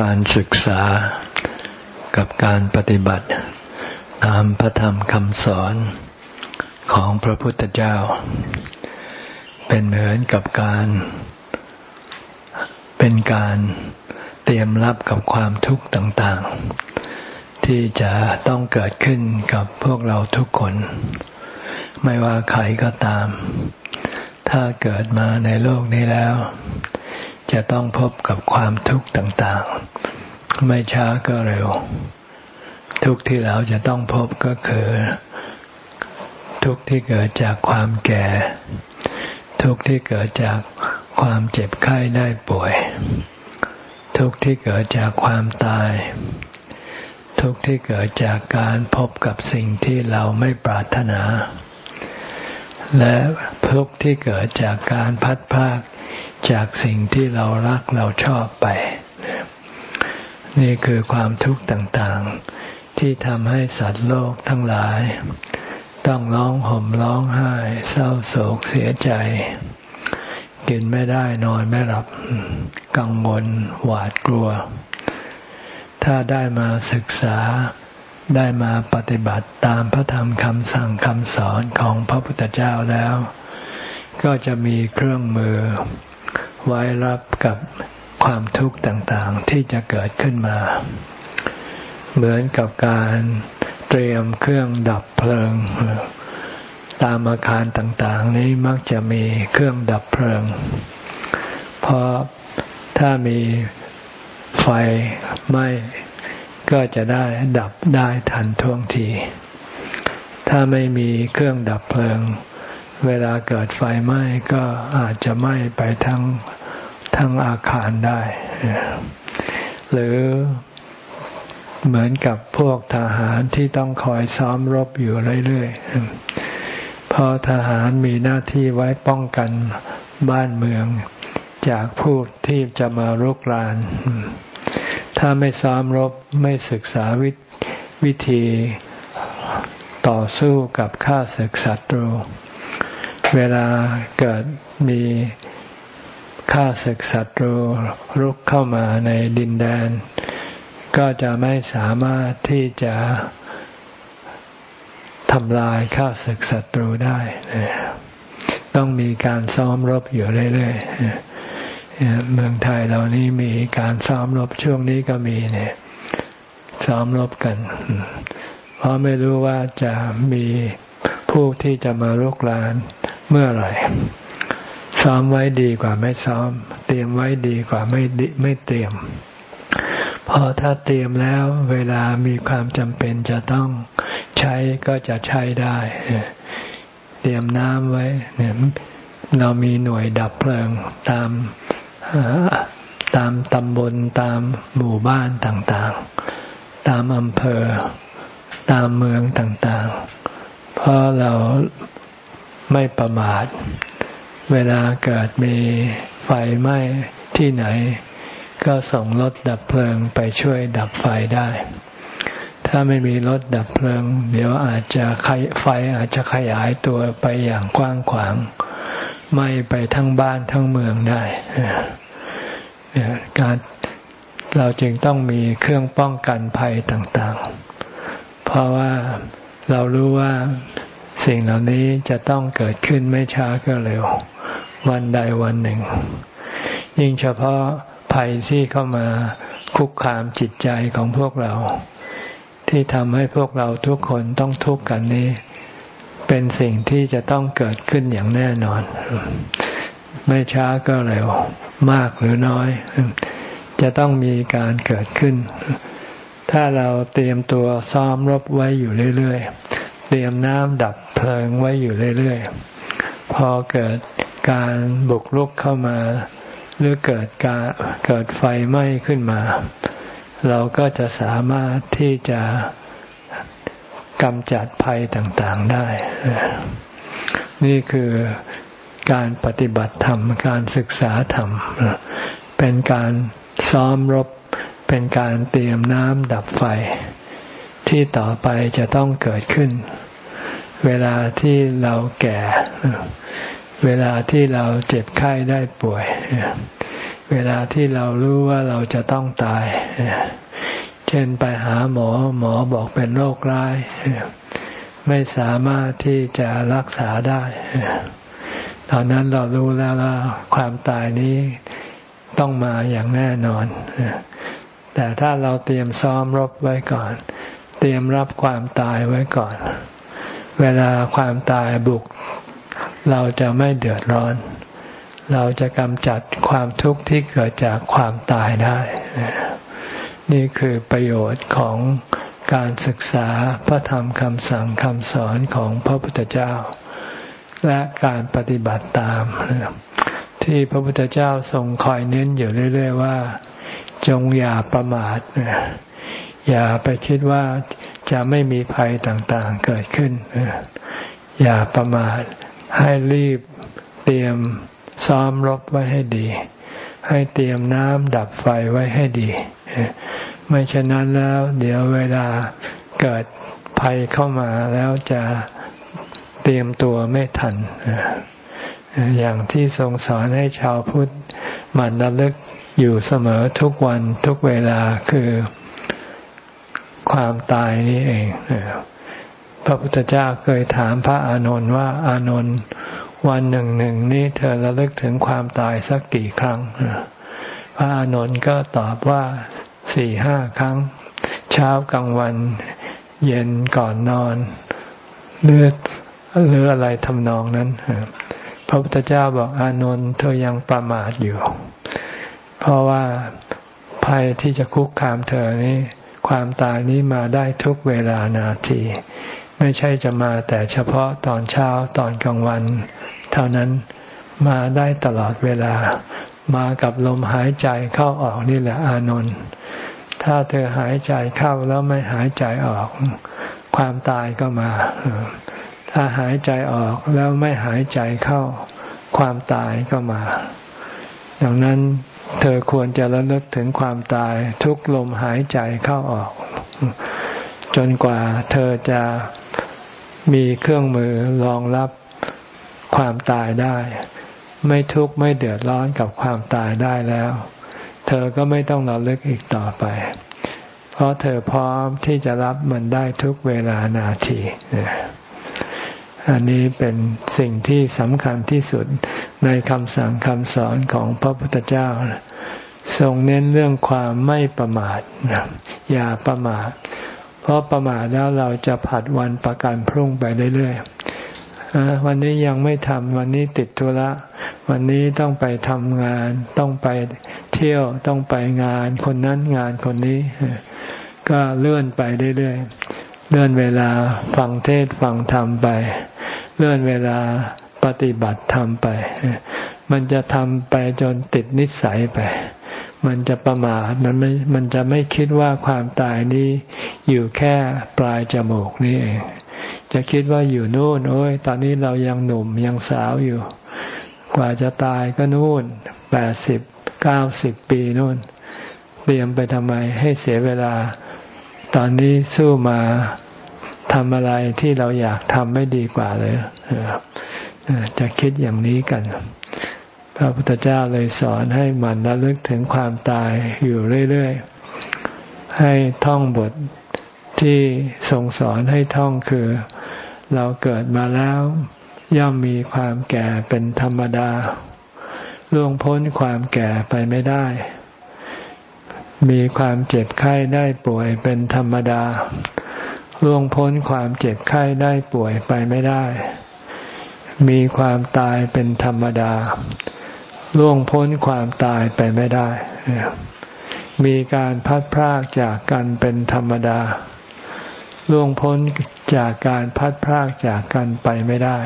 การศึกษากับการปฏิบัติ ตามพระธรรมคำสอนของพระพุทธเจ้า เป็นเหมือนกับการเป็นการเตรียมรับกับความทุกข์ต่างๆ ที่จะต้องเกิดขึ้นกับพวกเราทุกคน ไม่ว่าใครก็ตาม ถ้าเกิดมาในโลกนี้แล้ว จะต้องพบกับความทุกข์ต่างๆ ไม่ช้าก็เร็ว ทุกที่เราจะต้องพบก็คือ ทุกที่เกิดจากความแก่ ทุกที่เกิดจากความเจ็บไข้ได้ป่วย ทุกที่เกิดจากความตาย ทุกที่เกิดจากการพบกับสิ่งที่เราไม่ปรารถนา และทุกข์ที่เกิดจากการพัดพากจากสิ่งที่เรารักเราชอบไป นี่คือความทุกข์ต่างๆ ที่ทำให้สัตว์โลกทั้งหลาย ต้องร้องห่มร้องไห้ เศร้าโศกเสียใจ กินไม่ได้นอนไม่หลับ กังวลหวาดกลัว ถ้าได้มาศึกษา ได้มาปฏิบัติตามพระธรรมคำสั่งคำสอนของพระพุทธเจ้าแล้ว ก็จะมีเครื่องมือไว้รับกับความทุกข์ต่างๆที่จะเกิดขึ้นมา เหมือนกับการเตรียมเครื่องดับเพลิง ตามอาคารต่างๆ นี้มักจะมีเครื่องดับเพลิง เพราะถ้ามีไฟไหม้ ก็จะได้ดับได้ทันท่วงที ถ้าไม่มีเครื่องดับเพลิง เวลาเกิดไฟไหม้ก็อาจจะไหม้ไปทั้งทั้งอาคารได้ หรือเหมือนกับพวกทหารที่ต้องคอยซ้อมรบอยู่เรื่อยๆ เพราะทหารมีหน้าที่ไว้ป้องกันบ้านเมือง จากผู้ที่จะมารุกราน ถ้าไม่ซ้อมรบไม่ศึกษาวิวธีต่อสู้กับข้าศึกศัตรู เวลาเกิดมีข้าศึกศัตรูรุกเข้ามาในดินแดน ก็จะไม่สามารถที่จะทำลายข้าศึกศัตรูได้ ต้องมีการซ้อมรบอยู่เรื่อยๆ เมืองไทยเรานี่มีการซ้อมรบช่วงนี้ก็มีเนี่ยซ้อมรบกัน เพราะไม่รู้ว่าจะมีผู้ที่จะมาลุกลานเมื่อไหร่ซ้อมไว้ดีกว่าไม่ซ้อม เตรียมไว้ดีกว่าไม่ไม่เตรียมพอถ้าเตรียมแล้วเวลามีความจำเป็นจะต้องใช้ก็จะใช้ได้ เตรียมน้ำไว้เนี่ยเรามีหน่วยดับเพลิงตาม ตามตำบลตามหมู่บ้านต่างๆ ตามอำเภอ ตามเมืองต่างๆ เพราะเราไม่ประมาท เวลาเกิดมีไฟไหม้ที่ไหน ก็ส่งรถดับเพลิงไปช่วยดับไฟได้ ถ้าไม่มีรถดับเพลิง เดี๋ยวอาจจะไฟอาจจะขยายตัวไปอย่างกว้างขวางไหม้ไปทั้งบ้านทั้งเมืองได้ การเราจึงต้องมีเครื่องป้องกันภัยต่างๆ เพราะว่าเรารู้ว่าสิ่งเหล่านี้จะต้องเกิดขึ้นไม่ช้าก็เร็ว วันใดวันหนึ่ง ยิ่งเฉพาะภัยที่เข้ามาคุกคามจิตใจของพวกเรา ที่ทำให้พวกเราทุกคนต้องทุกข์กันนี้ เป็นสิ่งที่จะต้องเกิดขึ้นอย่างแน่นอน ไม่ช้าก็เร็ว มากหรือน้อย จะต้องมีการเกิดขึ้น ถ้าเราเตรียมตัวซ้อมรบไว้อยู่เรื่อยๆ เตรียมน้ำดับเพลิงไว้อยู่เรื่อยๆ พอเกิดการบุกรุกเข้ามา หรือเกิดการเกิดไฟไหม้ขึ้นมา เราก็จะสามารถที่จะกำจัดภัยต่างๆได้ นี่คือ การปฏิบัติธรรม การศึกษาธรรม เป็นการซ้อมรบ เป็นการเตรียมน้ำดับไฟ ที่ต่อไปจะต้องเกิดขึ้น เวลาที่เราแก่ เวลาที่เราเจ็บไข้ได้ป่วย เวลาที่เรารู้ว่าเราจะต้องตาย เช่นไปหาหมอหมอบอกเป็นโรคร้าย ไม่สามารถที่จะรักษาได้ ตอนนั้นเรารู้แล้วว่าความตายนี้ต้องมาอย่างแน่นอน แต่ถ้าเราเตรียมซ้อมรบไว้ก่อน เตรียมรับความตายไว้ก่อน เวลาความตายบุก เราจะไม่เดือดร้อน เราจะกำจัดความทุกข์ที่เกิดจากความตายได้ นี่คือประโยชน์ของการศึกษาพระธรรมคำสั่งคำสอนของพระพุทธเจ้า และการปฏิบัติตาม ที่พระพุทธเจ้าทรงคอยเน้นอยู่เรื่อย ๆ ว่า จงอย่าประมาทอย่าไปคิดว่าจะไม่มีภัยต่างๆเกิดขึ้น อย่าประมาทให้รีบเตรียมซ้อมรบไว้ให้ดี ให้เตรียมน้ำดับไฟไว้ให้ดี ไม่เช่นนั้นแล้ว เดี๋ยวเวลาเกิดภัยเข้ามาแล้วจะ รียมตัวไม่ทัน อย่างที่ทรงสอนให้ชาวพุทธมันระลึกอยู่เสมอทุกวันทุกเวลาคือความตายนี่เอง พระพุทธเจ้าเคยถามพระอานนท์ว่า อานนท์วันหนึ่งหนึ่งนี้เธอระลึกถึงความตายสักกี่ครั้ง พระอานนท์ก็ตอบว่าสี่ห้าครั้ง เช้ากลางวัน เย็นก่อนนอนเลือด หรืออะไรทำนองนั้นพระพุทธเจ้าบอกอานนท์เธอยังประมาทอยู่ เพราะว่าภัยที่จะคุกคามเธอนี้ ความตายนี้มาได้ทุกเวลานาที ไม่ใช่จะมาแต่เฉพาะตอนเช้าตอนกลางวัน เท่านั้นมาได้ตลอดเวลา มากับลมหายใจเข้าออกนี่แหละอานนท์ถ้าเธอหายใจเข้าแล้วไม่หายใจออก ความตายก็มา ถ้าหายใจออกแล้วไม่หายใจเข้าความตายก็มา ดังนั้นเธอควรจะระลึกถึงความตายทุกลมหายใจเข้าออก จนกว่าเธอจะมีเครื่องมือรองรับความตายได้ ไม่ทุกข์ไม่เดือดร้อนกับความตายได้แล้ว เธอก็ไม่ต้องระลึกอีกต่อไป เพราะเธอพร้อมที่จะรับมันได้ทุกเวลานาที อันนี้เป็นสิ่งที่สำคัญที่สุดในคำสั่งคำสอนของพระพุทธเจ้า ทรงเน้นเรื่องความไม่ประมาทอย่าประมาท เพราะประมาทแล้วเราจะผัดวันประกันพรุ่งไปเรื่อยๆวันนี้ยังไม่ทำวันนี้ติดธุระวันนี้ต้องไปทำงาน ต้องไปเที่ยวต้องไปงาน คนนั้นงานคนนี้ ก็เลื่อนไปเรื่อยๆเลื่อนเวลาฟังเทศฟังธรรมไป เลื่อนเวลาปฏิบัติทำไป มันจะทำไปจนติดนิสัยไป มันจะประมาทมันไม่มันจะไม่คิดว่าความตายนี้อยู่แค่ปลายจมูกนี่เองจะคิดว่าอยู่นู่น โอ้ย ตอนนี้เรายังหนุ่มยังสาวอยู่ กว่าจะตายก็นู่นแปดสิบเก้าสิบปีนู่น เตรียมไปทำไมให้เสียเวลา ตอนนี้สู้มา ทำอะไรที่เราอยากทำไม่ดีกว่าเลยจะคิดอย่างนี้กัน พระพุทธเจ้าเลยสอนให้มันระลึกถึงความตายอยู่เรื่อยๆ ให้ท่องบทที่ทรงสอนให้ท่องคือ เราเกิดมาแล้ว ย่อมมีความแก่เป็นธรรมดาล่วงพ้นความแก่ไปไม่ได้ มีความเจ็บไข้ได้ป่วยเป็นธรรมดา ล่วงพ้นความเจ็บไข้ได้ป่วยไปไม่ได้ มีความตายเป็นธรรมดา ล่วงพ้นความตายไปไม่ได้ มีการพัดพรากจากกันเป็นธรรมดา ล่วงพ้นจากการพัดพรากจากกันไปไม่ได้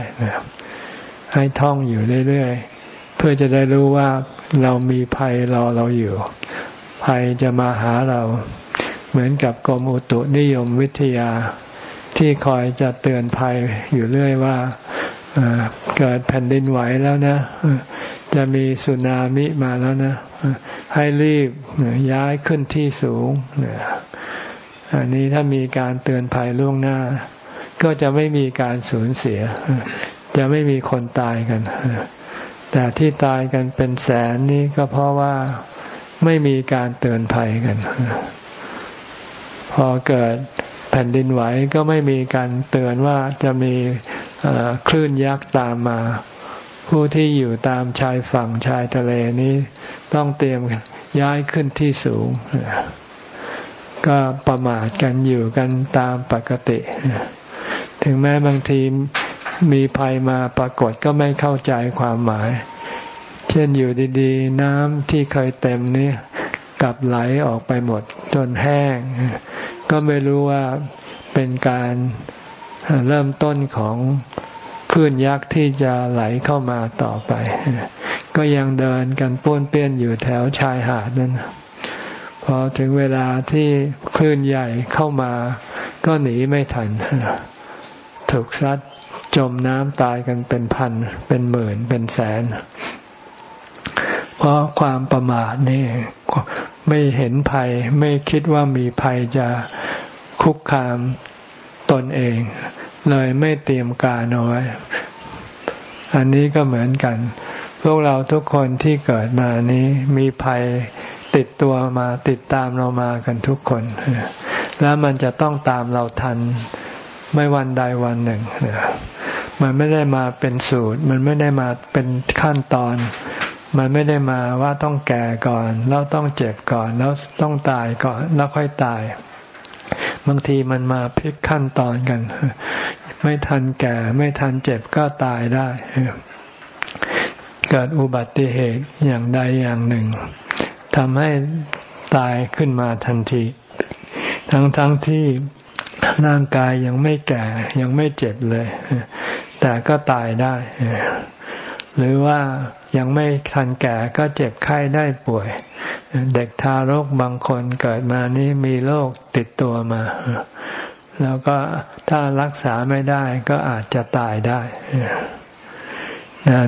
ให้ท่องอยู่เรื่อยๆ เพื่อจะได้รู้ว่าเรามีภัยรอเราอยู่ ภัยจะมาหาเรา เหมือนกับกรมอุตุนิยมวิทยา ที่คอยจะเตือนภัยอยู่เรื่อยว่าเกิดแผ่นดินไหวแล้วนะ จะมีสึนามิมาแล้วนะ ให้รีบย้ายขึ้นที่สูง อันนี้ถ้ามีการเตือนภัยล่วงหน้า ก็จะไม่มีการสูญเสีย จะไม่มีคนตายกัน แต่ที่ตายกันเป็นแสนนี้ก็เพราะว่าไม่มีการเตือนภัยกัน พอเกิดแผ่นดินไหวก็ไม่มีการเตือนว่าจะมีคลื่นยักษ์ตามมา ผู้ที่อยู่ตามชายฝั่งชายทะเลนี้ ต้องเตรียมย้ายขึ้นที่สูง ก็ประมาทกันอยู่กันตามปกติ ถึงแม้บางทีมีภัยมาปรากฏก็ไม่เข้าใจความหมาย เช่นอยู่ดีๆ น้ำที่เคยเต็มนี่กลับไหลออกไปหมดจนแห้ง ก็ไม่รู้ว่าเป็นการเริ่มต้นของคลื่นยักษ์ที่จะไหลเข้ามาต่อไป ก็ยังเดินกันป้วนเปี้ยนอยู่แถวชายหาดนั้นพอถึงเวลาที่คลื่นใหญ่เข้ามา ก็หนีไม่ทัน ถูกซัดจมน้ำตายกันเป็นพัน เป็นหมื่นเป็นแสน เพราะความประมาทนี่ ไม่เห็นภัย ไม่คิดว่ามีภัยจะคุกคามตนเอง เลยไม่เตรียมการเอาไว้ อันนี้ก็เหมือนกัน พวกเราทุกคนที่เกิดมานี้มีภัยติดตัวมาติดตามเรามากันทุกคน แล้วมันจะต้องตามเราทันไม่วันใดวันหนึ่ง มันไม่ได้มาเป็นสูตร มันไม่ได้มาเป็นขั้นตอน มันไม่ได้มาว่าต้องแก่ก่อน แล้วต้องเจ็บก่อน แล้วต้องตายก่อน แล้วค่อยตาย บางทีมันมาพลิกขั้นตอนกัน ไม่ทันแก่ ไม่ทันเจ็บก็ตายได้ เกิดอุบัติเหตุอย่างใดอย่างหนึ่งทำให้ตายขึ้นมาทันที ทั้งทั้งที่ร่างกายยังไม่แก่ ยังไม่เจ็บเลย แต่ก็ตายได้ หรือว่ายังไม่ทันแก่ก็เจ็บไข้ได้ป่วย เด็กทารกบางคนเกิดมานี้มีโรคติดตัวมา แล้วก็ถ้ารักษาไม่ได้ก็อาจจะตายได้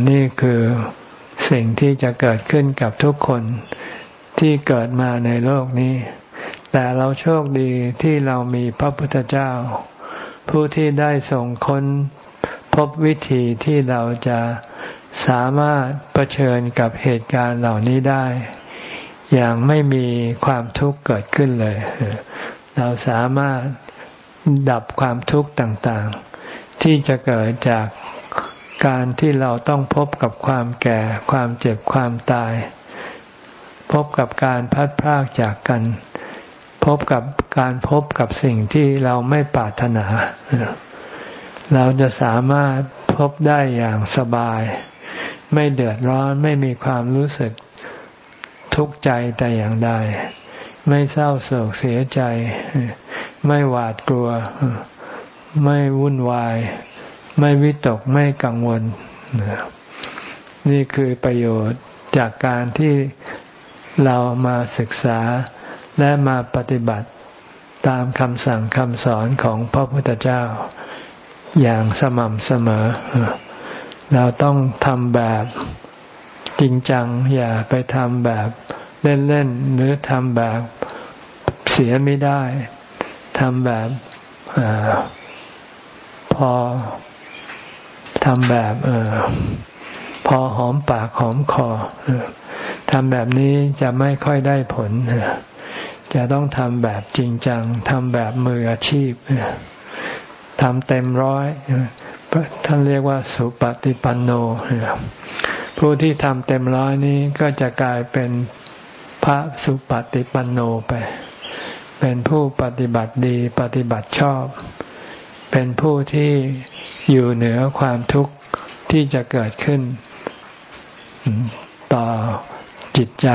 นี่คือสิ่งที่จะเกิดขึ้นกับทุกคนที่เกิดมาในโลกนี้ แต่เราโชคดีที่เรามีพระพุทธเจ้า ผู้ที่ได้ส่งค้นพบวิธีที่เราจะ สามารถเผชิญกับเหตุการณ์เหล่านี้ได้ อย่างไม่มีความทุกข์เกิดขึ้นเลย เราสามารถดับความทุกข์ต่างๆ ที่จะเกิดจากการที่เราต้องพบกับความแก่ ความเจ็บความตาย พบกับการพัดพรากจากกัน พบกับการพบกับสิ่งที่เราไม่ปรารถนา เราจะสามารถพบได้อย่างสบาย ไม่เดือดร้อนไม่มีความรู้สึกทุกข์ใจแต่อย่างใด ไม่เศร้าโศกเสียใจ ไม่หวาดกลัว ไม่วุ่นวาย ไม่วิตกไม่กังวล นี่คือประโยชน์จากการที่เรามาศึกษาและมาปฏิบัติตามคำสั่งคำสอนของพระพุทธเจ้า อย่างสม่ำเสมอ เราต้องทำแบบจริงจัง อย่าไปทำแบบเล่นๆหรือทำแบบเสียไม่ได้ทำแบบอพอทำแบบอพอหอมปากหอมคอทำแบบนี้จะไม่ค่อยได้ผลจะต้องทำแบบจริงจังทำแบบมืออาชีพทำเต็มร้อย ท่านเรียกว่าสุปฏิปันโน ผู้ที่ทำเต็มร้อยนี้ก็จะกลายเป็นพระสุปฏิปันโนไป เป็นผู้ปฏิบัติดีปฏิบัติชอบ เป็นผู้ที่อยู่เหนือความทุกข์ที่จะเกิดขึ้น ต่อจิตใจ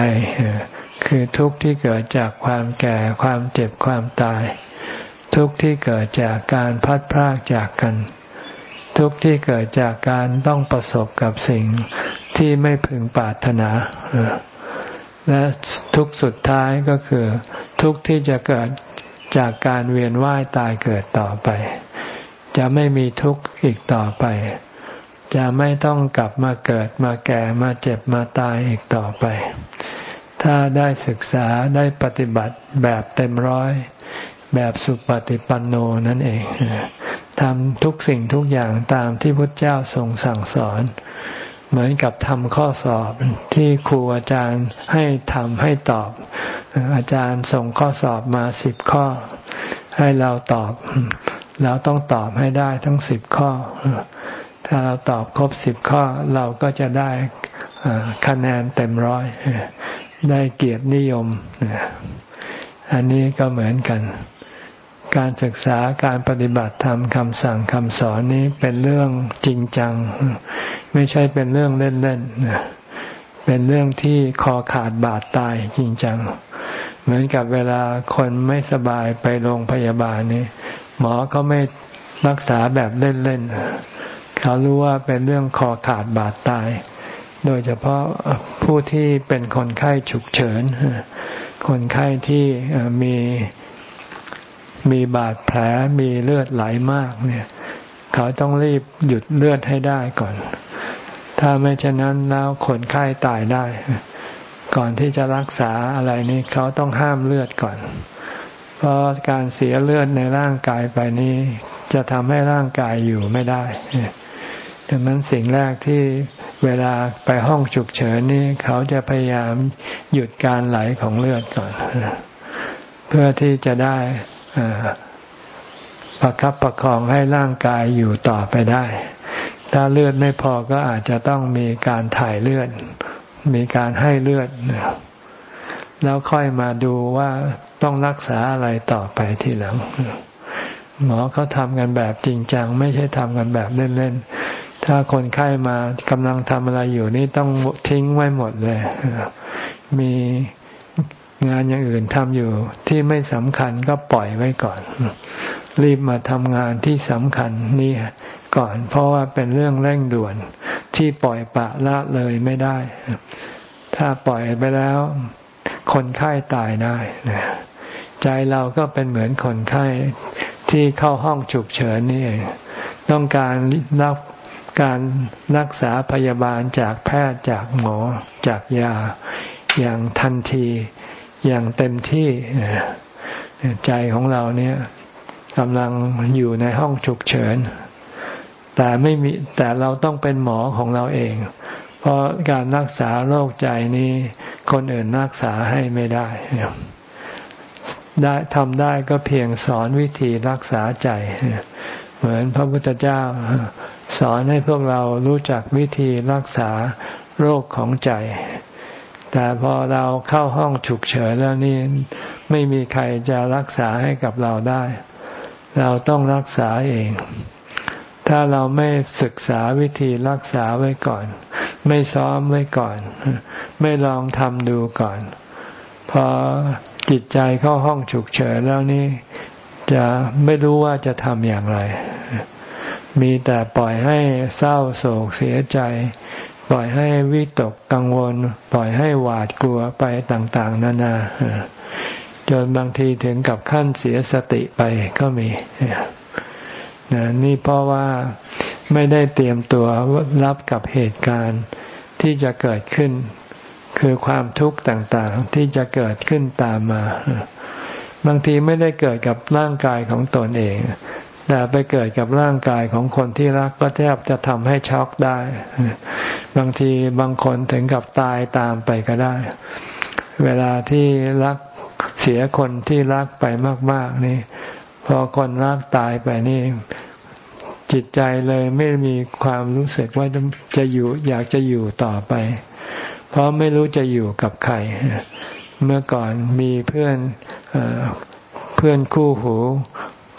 คือทุกข์ที่เกิดจากความแก่ความเจ็บความตาย ทุกข์ที่เกิดจากการพัดพรากจากกัน ทุกข์ที่เกิดจากการต้องประสบกับสิ่งที่ไม่พึงปรารถนา และทุกข์สุดท้ายก็คือ ทุกข์ที่จะเกิดจากการเวียนว่ายตายเกิดต่อไป จะไม่มีทุกข์อีกต่อไป จะไม่ต้องกลับมาเกิดมาแก่มาเจ็บมาตายอีกต่อไป ถ้าได้ศึกษาได้ปฏิบัติแบบเต็มร้อย แบบสุปฏิปันโนนั่นเอง ทำทุกสิ่งทุกอย่างตามที่พุทธเจ้าทรงสั่งสอน เหมือนกับทำข้อสอบที่ครูอาจารย์ให้ทำให้ตอบ อาจารย์ส่งข้อสอบมาสิบข้อ ให้เราตอบ เราต้องตอบให้ได้ทั้งสิบข้อ ถ้าเราตอบครบสิบข้อเราก็จะได้คะแนนเต็มร้อยได้เกียรตินิยม อันนี้ก็เหมือนกัน การศึกษาการปฏิบัติธรรมคำสั่งคำสอนนี้เป็นเรื่องจริงจัง ไม่ใช่เป็นเรื่องเล่นๆเป็นเรื่องที่คอขาดบาดตายจริงจัง เหมือนกับเวลาคนไม่สบายไปโรงพยาบาลนี่หมอเขาไม่รักษาแบบเล่นๆเขารู้ว่าเป็นเรื่องคอขาดบาดตาย โดยเฉพาะผู้ที่เป็นคนไข้ฉุกเฉิน คนไข้ที่มี มีบาดแผลมีเลือดไหลมากเนี่ย เขาต้องรีบหยุดเลือดให้ได้ก่อน ถ้าไม่เช่นนั้นแล้วคนไข้ตายได้ ก่อนที่จะรักษาอะไรนี้เขาต้องห้ามเลือดก่อน เพราะการเสียเลือดในร่างกายไปนี้ จะทำให้ร่างกายอยู่ไม่ได้ดังนั้นสิ่งแรกที่เวลาไปห้องฉุกเฉินนี่เขาจะพยายามหยุดการไหลของเลือดก่อน เพื่อที่จะได้ ประคับประคองให้ร่างกายอยู่ต่อไปได้ ถ้าเลือดไม่พอก็อาจจะต้องมีการถ่ายเลือด มีการให้เลือด แล้วค่อยมาดูว่าต้องรักษาอะไรต่อไปทีหลัง หมอเขาทำกันแบบจริงจัง ไม่ใช่ทำกันแบบเล่นๆ ถ้าคนไข้มากำลังทำอะไรอยู่นี่ต้องทิ้งไว้หมดเลย มี งานอย่างอื่นทำอยู่ที่ไม่สำคัญก็ปล่อยไว้ก่อน รีบมาทำงานที่สำคัญนี่ก่อน เพราะว่าเป็นเรื่องเร่งด่วนที่ปล่อยปะละเลยไม่ได้ ถ้าปล่อยไปแล้ว คนไข้ตายได้นะใจเราก็เป็นเหมือนคนไข้ที่เข้าห้องฉุกเฉินนี่เองต้องการรับการรักษาพยาบาลจากแพทย์จากหมอจากยาอย่างทันที อย่างเต็มที่ใจของเราเนี่ยกำลังอยู่ในห้องฉุกเฉิน แต่ไม่มีแต่เราต้องเป็นหมอของเราเอง เพราะการรักษาโรคใจนี้คนอื่นรักษาให้ไม่ได้ได้ทำได้ก็เพียงสอนวิธีรักษาใจ เหมือนพระพุทธเจ้า สอนให้พวกเรารู้จักวิธีรักษาโรคของใจ แต่พอเราเข้าห้องฉุกเฉินแล้วนี่ไม่มีใครจะรักษาให้กับเราได้ เราต้องรักษาเอง ถ้าเราไม่ศึกษาวิธีรักษาไว้ก่อน ไม่ซ้อมไว้ก่อน ไม่ลองทำดูก่อน พอจิตใจเข้าห้องฉุกเฉินแล้วนี่จะไม่รู้ว่าจะทำอย่างไร มีแต่ปล่อยให้เศร้าโศกเสียใจ ปล่อยให้วิตกกังวล ปล่อยให้หวาดกลัวไปต่างๆ นานาจนบางทีถึงกับขั้นเสียสติไปก็มีนี่เพราะว่าไม่ได้เตรียมตัวรับกับเหตุการณ์ที่จะเกิดขึ้น คือความทุกข์ต่างๆ ที่จะเกิดขึ้นตามมา บางทีไม่ได้เกิดกับร่างกายของตนเอง แต่ไปเกิดกับร่างกายของคนที่รักก็แทบจะทำให้ช็อกได้ บางทีบางคนถึงกับตายตามไปก็ได้ เวลาที่รักเสียคนที่รักไปมาก ๆ นี่ พอคนรักตายไปนี่ จิตใจเลยไม่มีความรู้สึกว่าจะอยู่อยากจะอยู่ต่อไป เพราะไม่รู้จะอยู่กับใคร เมื่อก่อนมีเพื่อนเพื่อนคู่หู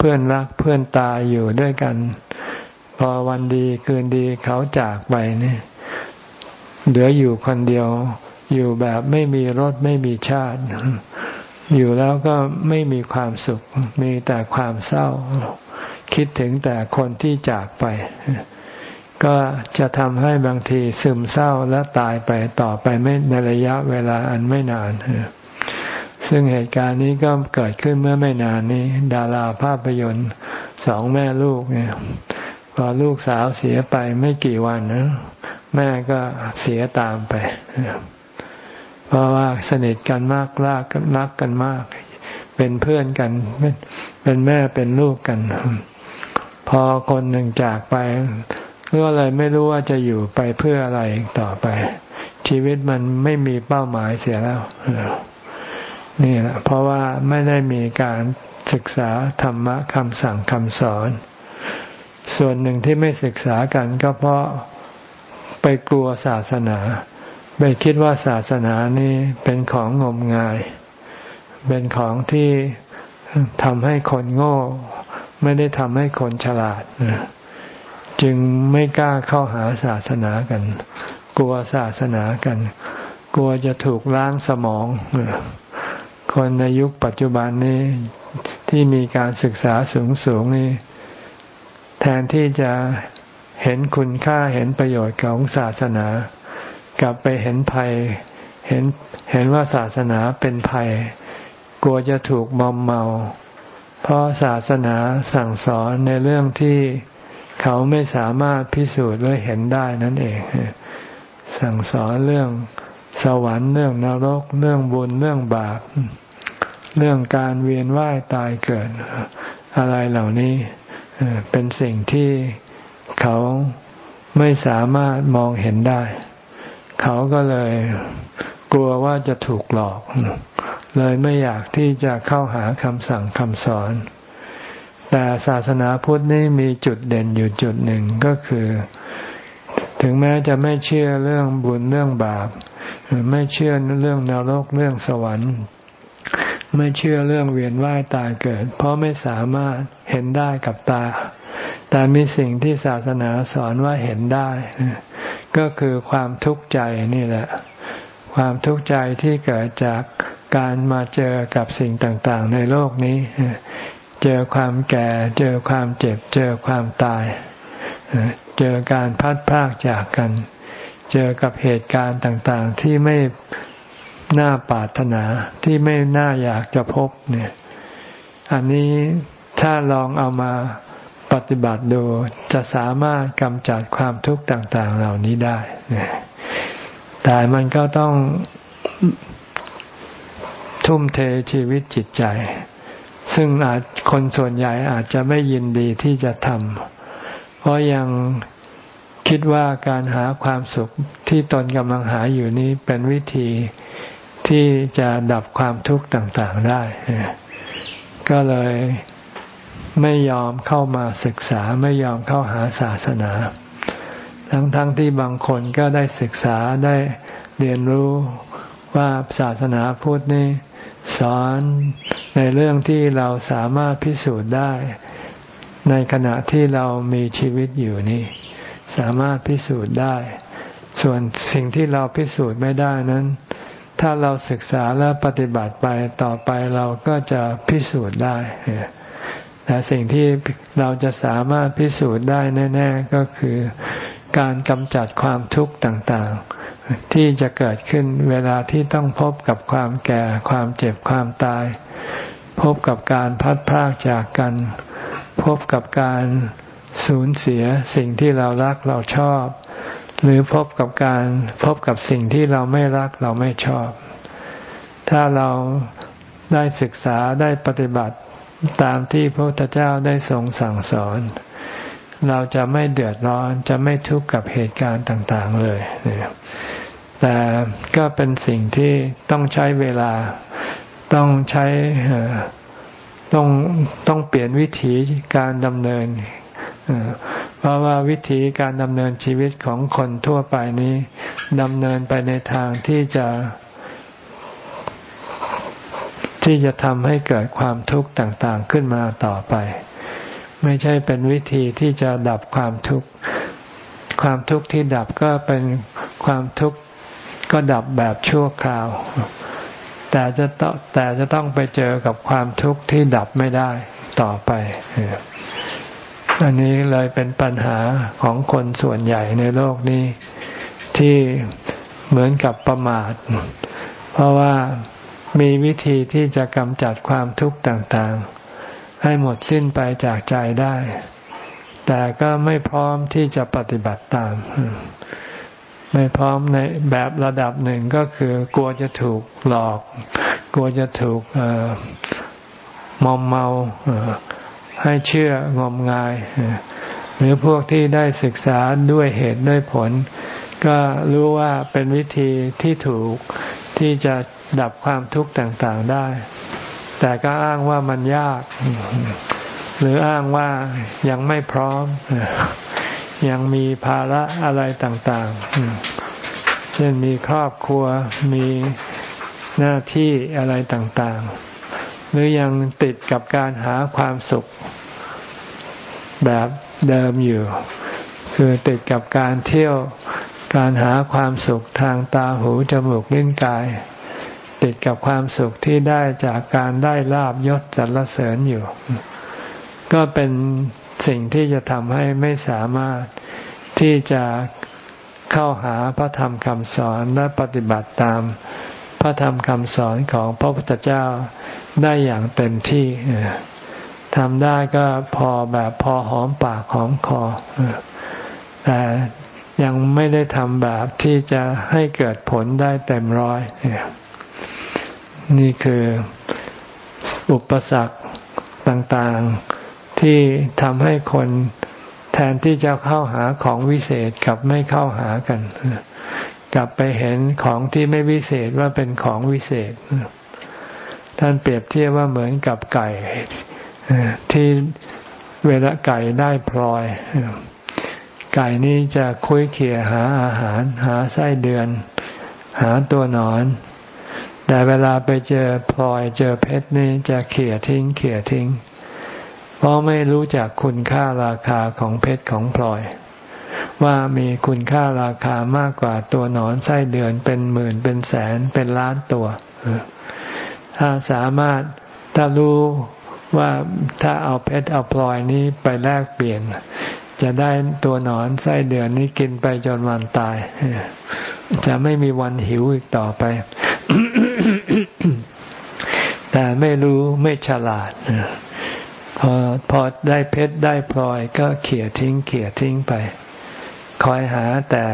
พื่อนรักเพื่อนตายอยู่ด้วยกัน พอวันดีคืนดีเขาจากไปเนี่ยเหลืออยู่คนเดียว อยู่แบบไม่มีรถไม่มีชาติ อยู่แล้วก็ไม่มีความสุข มีแต่ความเศร้า คิดถึงแต่คนที่จากไป ก็จะทำให้บางทีซึมเศร้าและตายไปต่อไปไม่ในระยะเวลาอันไม่นาน ซึ่งเหตุการณ์นี้ก็เกิดขึ้นเมื่อไม่นานนี้ ดาราภาพยนตร์สองแม่ลูกเนี่ยพอลูกสาวเสียไปไม่กี่วันนะแม่ก็เสียตามไป เพราะว่าสนิทกันมากรากนักกันมาก เป็นเพื่อนกัน เป็นแม่เป็นลูกกันพอพอคนหนึ่งจากไปก็เลยไม่รู้ว่าจะอยู่ไปเพื่ออะไรต่อไป ชีวิตมันไม่มีเป้าหมายเสียแล้ว นี่แหละเพราะว่าไม่ได้มีการศึกษาธรรมะคำสั่งคำสอน ส่วนหนึ่งที่ไม่ศึกษากันก็เพราะไปกลัวศาสนาไปคิดว่าศาสนานี้เป็นของงมงาย เป็นของที่ทำให้คนโง่ ไม่ได้ทำให้คนฉลาด จึงไม่กล้าเข้าหาศาสนากัน กลัวศาสนากัน กลัวจะถูกล้างสมอง คนในยุคปัจจุบันนี้ที่มีการศึกษาสูงสูงนี่แทนที่จะเห็นคุณค่าเห็นประโยชน์ของศาสนา กลับไปเห็นภัย เห็นเห็นว่าศาสนาเป็นภัย กลัวจะถูกมอมเมา เพราะศาสนาสั่งสอนในเรื่องที่เขาไม่สามารถพิสูจน์หรือเห็นได้นั่นเอง สั่งสอนเรื่องสวรรค์เรื่องนรกเรื่องบุญเรื่องบาป เรื่องการเวียนว่ายตายเกิดอะไรเหล่านี้เป็นสิ่งที่เขาไม่สามารถมองเห็นได้ เขาก็เลยกลัวว่าจะถูกหลอก เลยไม่อยากที่จะเข้าหาคำสั่งคำสอน แต่ศาสนาพุทธนี่มีจุดเด่นอยู่จุดหนึ่งก็คือ ถึงแม้จะไม่เชื่อเรื่องบุญเรื่องบาปไม่เชื่อเรื่องนรกเรื่องสวรรค์ ไม่เชื่อเรื่องเวียนว่ายตายเกิด เพราะไม่สามารถเห็นได้กับตา แต่มีสิ่งที่ศาสนาสอนว่าเห็นได้ ก็คือความทุกข์ใจนี่แหละ ความทุกข์ใจที่เกิดจากการมาเจอกับสิ่งต่างๆ ในโลกนี้ เจอความแก่ เจอความเจ็บ เจอความตาย เจอการพัดพากจากกัน เจอกับเหตุการณ์ต่างๆ ที่ไม่ น่าปรารถนาที่ไม่น่าอยากจะพบเนี่ย อันนี้ถ้าลองเอามาปฏิบัติดูจะสามารถกำจัดความทุกข์ต่าง ๆ เหล่านี้ได้แต่มันก็ต้องทุ่มเทชีวิตจิตใจ ซึ่งอาจคนส่วนใหญ่อาจจะไม่ยินดีที่จะทำเพราะยังคิดว่าการหาความสุขที่ตนกำลังหาอยู่นี้เป็นวิธี ที่จะดับความทุกข์ต่างๆได้ ก็เลยไม่ยอมเข้ามาศึกษาไม่ยอมเข้าหาศาสนา ทั้งๆทที่บางคนก็ได้ศึกษาได้เรียนรู้ว่าศาสนาพุทธนี่สอนในเรื่องที่เราสามารถพิสูจน์ได้ ในขณะที่เรามีชีวิตอยู่นี่ สามารถพิสูจน์ได้ ส่วนสิ่งที่เราพิสูจน์ไม่ได้นั้น ถ้าเราศึกษาและปฏิบัติไปต่อไปเราก็จะพิสูจน์ได้แต่สิ่งที่เราจะสามารถพิสูจน์ได้แน่ ๆ ก็คือการกำจัดความทุกข์ต่างๆ ที่จะเกิดขึ้นเวลาที่ต้องพบกับความแก่ความเจ็บความตาย พบกับการพัดพรากจากกัน พบกับการสูญเสียสิ่งที่เรารักเราชอบ หรือพบกับการพบกับสิ่งที่เราไม่รักเราไม่ชอบ ถ้าเราได้ศึกษาได้ปฏิบัติตามที่พระพุทธเจ้าได้ทรงสั่งสอน เราจะไม่เดือดร้อนจะไม่ทุกข์กับเหตุการณ์ต่าง ๆ เลย แต่ก็เป็นสิ่งที่ต้องใช้เวลาต้องใช้ต้องต้องเปลี่ยนวิถีการดำเนิน เพราะว่าวิธีการดำเนินชีวิตของคนทั่วไปนี้ดำเนินไปในทางที่จะ ที่จะทำให้เกิดความทุกข์ต่าง ๆ ขึ้นมาต่อไป ไม่ใช่เป็นวิธีที่จะดับความทุกข์ ความทุกข์ที่ดับก็เป็นความทุกข์ก็ดับแบบชั่วคราว แต่จะต้องแต่จะต้องไปเจอกับความทุกข์ที่ดับไม่ได้ต่อไป อันนี้เลยเป็นปัญหาของคนส่วนใหญ่ในโลกนี้ ที่เหมือนกับประมาท เพราะว่ามีวิธีที่จะกำจัดความทุกข์ต่างๆ ให้หมดสิ้นไปจากใจได้ แต่ก็ไม่พร้อมที่จะปฏิบัติตาม ไม่พร้อมในแบบระดับหนึ่งก็คือกลัวจะถูกหลอก กลัวจะถูกมอมเมา ให้เชื่องมงาย หรือพวกที่ได้ศึกษาด้วยเหตุด้วยผล ก็รู้ว่าเป็นวิธีที่ถูกที่จะดับความทุกข์ต่างๆได้ แต่ก็อ้างว่ามันยาก หรืออ้างว่ายังไม่พร้อม ยังมีภาระอะไรต่างๆ เช่นมีครอบครัวมีหน้าที่อะไรต่างๆ หรือยังติดกับการหาความสุขแบบเดิมอยู่ คือติดกับการเที่ยวการหาความสุขทางตาหูจมูกลิ้นกาย ติดกับความสุขที่ได้จากการได้ลาบยศสรรเสริญอยู่ ก็เป็นสิ่งที่จะทำให้ไม่สามารถที่จะเข้าหาพระธรรมคำสอนและปฏิบัติตาม พระธรรมคำสอนของพระพุทธเจ้าได้อย่างเต็มที่ทำได้ก็พอแบบพอหอมปากหอมคอแต่ยังไม่ได้ทำแบบที่จะให้เกิดผลได้เต็มร้อย นี่คืออุปสรรคต่างๆที่ทำให้คนแทนที่จะเข้าหาของวิเศษกับไม่เข้าหากัน กลับไปเห็นของที่ไม่วิเศษว่าเป็นของวิเศษ ท่านเปรียบเทียบว่าเหมือนกับไก่ที่เวลาไก่ได้พลอย ไก่นี้จะคุยเขี่ยหาอาหาร หาไส้เดือน หาตัวนอน แต่เวลาไปเจอพลอยเจอเพชรนี่จะเขี่ยทิ้ง เขี่ยทิ้ง เพราะไม่รู้จักคุณค่าราคาของเพชรของพลอย ว่ามีคุณค่าราคามากกว่าตัวหนอนไส้เดือนเป็นหมื่นเป็นแสนเป็นล้านตัว ถ้าสามารถถ้ารู้ว่าถ้าเอาเพชรเอาพลอยนี้ไปแลกเปลี่ยน จะได้ตัวหนอนไส้เดือนนี้กินไปจนวันตาย จะไม่มีวันหิวอีกต่อไป แต่ไม่รู้ไม่ฉลาดพอพอได้เพชรได้พลอยก็เขี่ยทิ้งเขี่ยทิ้งไป คอยหาแต่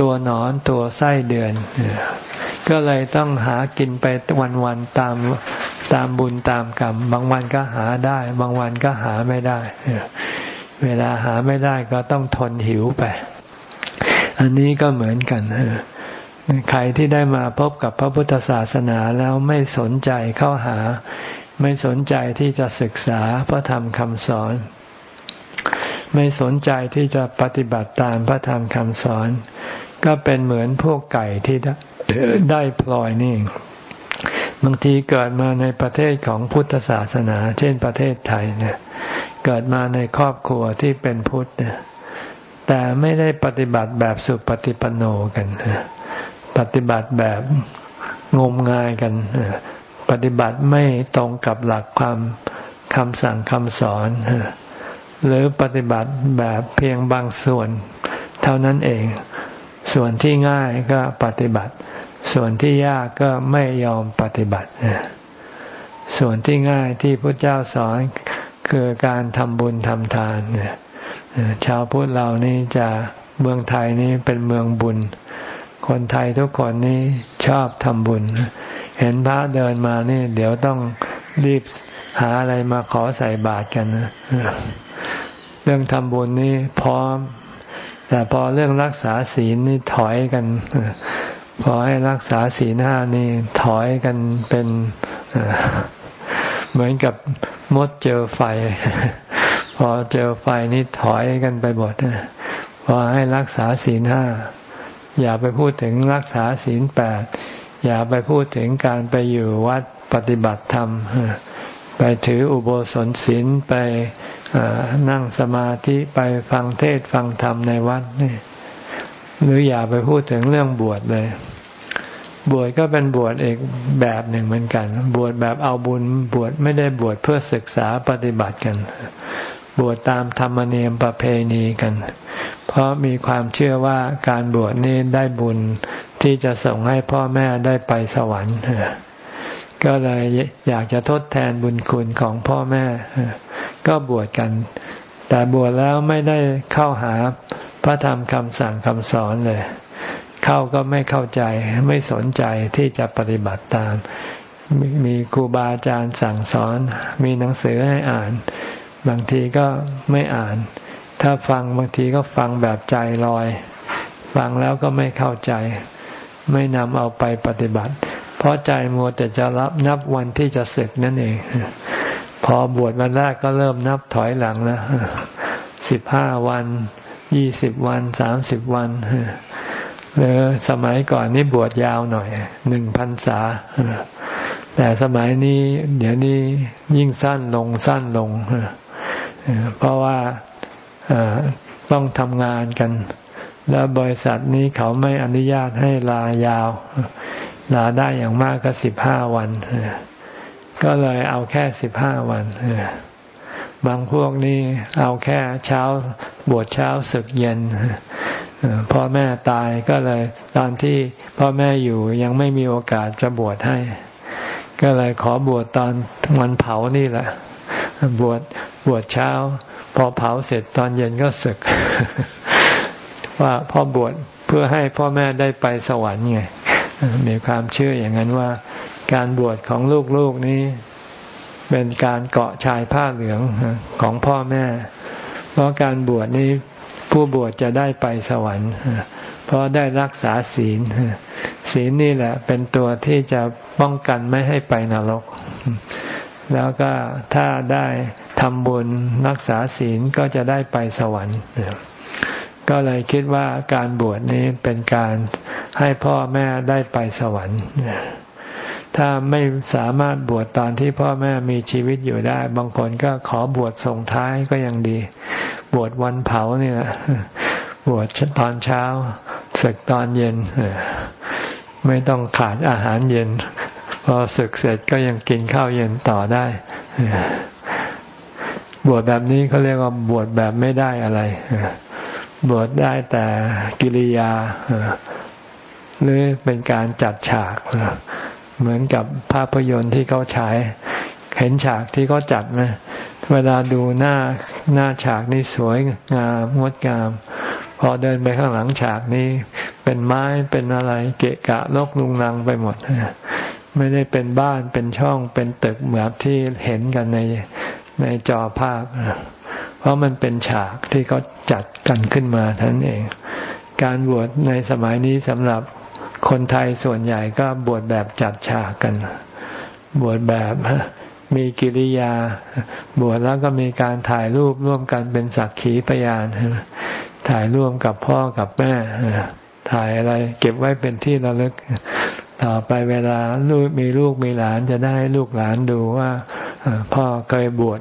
ตัวหนอนตัวไส้เดือน ก็เลยต้องหากินไปวันๆตามตามบุญตามกรรม บางวันก็หาได้ บางวันก็หาไม่ได้ เวลาหาไม่ได้ก็ต้องทนหิวไป อันนี้ก็เหมือนกันใครที่ได้มาพบกับพระพุทธศาสนาแล้วไม่สนใจเข้าหา ไม่สนใจที่จะศึกษาพระธรรมคำสอน ไม่สนใจที่จะปฏิบัติตามพระธรรมคำสอน ก็เป็นเหมือนพวกไก่ที่ได้พลอยนี่ บางทีเกิดมาในประเทศของพุทธศาสนา เช่นประเทศไทยเนี่ยเกิดมาในครอบครัวที่เป็นพุทธเนี่ยแต่ไม่ได้ปฏิบัติแบบสุปฏิปันโนกันปฏิบัติแบบงมงายกันปฏิบัติไม่ตรงกับหลักความคำสั่งคำสอน หรือปฏิบัติแบบเพียงบางส่วน เท่านั้นเอง ส่วนที่ง่ายก็ปฏิบัติ ส่วนที่ยากก็ไม่ยอมปฏิบัติ ส่วนที่ง่ายที่พระเจ้าสอนคือการทำบุญทำทานชาวพุทธเรานี่จะเมืองไทยนี่เป็นเมืองบุญ คนไทยทุกคนนี่ชอบทำบุญ เห็นพระเดินมานี่ เดี๋ยวต้องรีบหาอะไรมาขอใส่บาตรกันเรื่องทำบุญนี่พร้อม แต่พอเรื่องรักษาศีลนี่ถอยกัน พอให้รักษาศีลห้านี่ถอยกันเป็นเหมือนกับมดเจอไฟ พอเจอไฟนี่ถอยกันไปหมดพอให้รักษาศีลห้าอย่าไปพูดถึงรักษาศีลแปดอย่าไปพูดถึงการไปอยู่วัดปฏิบัติธรรม ไปถืออุโบสถศีลไปนั่งสมาธิไปฟังเทศฟังธรรมในวัดนี่หรืออย่าไปพูดถึงเรื่องบวชเลย บวชก็เป็นบวชเอกแบบหนึ่งเหมือนกัน บวชแบบเอาบุญบวชไม่ได้บวชเพื่อศึกษาปฏิบัติกัน บวชตามธรรมเนียมประเพณีกัน เพราะมีความเชื่อว่าการบวชนี้ได้บุญที่จะส่งให้พ่อแม่ได้ไปสวรรค์ ก็เลยอยากจะทดแทนบุญคุณของพ่อแม่ ก็บวชกัน แต่บวชแล้วไม่ได้เข้าหาพระธรรมคำสั่งคำสอนเลย เข้าก็ไม่เข้าใจไม่สนใจที่จะปฏิบัติตาม มีครูบาอาจารย์สั่งสอน มีหนังสือให้อ่าน บางทีก็ไม่อ่าน ถ้าฟังบางทีก็ฟังแบบใจลอย ฟังแล้วก็ไม่เข้าใจ ไม่นำเอาไปปฏิบัติ เพราะใจมัวแต่จะรับนับวันที่จะศึกนั่นเอง พอบวชวันแรกก็เริ่มนับถอยหลังแล้วสิบห้าวันยี่สิบวันสามสิบวันหรือสมัยก่อนนี่บวชยาวหน่อยหนึ่งพันษา แต่สมัยนี้ เดี๋ยวนี้ยิ่งสั้นลงสั้นลง เพราะว่าต้องทำงานกัน แล้วบริษัทนี้เขาไม่อนุญาตให้ลายาว ลาได้อย่างมากก็สิบห้าวัน ก็เลยเอาแค่สิบห้าวัน บางพวกนี้เอาแค่เช้าบวชเช้าศึกเย็นพ่อแม่ตายก็เลยตอนที่พ่อแม่อยู่ยังไม่มีโอกาสจะบวชให้ ก็เลยขอบวชตอนวันเผานี่แหละ บวชบวชเช้า พอเผาเสร็จตอนเย็นก็ศึก ว่าพ่อบวชเพื่อให้พ่อแม่ได้ไปสวรรค์ไง มีความเชื่ออย่างนั้นว่า การบวชของลูกๆนี้ เป็นการเกาะชายผ้าเหลืองของพ่อแม่ เพราะการบวชนี้ผู้บวชจะได้ไปสวรรค์ เพราะได้รักษาศีล ศีลนี่แหละ เป็นตัวที่จะป้องกันไม่ให้ไปนรก แล้วก็ถ้าได้ทำบุญรักษาศีลก็จะได้ไปสวรรค์ ก็เลยคิดว่าการบวชนี้เป็นการ ให้พ่อแม่ได้ไปสวรรค์ถ้าไม่สามารถบวชตอนที่พ่อแม่มีชีวิตอยู่ได้ บางคนก็ขอบวชส่งท้ายก็ยังดี บวชวันเผาเนี่ยบวชตอนเช้าศึกตอนเย็นไม่ต้องขาดอาหารเย็น พอศึกเสร็จก็ยังกินข้าวเย็นต่อได้ บวชแบบนี้เขาเรียกว่าบวชแบบไม่ได้อะไรบวชได้แต่กิริยา หรือเป็นการจัดฉาก เหมือนกับภาพยนตร์ที่เขาฉาย เห็นฉากที่เขาจัดไหมเวลาดูหน้าหน้าฉากนี่สวยงามงดงาม พอเดินไปข้างหลังฉากนี้เป็นไม้เป็นอะไร เกะกะลกลุงลังไปหมดไม่ได้เป็นบ้านเป็นช่องเป็นตึกเหมือนที่เห็นกันในในจอภาพ เพราะมันเป็นฉากที่เขาจัดกันขึ้นมาท่านเอง การบวชในสมัยนี้สำหรับ คนไทยส่วนใหญ่ก็บวชแบบจัดฉากกัน บวชแบบมีกิริยา บวชแล้วก็มีการถ่ายรูปร่วมกันเป็นสักขีพยานถ่ายร่วมกับพ่อกับแม่ถ่ายอะไร เก็บไว้เป็นที่ระลึก ต่อไปเวลาลูกมีลูกมีหลานจะได้ลูกหลานดูว่าพ่อเคยบวช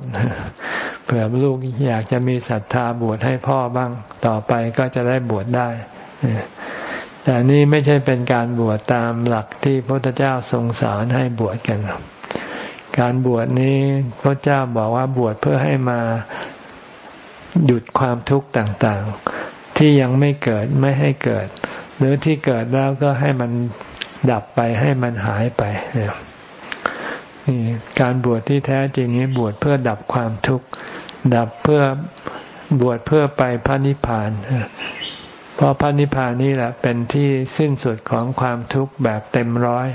เผื่อลูกอยากจะมีศรัทธาบวชให้พ่อบ้าง ต่อไปก็จะได้บวชได้ แต่นี่ไม่ใช่เป็นการบวชตามหลักที่พระพุทธเจ้าทรงสอนให้บวชกันการบวชนี้พระเจ้าบอกว่าบวชเพื่อให้มาหยุดความทุกข์ต่างๆ ที่ยังไม่เกิดไม่ให้เกิด หรือที่เกิดแล้วก็ให้มันดับไปให้มันหายไปนี่การบวชที่แท้จริงนี้บวชเพื่อดับความทุกข์ดับเพื่อบวชเพื่อไปพระนิพพาน เพราะพระนิพพานนี่แหละเป็นที่สิ้นสุดของความทุกข์แบบเต็มร้อย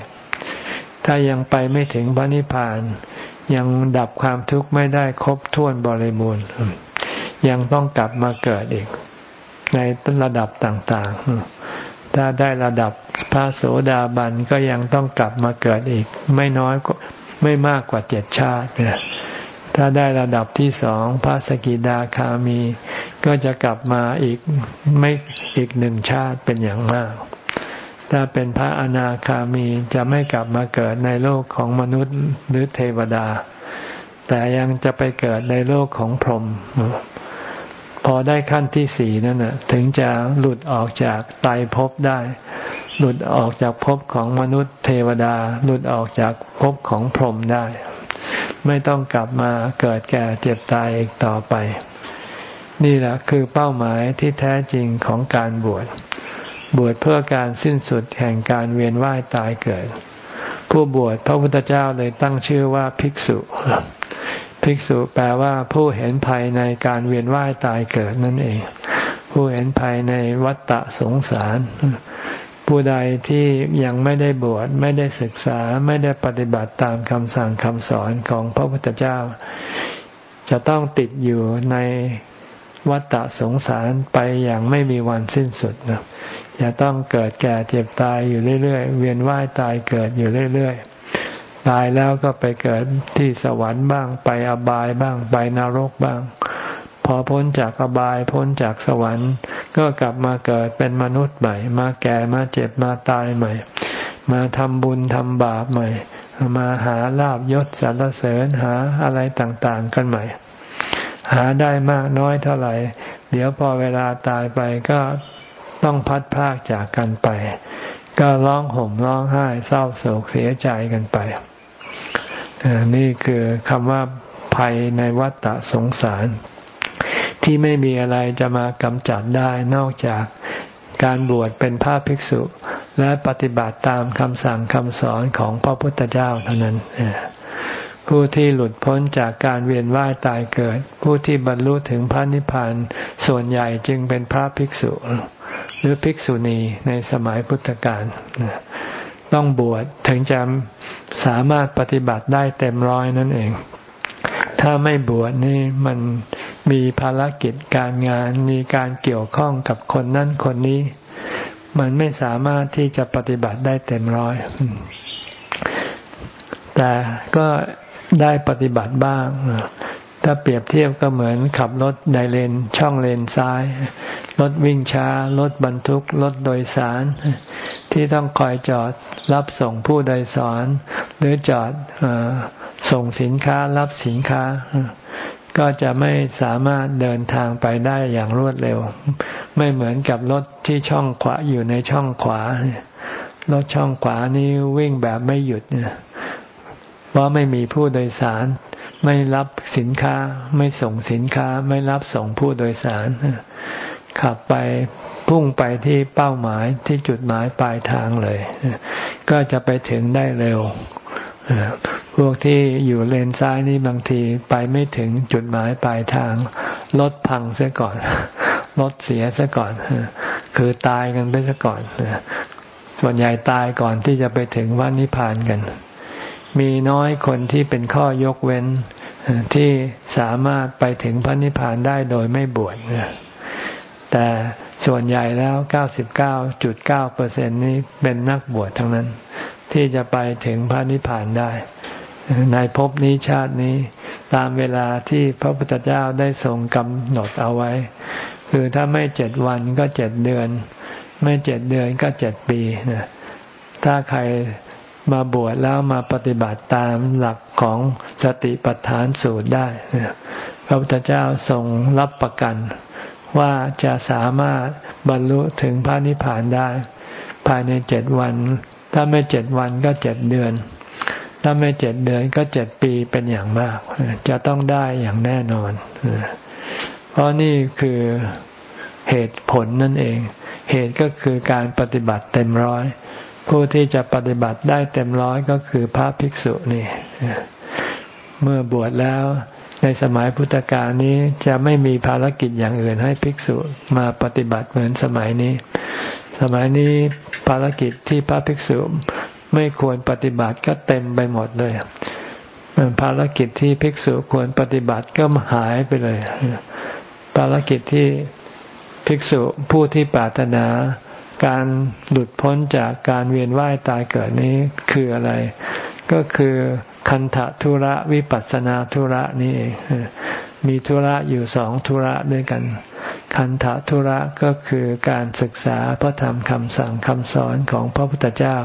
ถ้ายังไปไม่ถึงพระนิพพาน ยังดับความทุกข์ไม่ได้ครบถ้วนบริบูรณ์ยังต้องกลับมาเกิดอีก ในระดับต่าง ๆ ถ้าได้ระดับพระโสดาบันก็ยังต้องกลับมาเกิดอีก ไม่น้อยไม่มากกว่าเจ็ดชาติเนี่ยถ้าได้ระดับที่สองพระสกิดาคามี ก็จะกลับมาอีกไม่อีกหนึ่งชาติเป็นอย่างมาก ถ้าเป็นพระอนาคามีจะไม่กลับมาเกิดในโลกของมนุษย์หรือเทวดา แต่ยังจะไปเกิดในโลกของพรหมพอได้ขั้นที่สี่นั่นนะถึงจะหลุดออกจากไตภพได้ หลุดออกจากภพของมนุษย์เทวดา หลุดออกจากภพของพรหมได้ ไม่ต้องกลับมาเกิดแก่เจ็บตายอีกต่อไป นี่แหละคือเป้าหมายที่แท้จริงของการบวช บวชเพื่อการสิ้นสุดแห่งการเวียนว่ายตายเกิด ผู้บวชพระพุทธเจ้าเลยตั้งชื่อว่าภิกษุ ภิกษุแปลว่าผู้เห็นภัยในการเวียนว่ายตายเกิดนั่นเอง ผู้เห็นภัยในวัฏฏะสงสาร ผู้ใดที่ยังไม่ได้บวชไม่ได้ศึกษาไม่ได้ปฏิบัติตามคำสั่งคำสอนของพระพุทธเจ้า จะต้องติดอยู่ใน วัฏฏะสงสารไปอย่างไม่มีวันสิ้นสุดนะจะต้องเกิดแก่เจ็บตายอยู่เรื่อยๆ เวียนว่ายตายเกิดอยู่เรื่อยๆ ตายแล้วก็ไปเกิดที่สวรรค์บ้าง ไปอบายบ้าง ไปนรกบ้าง พอพ้นจากอบายพ้นจากสวรรค์ ก็กลับมาเกิดเป็นมนุษย์ใหม่ มาแก่มาเจ็บมาตายใหม่ มาทำบุญทำบาปใหม่ มาหาลาบยศสรรเสริญหาอะไรต่างๆ กันใหม่ หาได้มากน้อยเท่าไหร่ เดี๋ยวพอเวลาตายไปก็ต้องพัดพากจากกันไป ก็ร้องห่มร้องไห้เศร้าโศกเสียใจกันไป นี่คือคำว่าภัยในวัฏฏะสงสาร ที่ไม่มีอะไรจะมากำจัดได้นอกจากการบวชเป็นพระภิกษุ และปฏิบัติตามคำสั่งคำสอนของพระพุทธเจ้าเท่านั้น ผู้ที่หลุดพ้นจากการเวียนว่ายตายเกิด ผู้ที่บรรลุถึงพระนิพพานส่วนใหญ่จึงเป็นพระภิกษุ หรือภิกษุณีในสมัยพุทธกาลต้องบวชถึงจะสามารถปฏิบัติได้เต็มร้อยนั่นเอง ถ้าไม่บวชนี่มันมีภารกิจการงานมีการเกี่ยวข้องกับคนนั้นคนนี้ มันไม่สามารถที่จะปฏิบัติได้เต็มร้อยแต่ก็ ได้ปฏิบัติบ้าง ถ้าเปรียบเทียบก็เหมือนขับรถในเลนช่องเลนซ้าย รถวิ่งช้า รถบรรทุก รถโดยสาร ที่ต้องคอยจอดรับส่งผู้โดยสาร หรือจอดอส่งสินค้ารับสินค้า ก็จะไม่สามารถเดินทางไปได้อย่างรวดเร็ว ไม่เหมือนกับรถที่ช่องขวาอยู่ในช่องขวารถช่องขวานี้วิ่งแบบไม่หยุดเนี่ย เพราไม่มีผู้โดยสาร ไม่รับสินค้า ไม่ส่งสินค้า ไม่รับส่งผู้โดยสาร ขับไปพุ่งไปที่เป้าหมายที่จุดหมายปลายทางเลย ก็จะไปถึงได้เร็วพวกที่อยู่เลนซ้ายนี่บางทีไปไม่ถึงจุดหมายปลายทางรถพังซะก่อนรถเสียซะก่อน คือตายกันไปซะก่อนส่วนใหญ่ตายก่อนที่จะไปถึงวันนิพพานกัน มีน้อยคนที่เป็นข้อยกเว้น ที่สามารถไปถึงพระนิพพานได้โดยไม่บวชแต่ส่วนใหญ่แล้ว 99.9เปอร์เซ็นนี้เป็นนักบวชทั้งนั้น ที่จะไปถึงพระนิพพานได้ ในภพนี้ชาตินี้ตามเวลาที่พระพุทธเจ้าได้ทรงกำหนดเอาไว้ คือถ้าไม่เจ็ดวันก็เจ็ดเดือน ไม่เจ็ดเดือนก็เจ็ดปีนะถ้าใคร มาบวชแล้วมาปฏิบัติตามหลักของสติปัฏฐานสูตรได้พระพุทธเจ้าทรงรับประกัน ว่าจะสามารถบรรลุถึงพระนิพพานได้ ภายในเจ็ดวัน ถ้าไม่เจ็ดวันก็เจ็ดเดือน ถ้าไม่เจ็ดเดือนก็เจ็ดปีเป็นอย่างมาก จะต้องได้อย่างแน่นอน เพราะนี่คือเหตุผลนั่นเอง เหตุก็คือการปฏิบัติเต็มร้อย ผู้ที่จะปฏิบัติได้เต็มร้อยก็คือพระภิกษุนี่ เมื่อบวชแล้วในสมัยพุทธกาลนี้จะไม่มีภารกิจอย่างอื่นให้ภิกษุมาปฏิบัติเหมือนสมัยนี้ สมัยนี้ภารกิจที่พระภิกษุไม่ควรปฏิบัติก็เต็มไปหมดเลยภารกิจที่ภิกษุควรปฏิบัติก็หายไปเลย ภารกิจที่ภิกษุผู้ที่ปรารถนา การหลุดพ้นจากการเวียนว่ายตายเกิดนี้คืออะไร ก็คือคันธทุระวิปัสนาธุระนี่มีธุระอยู่สองธุระด้วยกัน คันธทุระก็คือการศึกษาพระธรรมคำสั่งคำสอนของพระพุทธเจ้า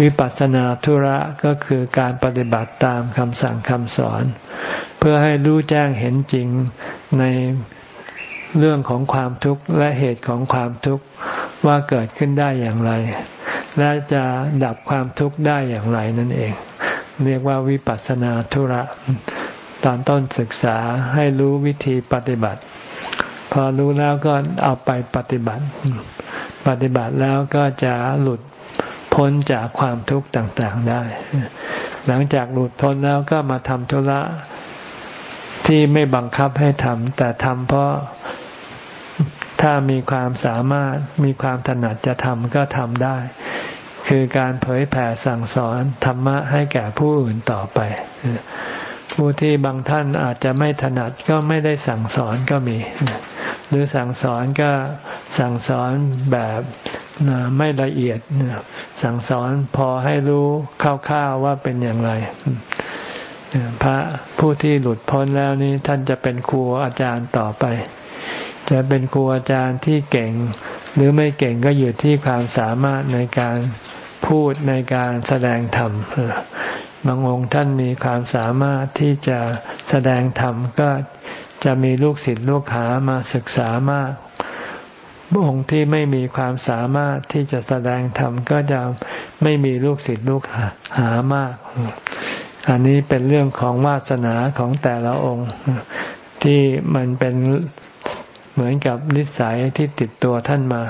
วิปัสสนาธุระก็คือการปฏิบัติตามคำสั่งคำสอน เพื่อให้รู้แจ้งเห็นจริงใน เรื่องของความทุกข์และเหตุของความทุกข์ว่าเกิดขึ้นได้อย่างไร และจะดับความทุกข์ได้อย่างไรนั่นเอง เรียกว่าวิปัสสนาธุระ ตอนต้นศึกษาให้รู้วิธีปฏิบัติ พอรู้แล้วก็เอาไปปฏิบัติ ปฏิบัติแล้วก็จะหลุดพ้นจากความทุกข์ต่างๆได้ หลังจากหลุดพ้นแล้วก็มาทำธุระ ที่ไม่บังคับให้ทำแต่ทำเพราะถ้ามีความสามารถมีความถนัดจะทำก็ทำได้ คือการเผยแผ่สั่งสอนธรรมะให้แก่ผู้อื่นต่อไป ผู้ที่บางท่านอาจจะไม่ถนัดก็ไม่ได้สั่งสอนก็มี หรือสั่งสอนก็สั่งสอนแบบไม่ละเอียด สั่งสอนพอให้รู้คร่าวๆว่าเป็นอย่างไร พระผู้ที่หลุดพ้นแล้วนี้ท่านจะเป็นครูอาจารย์ต่อไป จะเป็นครูอาจารย์ที่เก่ง หรือไม่เก่งก็อยู่ที่ความสามารถในการพูดในการแสดงธรรมบางองค์ท่านมีความสามารถที่จะแสดงธรรมก็จะมีลูกศิษย์ลูกหามาศึกษามาก องค์ที่ไม่มีความสามารถที่จะแสดงธรรมก็จะไม่มีลูกศิษย์ลูกหามาก อันนี้เป็นเรื่องของวาสนาของแต่ละองค์ ที่มันเป็นเหมือนกับนิสัยที่ติดตัวท่านมา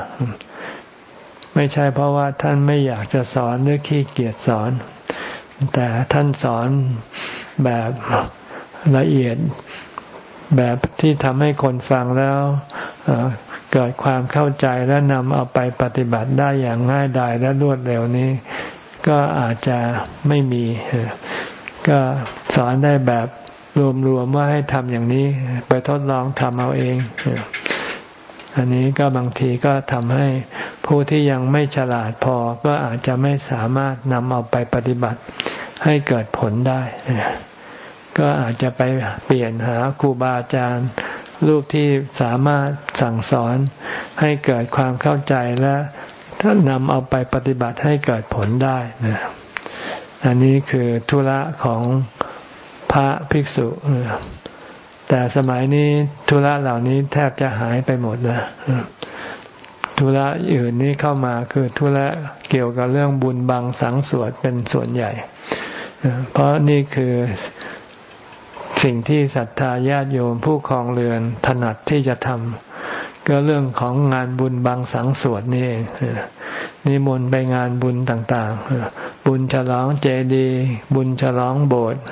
ไม่ใช่เพราะว่าท่านไม่อยากจะสอนหรือขี้เกียจสอน แต่ท่านสอนแบบละเอียดแบบที่ทำให้คนฟังแล้วเกิดความเข้าใจและนำเอาไปปฏิบัติได้อย่างง่ายดายและรวดเร็วนี้ ก็อาจจะไม่มี ก็สอนได้แบบรวมๆว่าให้ทำอย่างนี้ ไปทดลองทำเอาเอง อันนี้ก็บางทีก็ทำให้ผู้ที่ยังไม่ฉลาดพอก็อาจจะไม่สามารถนำเอาไปปฏิบัติให้เกิดผลได้ ก็อาจจะไปเปลี่ยนหาครูบาอาจารย์รูปที่สามารถสั่งสอนให้เกิดความเข้าใจและถ้านำเอาไปปฏิบัติให้เกิดผลได้นะ อันนี้คือธุระของพระภิกษุ แต่สมัยนี้ธุระเหล่านี้แทบจะหายไปหมดนะธุระอื่นนี้เข้ามาคือธุระเกี่ยวกับเรื่องบุญบังสังสวดเป็นส่วนใหญ่ เพราะนี่คือสิ่งที่ศรัทธาญาติโยมผู้คลองเรือนถนัดที่จะทำก็เรื่องของงานบุญบางสังสวดนี่เองนิมนต์ไปงานบุญต่าง ๆ บุญฉลองเจดีย์บุญฉลองโบสถ์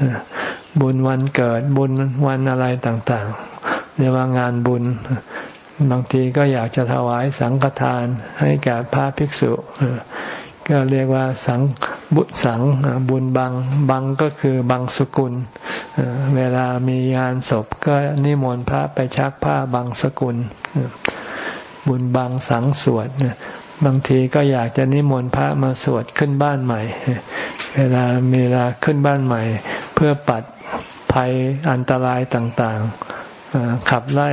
บุญวันเกิดบุญวันอะไรต่างๆ เรียกว่างานบุญ บางทีก็อยากจะถวายสังฆทานให้แก่พระภิกษุ ก็เรียกว่าสังบุสังบุญบังบังก็คือบังสุกุล เวลามีงานศพก็นิมนต์พระไปชักผ้าบังสกุล บุญบังสังสวด บางทีก็อยากจะนิมนต์พระมาสวดขึ้นบ้านใหม่ เวลาเวลาขึ้นบ้านใหม่ เพื่อปัดภัยอันตรายต่างๆ ขับไล่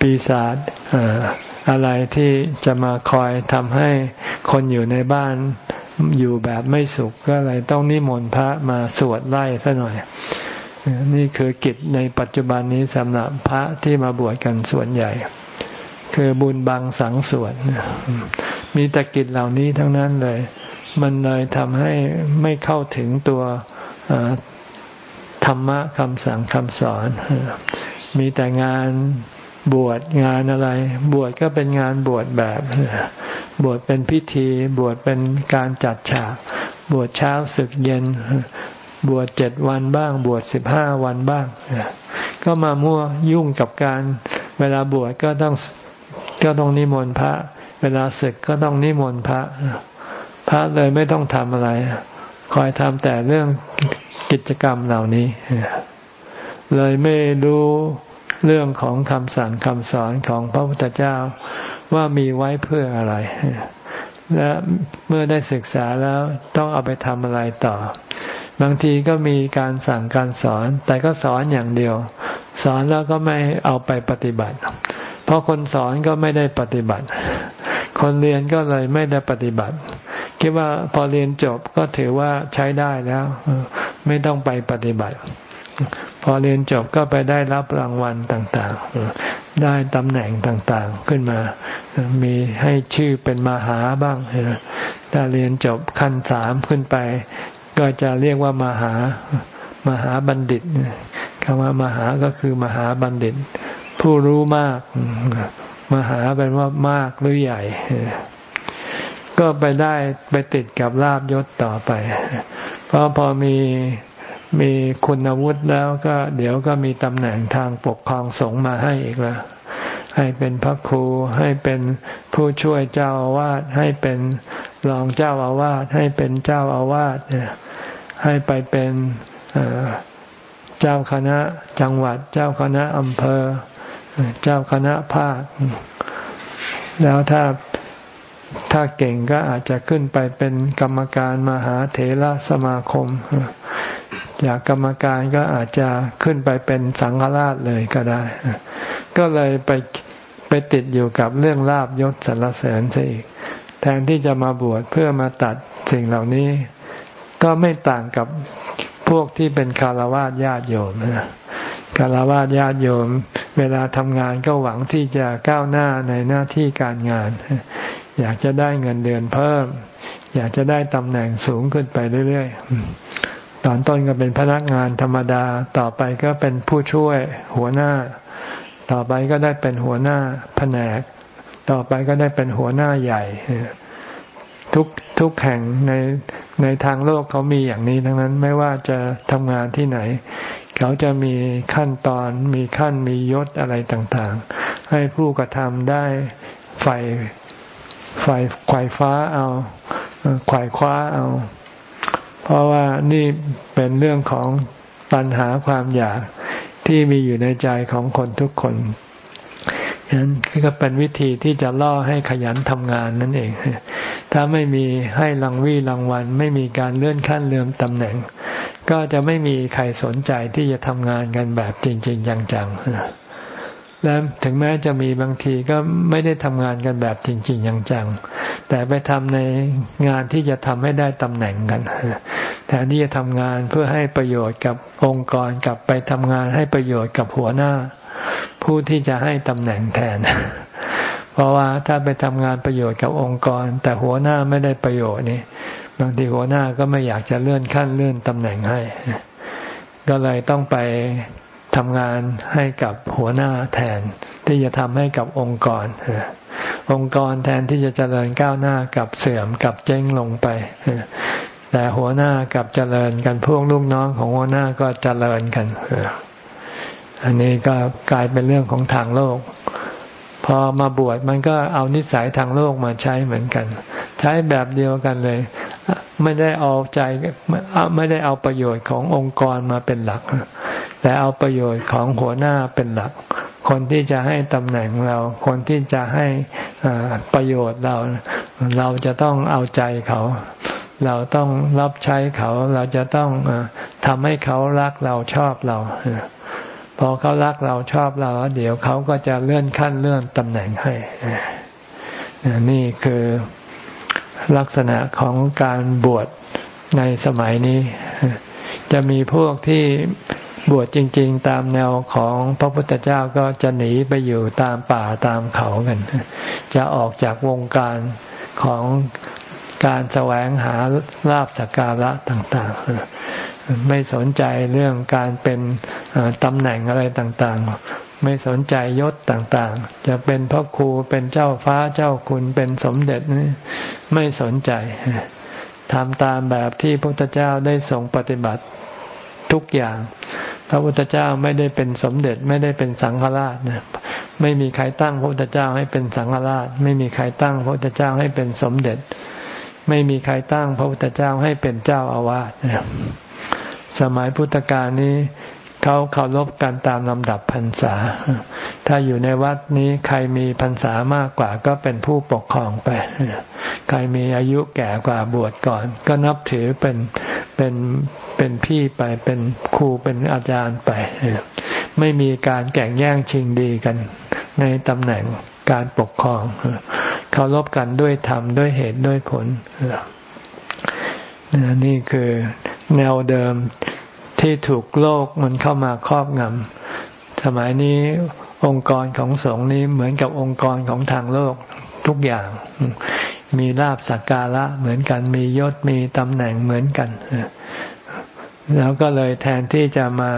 ปีศาจอะไรที่จะมาคอยทำให้คนอยู่ในบ้านอยู่แบบไม่สุขก็เลยต้องนิมนต์พระมาสวดไล่ซะหน่อย นี่คือกิจในปัจจุบันนี้สำหรับพระที่มาบวชกันส่วนใหญ่ คือบุญบังสังส่วดมีต่กิจเหล่านี้ทั้งนั้นเลย มันเลยทำให้ไม่เข้าถึงตัวธรรมะคำสั่งคำสอน มีแต่งานบวชงานอะไร บวชก็เป็นงานบวชแบบ บวชเป็นพิธี บวชเป็นการจัดฉาก บวชเช้าศึกเย็น บวชเจ็ดวันบ้าง บวชสิบห้าวันบ้าง ก็มามั่วยุ่งกับการ เวลาบวชก็ต้อง ก็ต้องนิมนต์พระ เวลาศึกก็ต้องนิมนต์พระ พระเลยไม่ต้องทำอะไร คอยทำแต่เรื่องกิจกรรมเหล่านี้ เลยไม่รู้เรื่องของคำสั่งคำสอนของพระพุทธเจ้าว่ามีไว้เพื่ออะไร และเมื่อได้ศึกษาแล้วต้องเอาไปทำอะไรต่อ บางทีก็มีการสั่งการสอน แต่ก็สอนอย่างเดียว สอนแล้วก็ไม่เอาไปปฏิบัติ เพราะคนสอนก็ไม่ได้ปฏิบัติ คนเรียนก็เลยไม่ได้ปฏิบัติ คิดว่าพอเรียนจบก็ถือว่าใช้ได้แล้ว ไม่ต้องไปปฏิบัติ พอเรียนจบก็ไปได้รับรางวัลต่างๆ ได้ตำแหน่งต่างๆขึ้นมา มีให้ชื่อเป็นมหาบ้างถ้าเรียนจบขั้นสามขึ้นไป ก็จะเรียกว่ามหามหาบัณฑิตคำว่ามหาก็คือมหาบัณฑิต ผู้รู้มาก มหาเป็นว่ามากหรือใหญ่ ก็ไปได้ไปติดกับลาบยศต่อไป เพราะพอมีมีคุณวุฒิแล้วก็เดี๋ยวก็มีตำแหน่งทางปกครองสงฆ์มาให้อีกล้วให้เป็นพระครูให้เป็นผู้ช่วยเจ้าอาวาสให้เป็นรองเจ้าอาวาสให้เป็นเจ้าอาวาสให้ไปเป็นเจ้าคณะจังหวัดเจ้าคณะอำเภอ เจ้าคณะภาค แล้วถ้าถ้าเก่งก็อาจจะขึ้นไปเป็นกรรมการมหาเถระสมาคม จากกรรมการก็อาจจะขึ้นไปเป็นสังฆราชเลยก็ได้ ก็เลยไปไปติดอยู่กับเรื่องลาบยศสรรเสริญซะอีก แทนที่จะมาบวชเพื่อมาตัดสิ่งเหล่านี้ ก็ไม่ต่างกับพวกที่เป็นคารวะญาติโยมนะ คารวะญาติโยม เวลาทำงานก็หวังที่จะก้าวหน้าในหน้าที่การงาน อยากจะได้เงินเดือนเพิ่ม อยากจะได้ตำแหน่งสูงขึ้นไปเรื่อยๆ ตอนต้นก็เป็นพนักงานธรรมดา ต่อไปก็เป็นผู้ช่วยหัวหน้า ต่อไปก็ได้เป็นหัวหน้าแผนก ต่อไปก็ได้เป็นหัวหน้าใหญ่ทุกทุกแห่งในในทางโลกเขามีอย่างนี้ทั้งนั้นไม่ว่าจะทำงานที่ไหน เขาจะมีขั้นตอนมีขั้นมียศอะไรต่างๆ ให้ผู้กระทำได้ไฟไฟไขว่ฟ้าเอาไขว่คว้าเอา เพราะว่านี่เป็นเรื่องของปัญหาความอยากที่มีอยู่ในใจของคนทุกคนนั้นก็เป็นวิธีที่จะล่อให้ขยันทำงานนั่นเอง ถ้าไม่มีให้รางวี่รางวัล ไม่มีการเลื่อนขั้นเลื่อนตำแหน่ง ก็จะไม่มีใครสนใจที่จะทำงานกันแบบจริง ๆ จังๆ และถึงแม้จะมีบางทีก็ไม่ได้ทำงานกันแบบจริง ๆ จังๆ แต่ไปทำในงานที่จะทำให้ได้ตำแหน่งกันแทนที่จะทำงานเพื่อให้ประโยชน์กับองค์กรกลับไปทำงานให้ประโยชน์กับหัวหน้า ผู้ที่จะให้ตำแหน่งแทน เพราะว่าถ้าไปทำงานประโยชน์กับองค์กร แต่หัวหน้าไม่ได้ประโยชน์นี่ บางทีหัวหน้าก็ไม่อยากจะเลื่อนขั้นเลื่อนตำแหน่งให้ ก็เลยต้องไปทำงานให้กับหัวหน้าแทนที่จะทำให้กับองค์กร องค์กรแทนที่จะเจริญก้าวหน้ากับเสื่อมกับเจ๊งลงไป แต่หัวหน้ากับเจริญกันพวกลูกน้องของหัวหน้าก็เจริญกัน อันนี้ก็กลายเป็นเรื่องของทางโลก พอมาบวชมันก็เอานิสัยทางโลกมาใช้เหมือนกัน ใช้แบบเดียวกันเลย ไม่ได้เอาใจไม่ได้เอาประโยชน์ขององค์กรมาเป็นหลัก แต่เอาประโยชน์ของหัวหน้าเป็นหลัก คนที่จะให้ตำแหน่งเรา คนที่จะให้ประโยชน์เรา เราจะต้องเอาใจเขา เราต้องรับใช้เขา เราจะต้องทำให้เขารักเราชอบเราพอเขารักเราชอบเราเดี๋ยวเขาก็จะเลื่อนขั้นเลื่อนตำแหน่งให้นี่คือ ลักษณะของการบวชในสมัยนี้ จะมีพวกที่บวชจริง ๆ ตามแนวของพระพุทธเจ้าก็จะหนีไปอยู่ตามป่าตามเขากัน จะออกจากวงการของการแสวงหาลาบสักการะต่างๆ ไม่สนใจเรื่องการเป็นตำแหน่งอะไรต่างๆ ไม่สนใจยศต่างๆ จะเป็นพ่อครูเป็นเจ้าฟ้าเจ้าคุณเป็นสมเด็จนี่ไม่สนใจทำตามแบบที่พระพุทธเจ้าได้ทรงปฏิบัติทุกอย่าง พระพุทธเจ้าไม่ได้เป็นสมเด็จไม่ได้เป็นสังฆราชนะไม่มีใครตั้งพระพุทธเจ้าให้เป็นสังฆราช ไม่มีใครตั้งพระพุทธเจ้าให้เป็นสมเด็จ ไม่มีใครตั้งพระพุทธเจ้าให้เป็นเจ้าอาวาสสมัยพุทธกาลนี้ เขาเคารพกันตามลำดับพรรษา ถ้าอยู่ในวัดนี้ใครมีพรรษามากกว่าก็เป็นผู้ปกครองไป ใครมีอายุแก่กว่าบวชก่อน ก็นับถือเป็นเป็นเป็นพี่ไปเป็นครูเป็นอาจารย์ไป ไม่มีการแข่งแย่งชิงดีกัน ในตำแหน่งการปกครอง เคารพกันด้วยธรรมด้วยเหตุด้วยผลนี่คือแนวเดิม ที่ถูกโลกมันเข้ามาครอบงำสมัยนี้องค์กรของสงฆ์นี้เหมือนกับองค์กรของทางโลกทุกอย่าง มีลาบสักการะเหมือนกันมียศมีตำแหน่งเหมือนกันแล้วก็เลยแทนที่จะมา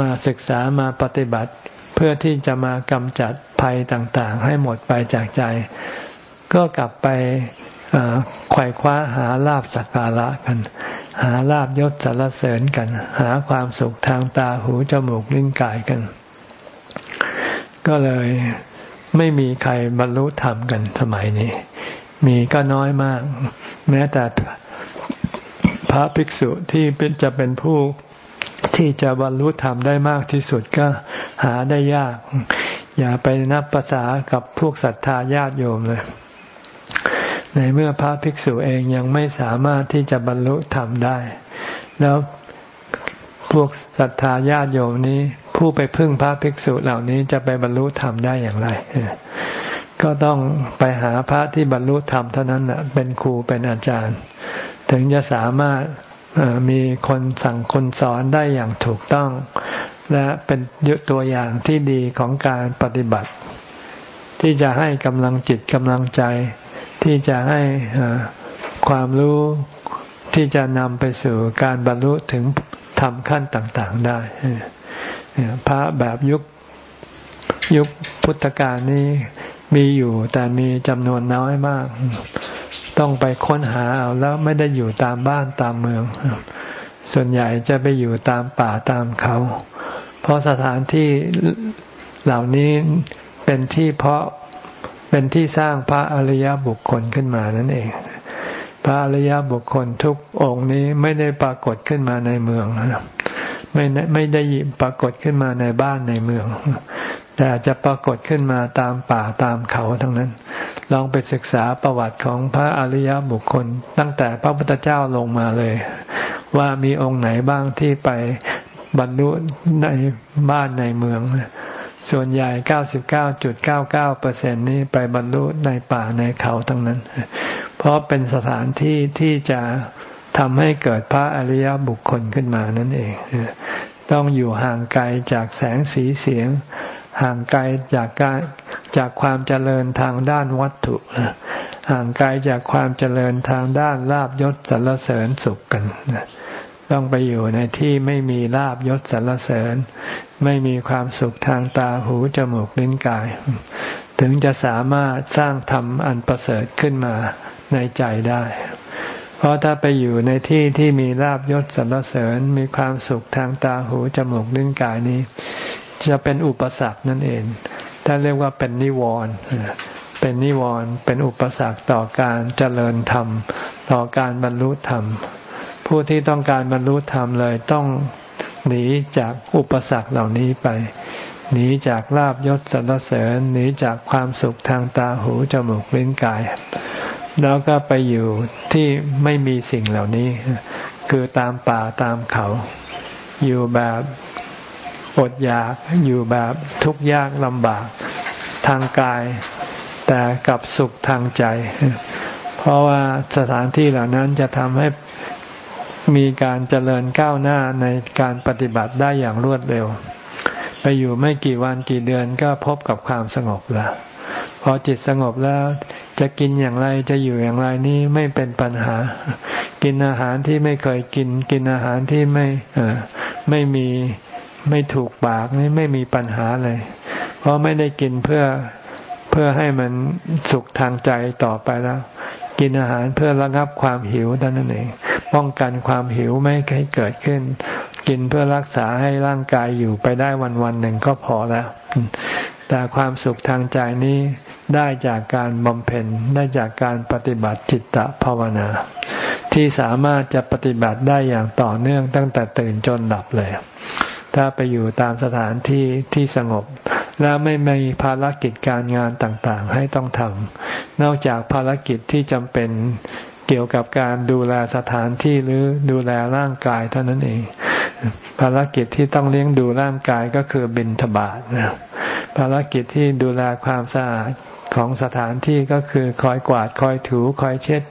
มาศึกษามาปฏิบัติ เพื่อที่จะมากำจัดภัยต่าง ๆ ให้หมดไปจากใจ ก็กลับไปไขว่คว้าหาลาบสักการะกัน หาลาบยศสารเสริญกัน หาความสุขทางตาหูจมูกลิ้นกายกัน ก็เลยไม่มีใครบรรลุธรรมกันสมัยนี้ มีก็น้อยมาก แม้แต่พระภิกษุที่เป็นจะเป็นผู้ที่จะบรรลุธรรมได้มากที่สุดก็หาได้ยาก อย่าไปนับภาษากับพวกศรัทธาญาติโยมเลย ในเมื่อพระภิกษุเองยังไม่สามารถที่จะบรรลุธรรมได้ แล้วพวกศรัทธาญาติโยมนี้ ผู้ไปพึ่งพระภิกษุเหล่านี้จะไปบรรลุธรรมได้อย่างไร ก็ต้องไปหาพระที่บรรลุธรรมเท่านั้นเป็นครูเป็นอาจารย์ ถึงจะสามารถมีคนสั่งคนสอนได้อย่างถูกต้อง และเป็นตัวอย่างที่ดีของการปฏิบัติ ที่จะให้กำลังจิตกำลังใจ ที่จะให้ความรู้ที่จะนำไปสู่การบรรลุถึงทำขั้นต่าง ๆได้พระแบบยุคยุคพุทธกาลนี้มีอยู่แต่มีจำนวนน้อยมาก ต้องไปค้นหาเอาแล้วไม่ได้อยู่ตามบ้านตามเมือง ส่วนใหญ่จะไปอยู่ตามป่าตามเขา เพราะสถานที่เหล่านี้เป็นที่เพาะ เป็นที่สร้างพระอริยบุคคลขึ้นมานั่นเอง พระอริยบุคคลทุกองค์นี้ไม่ได้ปรากฏขึ้นมาในเมืองไม่ไม่ได้ปรากฏขึ้นมาในบ้านในเมือง แต่จะปรากฏขึ้นมาตามป่าตามเขาทั้งนั้น ลองไปศึกษาประวัติของพระอริยบุคคล ตั้งแต่พระพุทธเจ้าลงมาเลย ว่ามีองค์ไหนบ้างที่ไปบรรลุในบ้านในเมือง ส่วนใหญ่ 99.99เปอร์เซ็นนี้ไปบรรลุในป่าในเขาทั้งนั้น เพราะเป็นสถานที่ที่จะทำให้เกิดพระอริยบุคคลขึ้นมานั่นเอง ต้องอยู่ห่างไกลจากแสงสีเสียง ห่างไกลจากการจากความเจริญทางด้านวัตถุ ห่างไกลจากความเจริญทางด้านลาบยศสรรเสริญสุขกัน ต้องไปอยู่ในที่ไม่มีลาบยศสรรเสริญ ไม่มีความสุขทางตาหูจมูกลิ้นกาย ถึงจะสามารถสร้างธรรมอันประเสริฐขึ้นมาในใจได้ เพราะถ้าไปอยู่ในที่ที่มีลาบยศสรรเสริญ มีความสุขทางตาหูจมูกลิ้นกายนี้ จะเป็นอุปสรรคนั่นเองท่าเรียกว่าเป็นนิวรณ์เป็นนิวรณ์เป็นอุปสรรคต่อการเจริญธรรม ต่อการบรรลุธรรม ผู้ที่ต้องการบรรลุธรรมเลยต้องหนีจากอุปสรรคเหล่านี้ไป หนีจากลาบยศสรรเสริญหนีจากความสุขทางตาหูจมูกลิ้นกาย แล้วก็ไปอยู่ที่ไม่มีสิ่งเหล่านี้ คือตามป่าตามเขา อยู่แบบอดอยากอยู่แบบทุกข์ยากลำบากทางกาย แต่กับสุขทางใจ เพราะว่าสถานที่เหล่านั้นจะทำให้ มีการเจริญก้าวหน้าในการปฏิบัติได้อย่างรวดเร็ว ไปอยู่ไม่กี่วันกี่เดือนก็พบกับความสงบแล้วพอจิตสงบแล้ว จะกินอย่างไรจะอยู่อย่างไรนี่ไม่เป็นปัญหา กินอาหารที่ไม่เคยกิน กินอาหารที่ไม่ไม่มีไม่ถูกปากนี่ไม่มีปัญหาเลย เพราะไม่ได้กินเพื่อเพื่อให้มันสุขทางใจต่อไปแล้ว กินอาหารเพื่อระงับความหิวนั่นเอง ป้องกันความหิวไม่ให้เกิดขึ้น กินเพื่อรักษาให้ร่างกายอยู่ไปได้วันวันหนึ่งก็พอแล้ว แต่ความสุขทางใจนี้ได้จากการบำเพ็ญได้จากการปฏิบัติจิตตภาวนา ที่สามารถจะปฏิบัติได้อย่างต่อเนื่องตั้งแต่ตื่นจนหลับเลย ถ้าไปอยู่ตามสถานที่ที่สงบ แล้วไม่มีภารกิจการงานต่างๆ ให้ต้องทำนอกจากภารกิจที่จำเป็นเกี่ยวกับการดูแลสถานที่หรือดูแลร่างกายเท่านั้นเอง ภารกิจที่ต้องเลี้ยงดูร่างกายก็คือบินทบาทภารกิจที่ดูแลความสะอาดของสถานที่ก็คือคอยกวาดคอยถูคอยเช็ด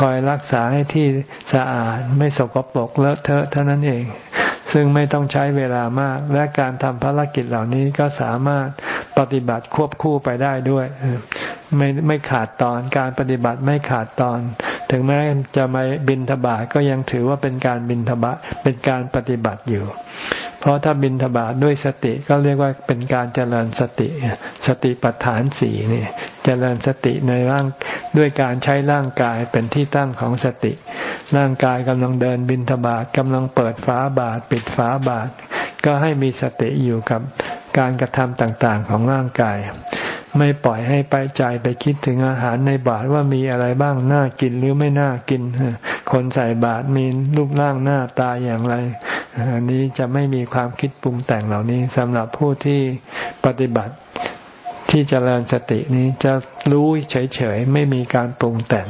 คอยรักษาให้ที่สะอาดไม่สกปรกเลอะเทอะเท่านั้นเอง ซึ่งไม่ต้องใช้เวลามาก และการทำภารกิจเหล่านี้ก็สามารถปฏิบัติควบคู่ไปได้ด้วย ไม่ไม่ขาดตอนการปฏิบัติไม่ขาดตอน ถึงแม้จะไม่บินทบาทก็ยังถือว่าเป็นการบินทบาทเป็นการปฏิบัติอยู่ เพราะถ้าบินทบาทด้วยสติก็เรียกว่าเป็นการเจริญสติ สติปัฏฐานสี่นี่เจริญสติในร่างด้วยการใช้ร่างกายเป็นที่ตั้งของสติ ร่างกายกำลังเดินบินทบาทกำลังเปิดฝาบาทปิดฝาบาทก็ให้มีสติอยู่กับการกระทำต่างๆของร่างกาย ไม่ปล่อยให้ไปใจไปคิดถึงอาหารในบาตรว่ามีอะไรบ้างน่ากินหรือไม่น่ากิน คนใส่บาตรมีรูปร่างหน้าตาอย่างไร อันนี้จะไม่มีความคิดปรุงแต่งเหล่านี้สำหรับผู้ที่ปฏิบัติที่เจริญสตินี้จะรู้เฉยๆไม่มีการปรุงแต่ง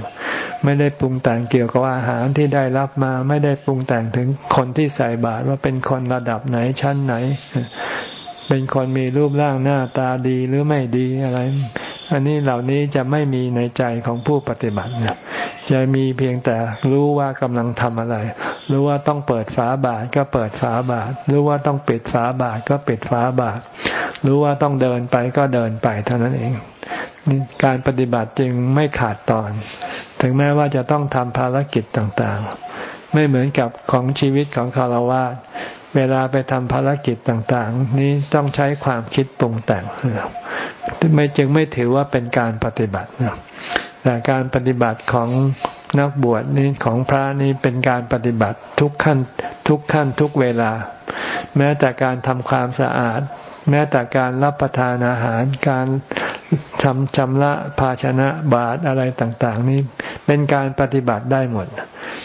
ไม่ได้ปรุงแต่งเกี่ยวกับอาหารที่ได้รับมา ไม่ได้ปรุงแต่งถึงคนที่ใส่บาตรว่าเป็นคนระดับไหนชั้นไหน เป็นคนมีรูปร่างหน้าตาดีหรือไม่ดีอะไร อันนี้เหล่านี้จะไม่มีในใจของผู้ปฏิบัติจะมีเพียงแต่รู้ว่ากำลังทำอะไร รู้ว่าต้องเปิดฝาบาทก็เปิดฝาบาท รู้ว่าต้องปิดฝาบาทก็ปิดฝาบาท รู้ว่าต้องเดินไปก็เดินไปเท่านั้นเองการปฏิบัติจึงไม่ขาดตอน ถึงแม้ว่าจะต้องทำภารกิจต่างๆ ไม่เหมือนกับของชีวิตของคารวะ เวลาไปทำภารกิจต่างๆ นี้ต้องใช้ความคิดปรุงแต่งไม่จึงไม่ถือว่าเป็นการปฏิบัติแต่การปฏิบัติของนักบวชนี้ของพระนี้เป็นการปฏิบัติทุกขั้นทุกขั้นทุกเวลา แม้แต่การทำความสะอาด แม้แต่การรับประทานอาหารการทำชำระภาชนะบาตรอะไรต่างๆ นี้เป็นการปฏิบัติได้หมด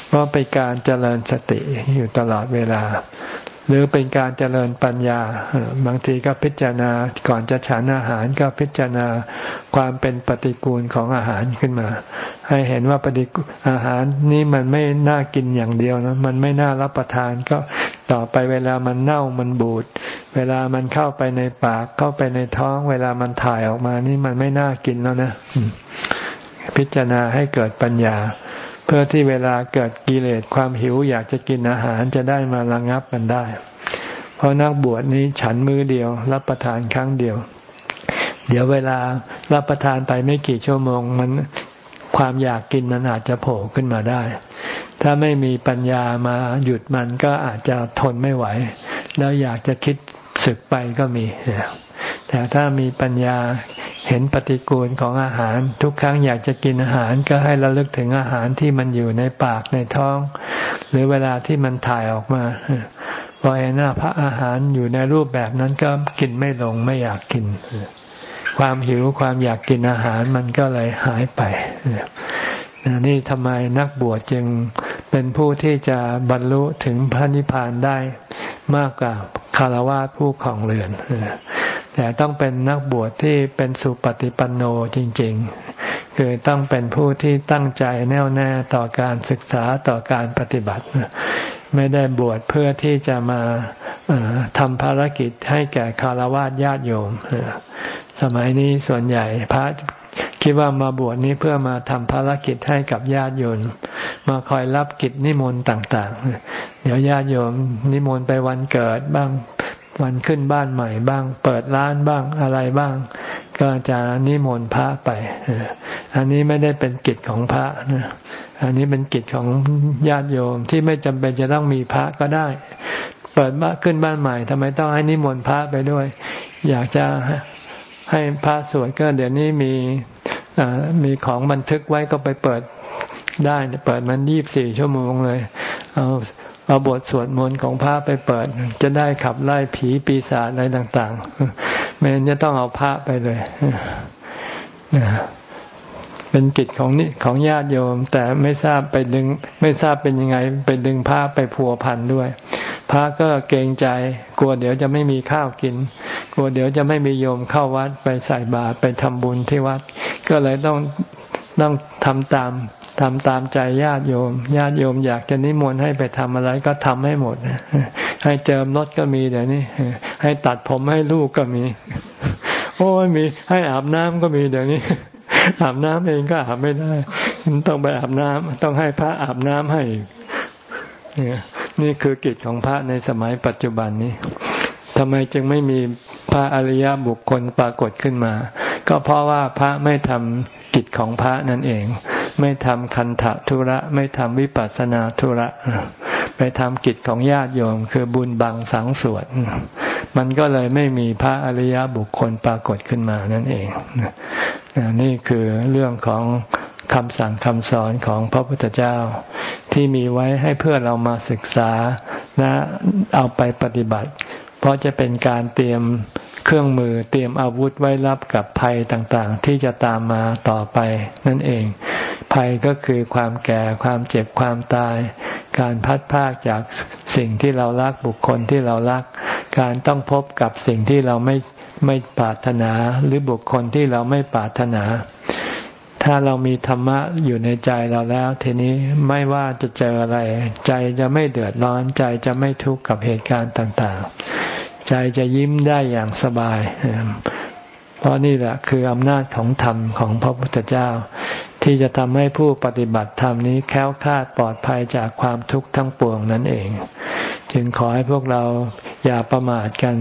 เพราะเป็นการเจริญสติอยู่ตลอดเวลา หรือเป็นการเจริญปัญญา บางทีก็พิจารณาก่อนจะฉันอาหารก็พิจารณาความเป็นปฏิกูลของอาหารขึ้นมา ให้เห็นว่าปฏิอาหารนี้มันไม่น่ากินอย่างเดียวนะมันไม่น่ารับประทานก็ต่อไปเวลามันเน่ามันบูด เวลามันเข้าไปในปากเข้าไปในท้อง เวลามันถ่ายออกมานี่มันไม่น่ากินแล้วนะพิจารณาให้เกิดปัญญา พื่อที่เวลาเกิดกิเลสความหิวอยากจะกินอาหารจะได้มาระงงับมันได้ เพราะนักบวชนี้ฉันมือเดียว รับประทานครั้งเดียว เดี๋ยวเวลารับประทานไปไม่กี่ชั่วโมง มันความอยากกินมันอาจจะโผล่ขึ้นมาได้ ถ้าไม่มีปัญญามาหยุดมันก็อาจจะทนไม่ไหว แล้วอยากจะคิดศึกไปก็มี แต่ถ้ามีปัญญา เห็นปฏิกูลของอาหาร ทุกครั้งอยากจะกินอาหารก็ให้ระลึกถึงอาหารที่มันอยู่ในปากในท้อง หรือเวลาที่มันถ่ายออกมาพอเห็นหน้าพระอาหารอยู่ในรูปแบบนั้นก็กินไม่ลงไม่อยากกิน ความหิวความอยากกินอาหารมันก็เลยหายไปนี่ทำไมนักบวชจึงเป็นผู้ที่จะบรรลุถึงพระนิพพานได้มากกว่าคารวะผู้ของเรือน แต่ต้องเป็นนักบวชที่เป็นสุปฏิปันโนจริง ๆ คือต้องเป็นผู้ที่ตั้งใจแน่วแน่ต่อการศึกษาต่อการปฏิบัติ ไม่ได้บวชเพื่อที่จะมาทำภารกิจให้แก่คารวะญาติโยม สมัยนี้ส่วนใหญ่พระคิดว่ามาบวชนี้เพื่อมาทำภารกิจให้กับญาติโยมมาคอยรับกิจนิมนต์ต่าง ๆ เดี๋ยวญาติโยมนิมนต์ไปวันเกิดบ้าง วันขึ้นบ้านใหม่บ้าง เปิดร้านบ้างอะไรบ้าง ก็จะนิมนต์พระไป อันนี้ไม่ได้เป็นกิจของพระนะอันนี้เป็นกิจของญาติโยมที่ไม่จำเป็นจะต้องมีพระก็ได้ เปิดบ้านขึ้นบ้านใหม่ทำไมต้องให้นิมนต์พระไปด้วย อยากจะให้พระสวดก็เดี๋ยวนี้มีมีของบันทึกไว้ก็ไปเปิดได้เปิดมันยี่บสี่ชั่วโมงเลย เอา เอาบทสวดมนต์ของพระไปเปิด จะได้ขับไล่ผีปีศาจอะไรต่าง ๆ ไม่จะต้องเอาพระไปเลยเป็นกิจของนี่ของญาติโยม แต่ไม่ทราบไปดึง ไม่ทราบเป็นยังไงไปดึงพระไปพัวพันด้วย พระก็เกรงใจ กลัวเดี๋ยวจะไม่มีข้าวกิน กลัวเดี๋ยวจะไม่มีโยมเข้าวัดไปใส่บาตรไปทำบุญที่วัด ก็เลยต้อง ต้องทำตามทำตามใจญาติโยม ญาติโยมอยากจะนิมนต์ให้ไปทำอะไรก็ทำให้หมด ให้เจิมรถก็มีเดี๋ยวนี้ ให้ตัดผมให้ลูกก็มี โอ้ยมีให้อาบน้ำก็มีเดี๋ยวนี้ อาบน้ำเองก็อาบไม่ได้ ต้องไปอาบน้ำต้องให้พระอาบน้ำให้นี่นี่คือกิจของพระในสมัยปัจจุบันนี้ทำไมจึงไม่มีพระอริยบุคคลปรากฏขึ้นมา ก็เพราะว่าพระไม่ทำกิจของพระนั่นเอง ไม่ทำคันธะธุระ ไม่ทำวิปัสสนาธุระ ไปทำกิจของญาติโยม คือบุญบังสังสวดมันก็เลยไม่มีพระอริยบุคคลปรากฏขึ้นมานั่นเอง นี่คือเรื่องของคำสั่งคำสอนของพระพุทธเจ้า ที่มีไว้ให้เพื่อเรามาศึกษาและเอาไปปฏิบัติ เพราะจะเป็นการเตรียมเครื่องมือเตรียมอาวุธไว้รับกับภัยต่างๆ ที่จะตามมาต่อไปนั่นเอง ภัยก็คือความแก่ความเจ็บความตาย การพัดพากจากสิ่งที่เรารักบุคคลที่เรารัก การต้องพบกับสิ่งที่เราไม่ไม่ปรารถนาหรือบุคคลที่เราไม่ปรารถนา ถ้าเรามีธรรมะอยู่ในใจเราแล้ว ทีนี้ไม่ว่าจะเจออะไร ใจจะไม่เดือดร้อน ใจจะไม่ทุกข์กับเหตุการณ์ต่างๆ ใจจะยิ้มได้อย่างสบาย เพราะนี่แหละคืออำนาจของธรรมของพระพุทธเจ้า ที่จะทำให้ผู้ปฏิบัติธรรมนี้แค้วคลาดปลอดภัยจากความทุกข์ทั้งปวงนั่นเอง จึงขอให้พวกเราอย่าประมาทกัน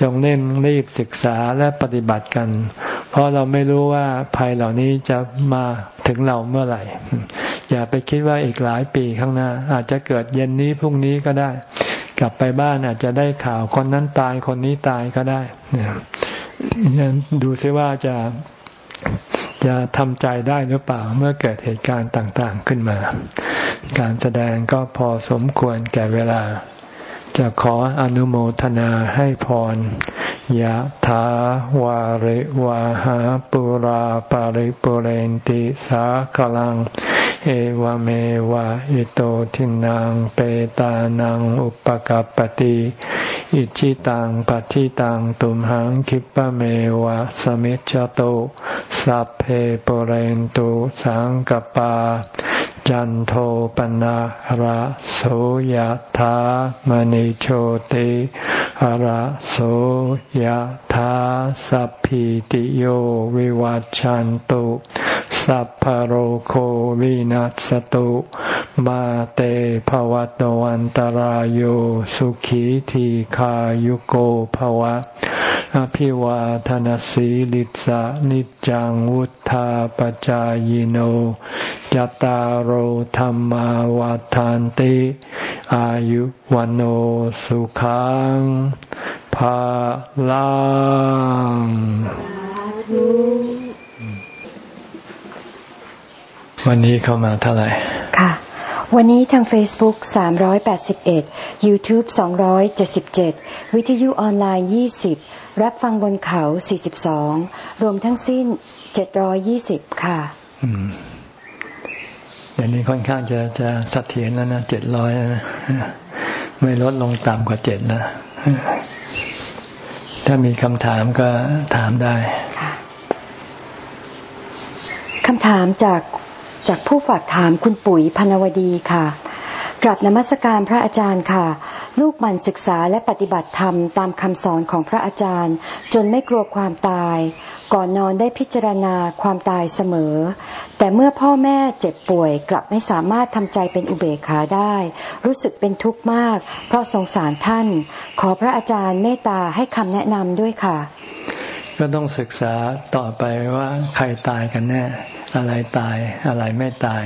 จงเร่งรีบศึกษาและปฏิบัติกัน เพราะเราไม่รู้ว่าภัยเหล่านี้จะมาถึงเราเมื่อไหร่ อย่าไปคิดว่าอีกหลายปีข้างหน้า อาจจะเกิดเย็นนี้พรุ่งนี้ก็ได้ กลับไปบ้านอาจจะได้ข่าวคนนั้นตายคนนี้ตายก็ได้นี่ยดูซิว่าจะจะทำใจได้หรือเปล่าเมื่อเกิดเหตุการณ์ต่างๆขึ้นมา การแสดงก็พอสมควรแก่เวลา จะขออนุโมทนาให้พร ยะถาวาริวาหาปุราปาริปุเรนติสากลัง เอวเมวะอิโตทินังเปตานังอุปกัรปติอิชิตังปฏิตังตุมหังคิปะเมวะสมิจจโตสัพเพปุเรนตุสังกปา จันโทปนะระโสยธามณิโชติระโสยธาสัพพิติโยวิวัจจันตุสัพพโรโควินัสตุมาเตภวัตวันตารโยสุขีทีขายุโกภวะ อภิวาทนสีลิสะนิจังวุธาปจายโนจตารโหธรรมวาทานติ อายุวันโอสุขังภาลังวันนี้เข้ามาเท่าไหร่ ค่ะ วันนี้ทาง Facebook 381 YouTube 277 วิทยุออนไลน์ 20 รับฟังบนเขา 42 รวมทั้งสิ้น 720 ค่ะอืมเดี๋ยวนี้ค่อนข้างจะจะสัเถียรแล้วนะเจ็ดร้อยนะ ไม่ลดลงต่ำกว่าเจ็ดนะ ถ้ามีคำถามก็ถามได้คำถามจากจากผู้ฝากถามคุณปุ๋ยพนวดีค่ะกราบนมัสการพระอาจารย์ค่ะ ลูกมันศึกษาและปฏิบัติธรรมตามคำสอนของพระอาจารย์ จนไม่กลัวความตาย ก่อนนอนได้พิจารณาความตายเสมอ แต่เมื่อพ่อแม่เจ็บป่วยกลับไม่สามารถทำใจเป็นอุเบกขาได้ รู้สึกเป็นทุกข์มาก เพราะสงสารท่าน ขอพระอาจารย์เมตตาให้คำแนะนำด้วยค่ะ ก็ต้องศึกษาต่อไปว่าใครตายกันแน่ อะไรตายอะไรไม่ตาย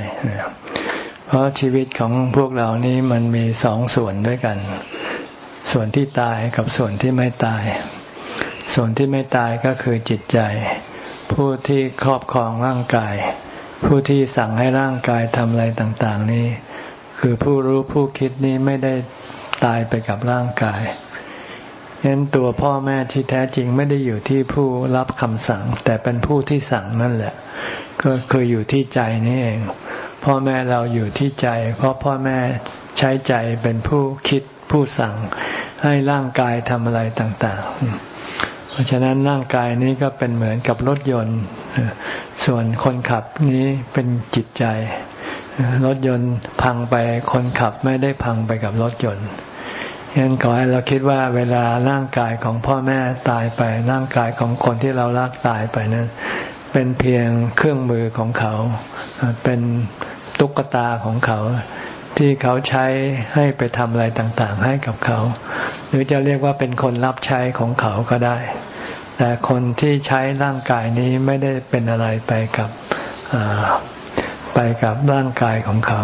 เพราะชีวิตของพวกเรานี้มันมีสองส่วนด้วยกัน ส่วนที่ตายกับส่วนที่ไม่ตาย ส่วนที่ไม่ตายก็คือจิตใจ ผู้ที่ครอบครองร่างกาย ผู้ที่สั่งให้ร่างกายทำอะไรต่างๆ นี้ คือผู้รู้ผู้คิดนี้ไม่ได้ตายไปกับร่างกายฉะนั้นตัวพ่อแม่ที่แท้จริงไม่ได้อยู่ที่ผู้รับคำสั่ง แต่เป็นผู้ที่สั่งนั่นแหละ ก็คืออยู่ที่ใจนี่เอง พ่อแม่เราอยู่ที่ใจ เพราะพ่อแม่ใช้ใจเป็นผู้คิดผู้สั่งให้ร่างกายทำอะไรต่างๆ เพราะฉะนั้นร่างกายนี้ก็เป็นเหมือนกับรถยนต์ ส่วนคนขับนี้เป็นจิตใจ รถยนต์พังไปคนขับไม่ได้พังไปกับรถยนต์ฉะนั้นขอให้เราคิดว่าเวลาร่างกายของพ่อแม่ตายไปร่างกายของคนที่เรารักตายไปนั้น เป็นเพียงเครื่องมือของเขา เป็นตุ๊กตาของเขา ที่เขาใช้ให้ไปทำอะไรต่างๆ ให้กับเขา หรือจะเรียกว่าเป็นคนรับใช้ของเขาก็ได้ แต่คนที่ใช้ร่างกายนี้ไม่ได้เป็นอะไรไปกับไปกับร่างกายของเขา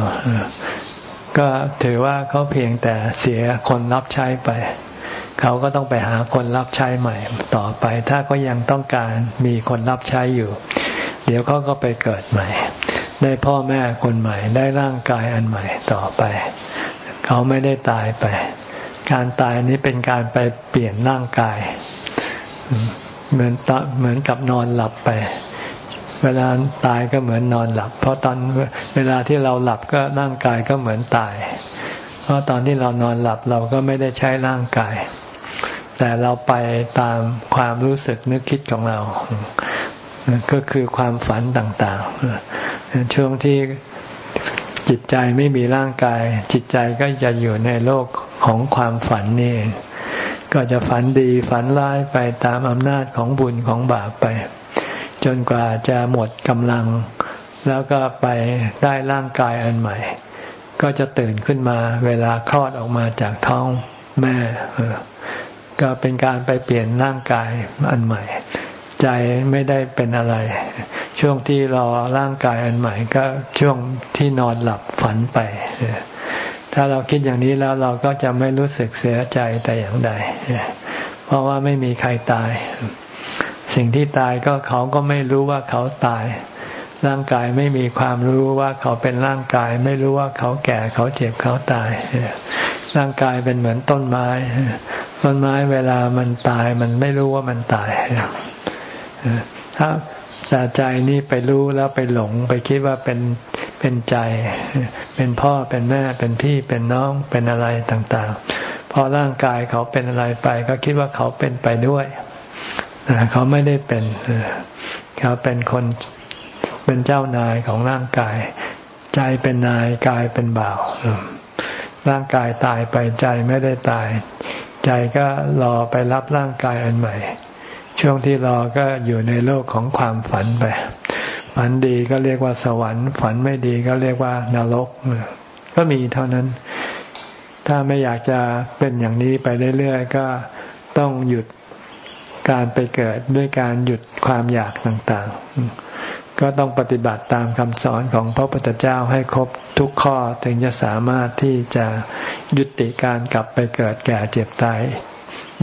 ก็ถือว่าเขาเพียงแต่เสียคนรับใช้ไป เขาก็ต้องไปหาคนรับใช้ใหม่ต่อไป ถ้าก็ยังต้องการมีคนรับใช้อยู่ เดี๋ยวเขาก็ไปเกิดใหม่ ได้พ่อแม่คนใหม่ ได้ร่างกายอันใหม่ต่อไป เขาไม่ได้ตายไป การตายนี้เป็นการไปเปลี่ยนร่างกาย เหมือนเหมือนกับนอนหลับไปเวลาตายก็เหมือนนอนหลับ เพราะตอนเวลาที่เราหลับก็ร่างกายก็เหมือนตาย เพราะตอนที่เรานอนหลับเราก็ไม่ได้ใช้ร่างกาย แต่เราไปตามความรู้สึกนึกคิดของเรา ก็คือความฝันต่างๆ ช่วงที่จิตใจไม่มีร่างกาย จิตใจก็จะอยู่ในโลกของความฝันนี่ ก็จะฝันดีฝันร้ายไปตามอำนาจของบุญของบาปไป จนกว่าจะหมดกำลัง แล้วก็ไปได้ร่างกายอันใหม่ ก็จะตื่นขึ้นมาเวลาคลอดออกมาจากท้องแม่ ก็เป็นการไปเปลี่ยนร่างกายอันใหม่ ใจไม่ได้เป็นอะไร ช่วงที่รอร่างกายอันใหม่ ก็ช่วงที่นอนหลับฝันไป ถ้าเราคิดอย่างนี้แล้วเราก็จะไม่รู้สึกเสียใจแต่อย่างใด เพราะว่าไม่มีใครตาย สิ่งที่ตายก็เขาก็ไม่รู้ว่าเขาตายร่างกายไม่มีความรู้ว่าเขาเป็นร่างกาย ไม่รู้ว่าเขาแก่เขาเจ็บเขาตาย ร่างกายเป็นเหมือนต้นไม้ ต้นไม้เวลามันตายมันไม่รู้ว่ามันตายถ้าแต่ใจนี่ไปรู้แล้วไปหลง ไปคิดว่าเป็นเป็นใจ เป็นพ่อเป็นแม่เป็นพี่เป็นน้องเป็นอะไรต่างๆ พอร่างกายเขาเป็นอะไรไป ก็คิดว่าเขาเป็นไปด้วยเขาไม่ได้เป็นเขาเป็นคนเป็นเจ้านายของร่างกาย ใจเป็นนายกายเป็นบ่าว ร่างกายตายไปใจไม่ได้ตาย ใจก็รอไปรับร่างกายอันใหม่ ช่วงที่รอก็อยู่ในโลกของความฝันไป ฝันดีก็เรียกว่าสวรรค์ ฝันไม่ดีก็เรียกว่านรก ก็มีเท่านั้น ถ้าไม่อยากจะเป็นอย่างนี้ไปเรื่อยๆก็ต้องหยุดการไปเกิดด้วยการหยุดความอยากต่างๆ ก็ต้องปฏิบัติตามคำสอนของพระพุทธเจ้าให้ครบทุกข้อถึงจะสามารถที่จะยุติการกลับไปเกิดแก่เจ็บตาย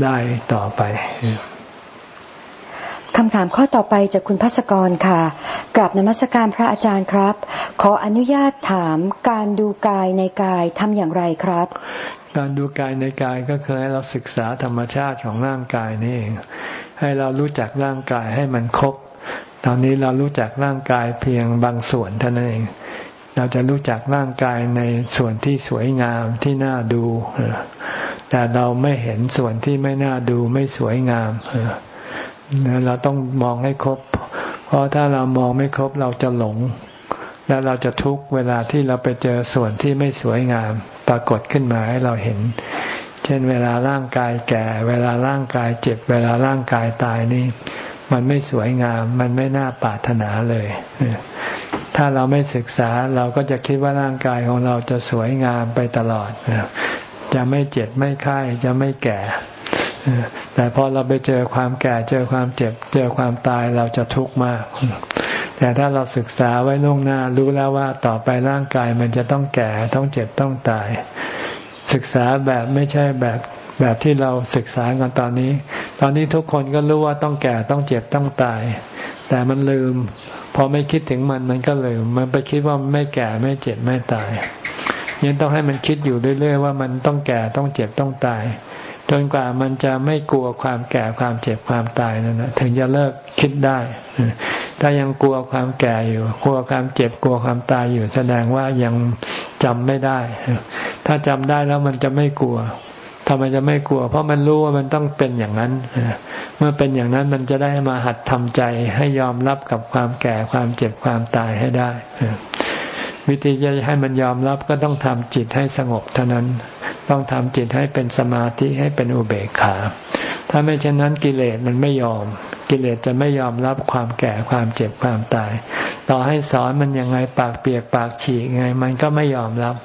ได้ต่อไปคำถามข้อต่อไปจากคุณพัสกรค่ะกราบนมัสการพระอาจารย์ครับ ขออนุญาตถามการดูกายในกายทำอย่างไรครับ การดูกายในกายก็คือให้เราศึกษาธรรมชาติของร่างกายนี่เองให้เรารู้จักร่างกายให้มันครบ ตอนนี้เรารู้จักร่างกายเพียงบางส่วนเท่านั้นเอง เราจะรู้จักร่างกายในส่วนที่สวยงามที่น่าดู แต่เราไม่เห็นส่วนที่ไม่น่าดูไม่สวยงามเราต้องมองให้ครบ เพราะถ้าเรามองไม่ครบเราจะหลง แล้วเราจะทุกข์เวลาที่เราไปเจอส่วนที่ไม่สวยงาม ปรากฏขึ้นมาให้เราเห็น เช่น เวลาร่างกายแก่ เวลาร่างกายเจ็บ เวลาร่างกายตายนี่ มันไม่สวยงาม มันไม่น่าปรารถนาเลย ถ้าเราไม่ศึกษาเราก็จะคิดว่าร่างกายของเราจะสวยงามไปตลอด จะไม่เจ็บไม่ไข้จะไม่แก่ แต่พอเราไปเจอความแก่ เจอความเจ็บ เจอความตายเราจะทุกข์มาก แต่ถ้าเราศึกษาไว้ล่วงหน้ารู้แล้วว่าต่อไปร่างกายมันจะต้องแก่ ต้องเจ็บต้องตาย ศึกษาแบบไม่ใช่แบบแบบที่เราศึกษากันตอนนี้ ตอนนี้ทุกคนก็รู้ว่าต้องแก่ต้องเจ็บต้องตาย แต่มันลืม พอไม่คิดถึงมันมันก็ลืม มันไปคิดว่าไม่แก่ไม่เจ็บไม่ตายยังต้องให้มันคิดอยู่เรื่อยๆว่ามันต้องแก่ต้องเจ็บต้องตาย จนกว่ามันจะไม่กลัวความแก่ความเจ็บความตายนั่นนะถึงจะเลิกคิดได้ ถ้ายังกลัวความแก่อยู่ กลัวความเจ็บกลัวความตายอยู่ แสดงว่ายังจำไม่ได้ ถ้าจำได้แล้วมันจะไม่กลัวทำไมจะไม่กลัว เพราะมันรู้ว่ามันต้องเป็นอย่างนั้น เมื่อเป็นอย่างนั้นมันจะได้มาหัดทำใจให้ยอมรับกับความแก่ความเจ็บความตายให้ได้ วิธีจะให้มันยอมรับก็ต้องทำจิตให้สงบเท่านั้น ต้องทำจิตให้เป็นสมาธิให้เป็นอุเบกขา ถ้าไม่เช่นนั้นกิเลสมันไม่ยอม กิเลสจะไม่ยอมรับความแก่ความเจ็บความตาย ต่อให้สอนมันยังไงปากเปียกปากฉีกไง มันก็ไม่ยอมรับ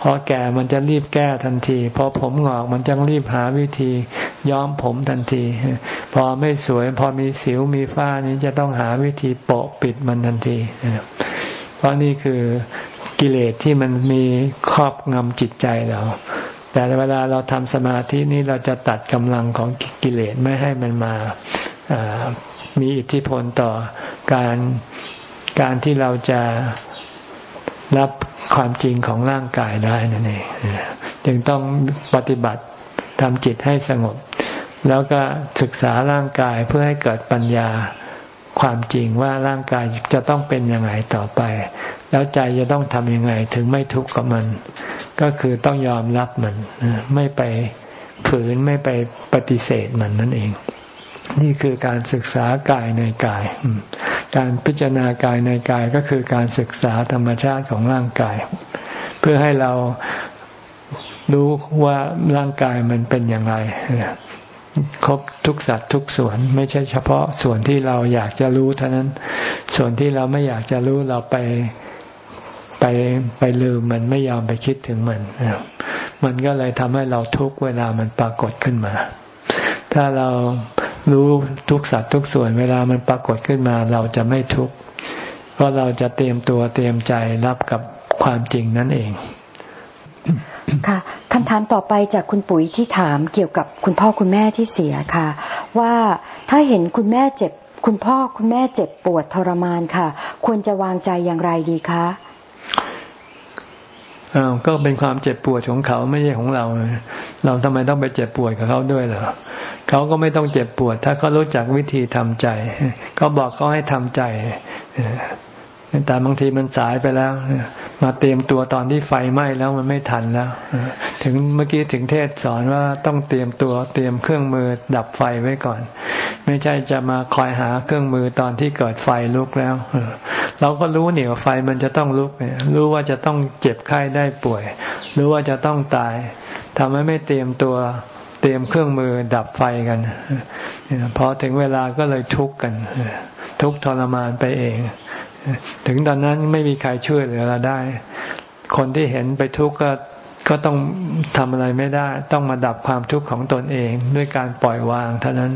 พอแก่มันจะรีบแก้ทันที พอผมหงอกมันจะรีบหาวิธี ย้อมผมทันที พอไม่สวยพอมีสิวมีฝ้านี้จะต้องหาวิธีโปะปิดมันทันทีเพราะนี่คือกิเลสที่มันมีครอบงำจิตใจเรา แต่เวลาเราทำสมาธินี้เราจะตัดกำลังของกิเลสไม่ให้มันมามีอิทธิพลต่อการการที่เราจะรับความจริงของร่างกายได้นั่นเองจึงต้องปฏิบัติทำจิตให้สงบ แล้วก็ศึกษาร่างกายเพื่อให้เกิดปัญญา ความจริงว่าร่างกายจะต้องเป็นยังไงต่อไป แล้วใจจะต้องทำยังไงถึงไม่ทุกข์กับมัน ก็คือต้องยอมรับมันไม่ไปฝืนไม่ไปปฏิเสธมันนั่นเอง นี่คือการศึกษากายในกาย การพิจารณากายในกายก็คือการศึกษาธรรมชาติของร่างกาย เพื่อให้เรารู้ว่าร่างกายมันเป็นอย่างไร ครบทุกสัตว์ทุกส่วน ไม่ใช่เฉพาะส่วนที่เราอยากจะรู้เท่านั้น ส่วนที่เราไม่อยากจะรู้เราไปไปไปลืมมันไม่ยอมไปคิดถึงมันมันก็เลยทำให้เราทุกเวลามันปรากฏขึ้นมา ถ้าเรารู้ทุกสัตว์ทุกส่วน เวลามันปรากฏขึ้นมา เราจะไม่ทุกข์เพราะเราจะเตรียมตัวเตรียมใจรับกับความจริงนั่นเอง ค่ะคำถามต่อไปจากคุณปุ๋ยที่ถามเกี่ยวกับคุณพ่อคุณแม่ที่เสียค่ะ ว่าถ้าเห็นคุณแม่เจ็บ คุณพ่อคุณแม่เจ็บปวดทรมานค่ะ ควรจะวางใจอย่างไรดีคะอ้าวก็เป็นความเจ็บปวดของเขาไม่ใช่ของเรา เราทำไมต้องไปเจ็บปวดกับเขาด้วยเหรอเขาก็ไม่ต้องเจ็บปวด ถ้าเขารู้จักวิธีทำใจ เขาบอกเขาให้ทำใจ แต่บางทีมันสายไปแล้ว มาเตรียมตัวตอนที่ไฟไหม้แล้วมันไม่ทันแล้ว ถึงเมื่อกี้ถึงเทศสอนว่าต้องเตรียมตัวเตรียมเครื่องมือดับไฟไว้ก่อน ไม่ใช่จะมาคอยหาเครื่องมือตอนที่เกิดไฟลุกแล้ว เราก็รู้เนี่ยวไฟมันจะต้องลุกรู้ว่าจะต้องเจ็บไข้ได้ป่วย รู้ว่าจะต้องตายทำให้ไม่เตรียมตัวเตรียมเครื่องมือดับไฟกันพอถึงเวลาก็เลยทุกข์กัน ทุกทรมานไปเอง ถึงตอนนั้นไม่มีใครช่วยเหลือเราได้ คนที่เห็นไปทุกข์ก็ก็ต้องทำอะไรไม่ได้ ต้องมาดับความทุกข์ของตนเองด้วยการปล่อยวางเท่านั้น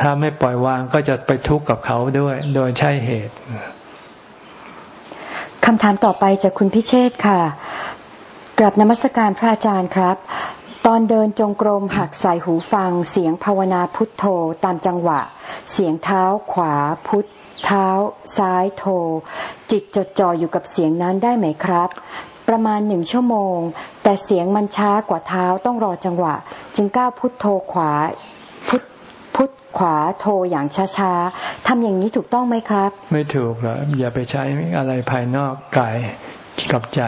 ถ้าไม่ปล่อยวางก็จะไปทุกข์กับเขาด้วย โดยใช่เหตุคำถามต่อไปจากคุณพิเชษค่ะกลับนมัสการพระอาจารย์ครับ ตอนเดินจงกรมหักใส่หูฟังเสียงภาวนาพุทโธตามจังหวะ เสียงเท้าขวาพุท เท้า ซ้ายโท จิตจดจ่ออยู่กับเสียงนั้นได้ไหมครับ ประมาณหนึ่งชั่วโมง แต่เสียงมันช้ากว่าเท้าต้องรอจังหวะ จึงก้าวพุทโธขวาพุทพุทขวาโทอย่างช้าๆทำอย่างนี้ถูกต้องไหมครับ ไม่ถูกหรอกอย่าไปใช้อะไรภายนอกกายกับใจ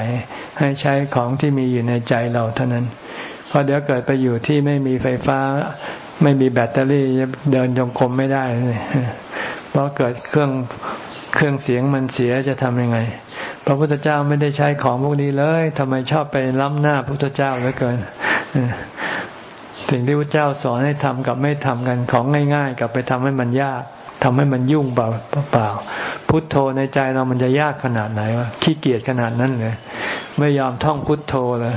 ให้ใช้ของที่มีอยู่ในใจเราเท่านั้นเพราะเดี๋ยวเกิดไปอยู่ที่ไม่มีไฟฟ้า ไม่มีแบตเตอรี่เดินจงกรมไม่ได้เลย ราะเกิดเครื่องเครื่องเสียงมันเสียจะทำยังไง พระพุทธเจ้าไม่ได้ใช้ของพวกนี้เลยทำไมชอบไปล้ำหน้าพระพุทธเจ้าเหลือเกินสิ่งที่พระเจ้าสอนให้ทำกับไม่ทำกันของง่าย ๆ กับไปทำให้มันยากทำให้มันยุ่งเปล่าเปล่า พุทโธในใจเรามันจะยากขนาดไหนวะขี้เกียจขนาดนั้นเลยไม่ยอมท่องพุทโธเลย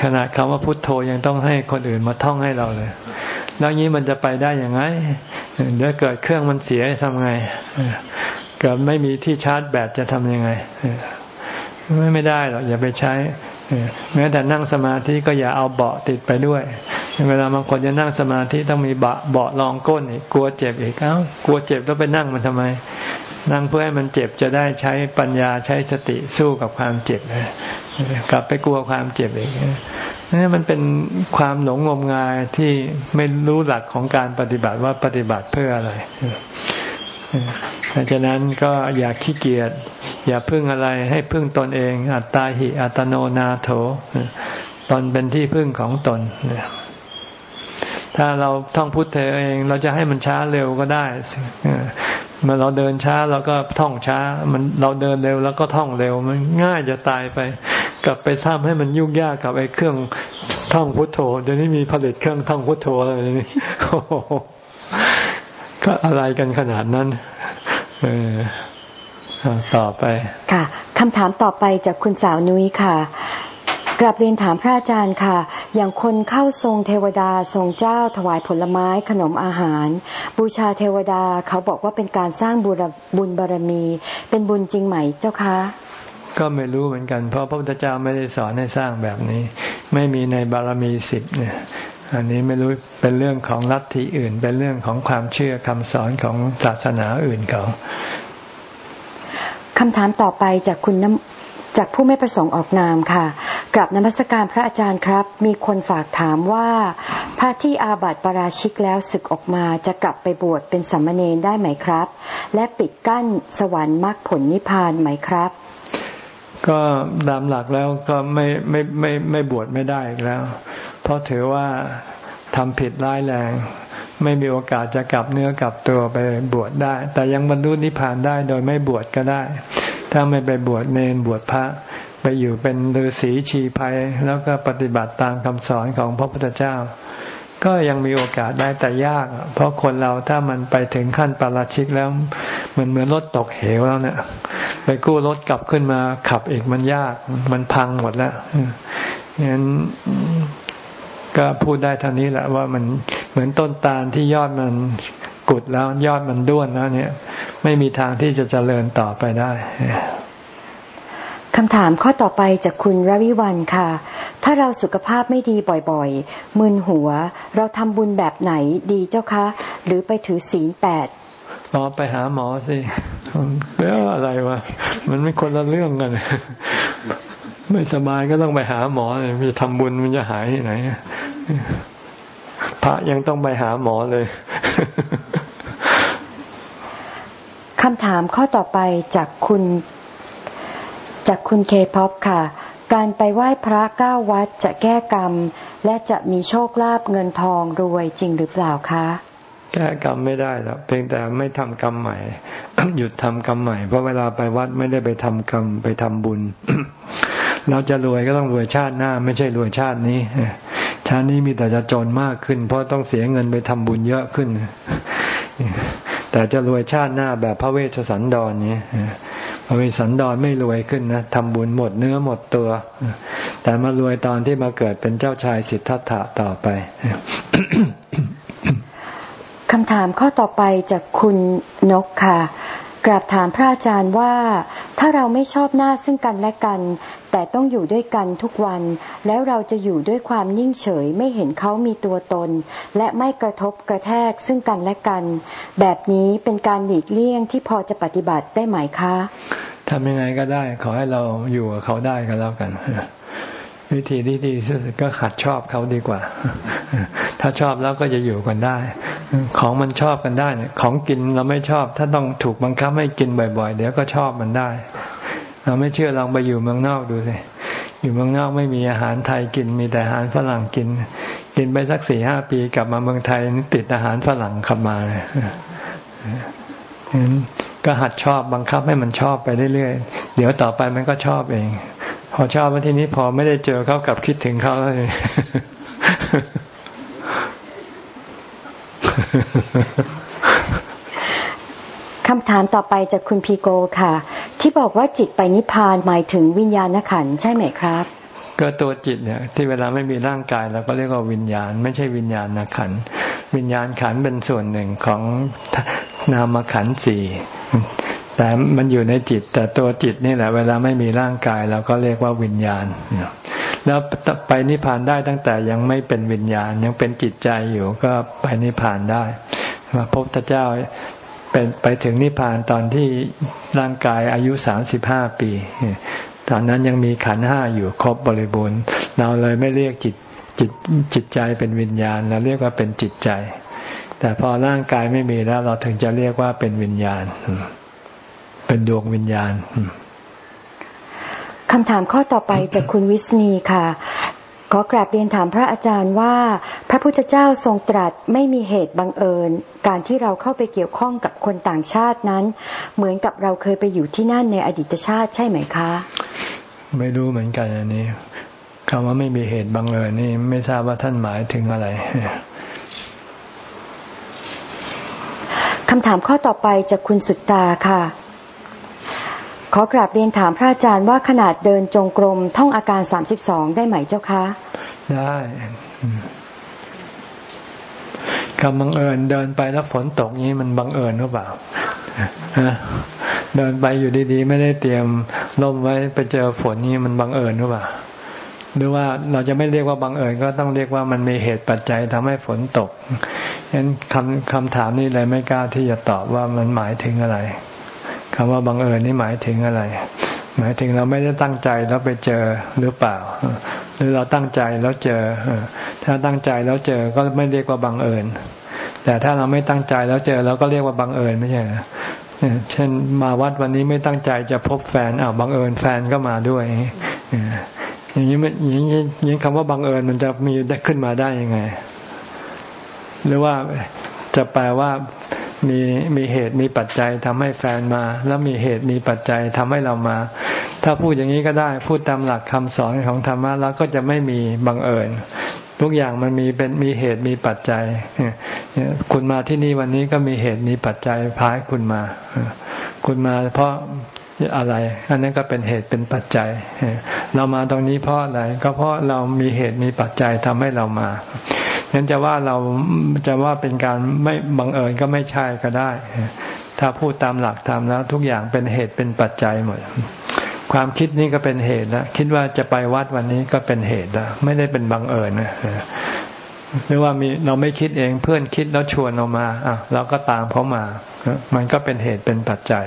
ขนาดคำว่าพุทโธยังต้องให้คนอื่นมาท่องให้เราเลย แล้วนี้มันจะไปได้ยังไง เดี๋ยวเกิดเครื่องมันเสียทำไงเกิดไม่มีที่ชาร์จแบตจะทำยังไงไม่ไม่ได้หรอกอย่าไปใช้แม้แต่นั่งสมาธิก็อย่าเอาเบาะติดไปด้วย เวลาบางคนจะนั่งสมาธิต้องมีเบาะเบาะรองก้นอีกกลัวเจ็บอีกเอ้ากลัวเจ็บต้องไปนั่งมันทำไม นั่งเพื่อให้มันเจ็บจะได้ใช้ปัญญาใช้สติสู้กับความเจ็บกลับไปกลัวความเจ็บอีกนี่มันเป็นความหลงงมงายที่ไม่รู้หลักของการปฏิบัติว่าปฏิบัติเพื่ออะไรดังนั้นก็อย่าขี้เกียจอย่าพึ่งอะไรให้พึ่งตนเอง อัตตาหิอัตโนนาโถตนเป็นที่พึ่งของตนถ้าเราท่องพุทธเอง เราจะให้มันช้าเร็วก็ได้ เมื่อเราเดินช้าเราก็ท่องช้า มันเราเดินเร็วแล้วก็ท่องเร็ว มันง่ายจะตายไป กลับไปทำให้มันยุ่งยากกับไอ้เครื่องท่องพุทโธเดี๋ยวนี้มีผลิตเครื่องท่องพุทโธอะไรนี่ก็อะไรกันขนาดนั้น เออต่อไป ค่ะคำถามต่อไปจากคุณสาวนุ้ยค่ะ กลับเรียนถามพระอาจารย์ค่ะ อย่างคนเข้าทรงเทวดาทรงเจ้าถวายผลไม้ขนมอาหาร บูชาเทวดาเขาบอกว่าเป็นการสร้างบุญบารมี เป็นบุญจริงไหมเจ้าคะก็ไม่รู้เหมือนกัน เพราะพระพุทธเจ้าไม่ได้สอนให้สร้างแบบนี้ ไม่มีในบารมีสิบเนี่ย อันนี้ไม่รู้เป็นเรื่องของลัทธิอื่น เป็นเรื่องของความเชื่อคำสอนของศาสนาอื่นเขาคำถามต่อไปจากคุณน้ำ จากผู้ไม่ประสงค์ออกนามค่ะกลับนมัสการพระอาจารย์ครับ มีคนฝากถามว่าพระที่อาบัติปราชิกแล้วศึกออกมาจะกลับไปบวชเป็นสัมมาเนรได้ไหมครับ และปิดกั้นสวรรค์มรรคผลนิพพานไหมครับ ก็ตามหลักแล้วก็ไม่ไม่ไม่ไม่บวชไม่ได้อีกแล้ว เพราะถือว่าทำผิดร้ายแรง ไม่มีโอกาสจะกลับเนื้อกลับตัวไปบวชได้ แต่ยังบรรลุนิพพานได้โดยไม่บวชก็ได้ถ้าไม่ไปบวชเนรบวชพระ ไปอยู่เป็นฤาษีชีภัย แล้วก็ปฏิบัติตามคำสอนของพระพุทธเจ้า ก็ยังมีโอกาสได้แต่ยาก เพราะคนเราถ้ามันไปถึงขั้นปาราชิกแล้วเหมือนเหมือนรถตกเหวแล้วเนี่ยไปกู้รถกลับขึ้นมาขับอีกมันยาก มันพังหมดแล้วงั้นก็พูดได้เท่านี้แหละว่ามันเหมือนต้นตาลที่ยอดมัน กุดแล้วยอดมันด้วนแล้วเนี่ย ไม่มีทางที่จะเจริญต่อไปได้คำถามข้อต่อไปจากคุณรวิวันค่ะ ถ้าเราสุขภาพไม่ดีบ่อยๆ มึนหัว เราทำบุญแบบไหนดีเจ้าคะ หรือไปถือศีลแปดอ๋อไปหาหมอสิแล้วอะไรวะ มันไม่คนละเรื่องกัน ไม่สบายก็ต้องไปหาหมอเลยมีทำบุญมันจะหายที่ไหนพระยังต้องไปหาหมอเลย คำถามข้อต่อไปจากคุณ จากคุณเคพ็อปค่ะ การไปไหว้พระเก้าวัดจะแก้กรรม และจะมีโชคลาภเงินทองรวยจริงหรือเปล่าคะ แก้กรรมไม่ได้หรอกเพียงแต่ไม่ทำกรรมใหม่ หยุดทำกรรมใหม่ เพราะเวลาไปวัดไม่ได้ไปทำกรรมไปทำบุญ เราจะรวยก็ต้องรวยชาติหน้า ไม่ใช่รวยชาตินี้ชาตินี้มีแต่จะจนมากขึ้น เพราะต้องเสียเงินไปทำบุญเยอะขึ้น แต่จะรวยชาติหน้าแบบพระเวชสันดรนี้พระเวสสันดรไม่รวยขึ้นนะทำบุญหมดเนื้อหมดตัว แต่มารวยตอนที่มาเกิดเป็นเจ้าชายสิทธัตถะต่อไปคำถามข้อต่อไปจากคุณนกค่ะกราบถามพระอาจารย์ว่า ถ้าเราไม่ชอบหน้าซึ่งกันและกันแต่ต้องอยู่ด้วยกันทุกวัน แล้วเราจะอยู่ด้วยความนิ่งเฉยไม่เห็นเขามีตัวตน และไม่กระทบกระแทกซึ่งกันและกัน แบบนี้เป็นการหลีกเลี่ยงที่พอจะปฏิบัติได้ไหมคะทำยังไงก็ได้ ขอให้เราอยู่กับเขาได้ก็แล้วกันวิธีที่ดีที่สุดก็ขัดชอบเขาดีกว่า ถ้าชอบแล้วก็จะอยู่กันได้ ของมันชอบกันได้ ของกินเราไม่ชอบ ถ้าต้องถูกบังคับให้กินบ่อย ๆ เดี๋ยวก็ชอบมันได้ เราไม่เชื่อลองไปอยู่เมืองนอกดูสิอยู่เมืองนอกไม่มีอาหารไทยกิน มีแต่อาหารฝรั่งกิน กินไปสักสี่ห้าปีกลับมาเมืองไทยติดอาหารฝรั่งขับมาเลยก็หัดชอบบังคับให้มันชอบไปเรื่อยๆ เดี๋ยวต่อไปมันก็ชอบเอง พอชอบมาทีนี้พอไม่ได้เจอเขากับคิดถึงเขาแล้ว คำถามต่อไปจากคุณพีโกค่ะ ที่บอกว่าจิตไปนิพพานหมายถึงวิญญาณขันใช่ไหมครับ ก็ตัวจิตเนี่ย ที่เวลาไม่มีร่างกายเราก็เรียกว่าวิญญาณ ไม่ใช่วิญญาณขันวิญญาณขันเป็นส่วนหนึ่งของนามขันสี่แต่มันอยู่ในจิต แต่ตัวจิตนี่แหละ เวลาไม่มีร่างกายเราก็เรียกว่าวิญญาณแล้วไปนิพพานได้ตั้งแต่ยังไม่เป็นวิญญาณยังเป็นจิตใจอยู่ก็ไปนิพพานได้มาพบพระเจ้า เป็นไปถึงนิพพานตอนที่ร่างกายอายุสามสิบห้าปี ตอนนั้นยังมีขันห้าอยู่ครบบริบูรณ์ เราเลยไม่เรียกจิตจิตจิตใจเป็นวิญญาณเราเรียกว่าเป็นจิตใจ แต่พอร่างกายไม่มีแล้ว เราถึงจะเรียกว่าเป็นวิญญาณ เป็นดวงวิญญาณคำถามข้อต่อไปจากคุณวิษณีค่ะ ขอกราบเรียนถามพระอาจารย์ว่า พระพุทธเจ้าทรงตรัสไม่มีเหตุบังเอิญ การที่เราเข้าไปเกี่ยวข้องกับคนต่างชาตินั้น เหมือนกับเราเคยไปอยู่ที่นั่นในอดีตชาติใช่ไหมคะ ไม่รู้เหมือนกันอันนี้คำว่าไม่มีเหตุบังเอิญนี่ไม่ทราบว่าท่านหมายถึงอะไรคำถามข้อต่อไปจากคุณสุดตาค่ะ ขอกราบเรียนถามพระอาจารย์ว่าขนาดเดินจงกรมท่องอาการสามสิบสองได้ไหมเจ้าคะ ได้คำบังเอิญเดินไปแล้วฝนตกนี้มันบังเอิญหรือเปล่าเดินไปอยู่ดีๆ ไม่ได้เตรียมล่มไว้ไปเจอฝนนี้มันบังเอิญหรือเปล่าหรือว่าเราจะไม่เรียกว่าบังเอิญก็ต้องเรียกว่ามันมีเหตุปัจจัยทำให้ฝนตกฉะนั้นคำคำถามนี้เลยไม่กล้าที่จะตอบว่ามันหมายถึงอะไร คำว่าบังเอิญนี่หมายถึงอะไร หมายถึงเราไม่ได้ตั้งใจแล้วไปเจอหรือเปล่า หรือเราตั้งใจแล้วเจอ ถ้าตั้งใจแล้วเจอก็ไม่เรียกว่าบังเอิญ แต่ถ้าเราไม่ตั้งใจแล้วเจอเราก็เรียกว่าบังเอิญไม่ใช่เช่นมาวัดวันนี้ไม่ตั้งใจจะพบแฟนอ้าวบังเอิญแฟนก็มาด้วยอย่างนี้อย่างนี้อย่างนี้คำว่าบังเอิญมันจะมีได้ขึ้นมาได้ยังไง หรือว่าจะแปลว่า มีมีเหตุมีปัจจัยทำให้แฟนมา แล้วมีเหตุมีปัจจัยทำให้เรามา ถ้าพูดอย่างนี้ก็ได้พูดตามหลักคำสอนของธรรมะแล้วก็จะไม่มีบังเอิญทุกอย่างมันมีเป็นมีเหตุมีปัจจัยคุณมาที่นี่วันนี้ก็มีเหตุมีปัจจัยพายคุณมา คุณมาเพราะ อะไรอันนั้นก็เป็นเหตุเป็นปัจจัย เรามาตรงนี้เพราะอะไร ก็เพราะเรามีเหตุมีปัจจัยทำให้เรามางั้นจะว่าเราจะว่าเป็นการไม่บังเอิญก็ไม่ใช่ก็ได้ ถ้าพูดตามหลักธรรมแล้ว ทุกอย่างเป็นเหตุเป็นปัจจัยหมด ความคิดนี่ก็เป็นเหตุแล้วคิดว่าจะไปวัดวันนี้ก็เป็นเหตุแล้วไม่ได้เป็นบังเอิญนะ หรือว่ามีเราไม่คิดเองเพื่อนคิดแล้วชวนเรามาอะเราก็ตามเขามา มันก็เป็นเหตุเป็นปัจจัย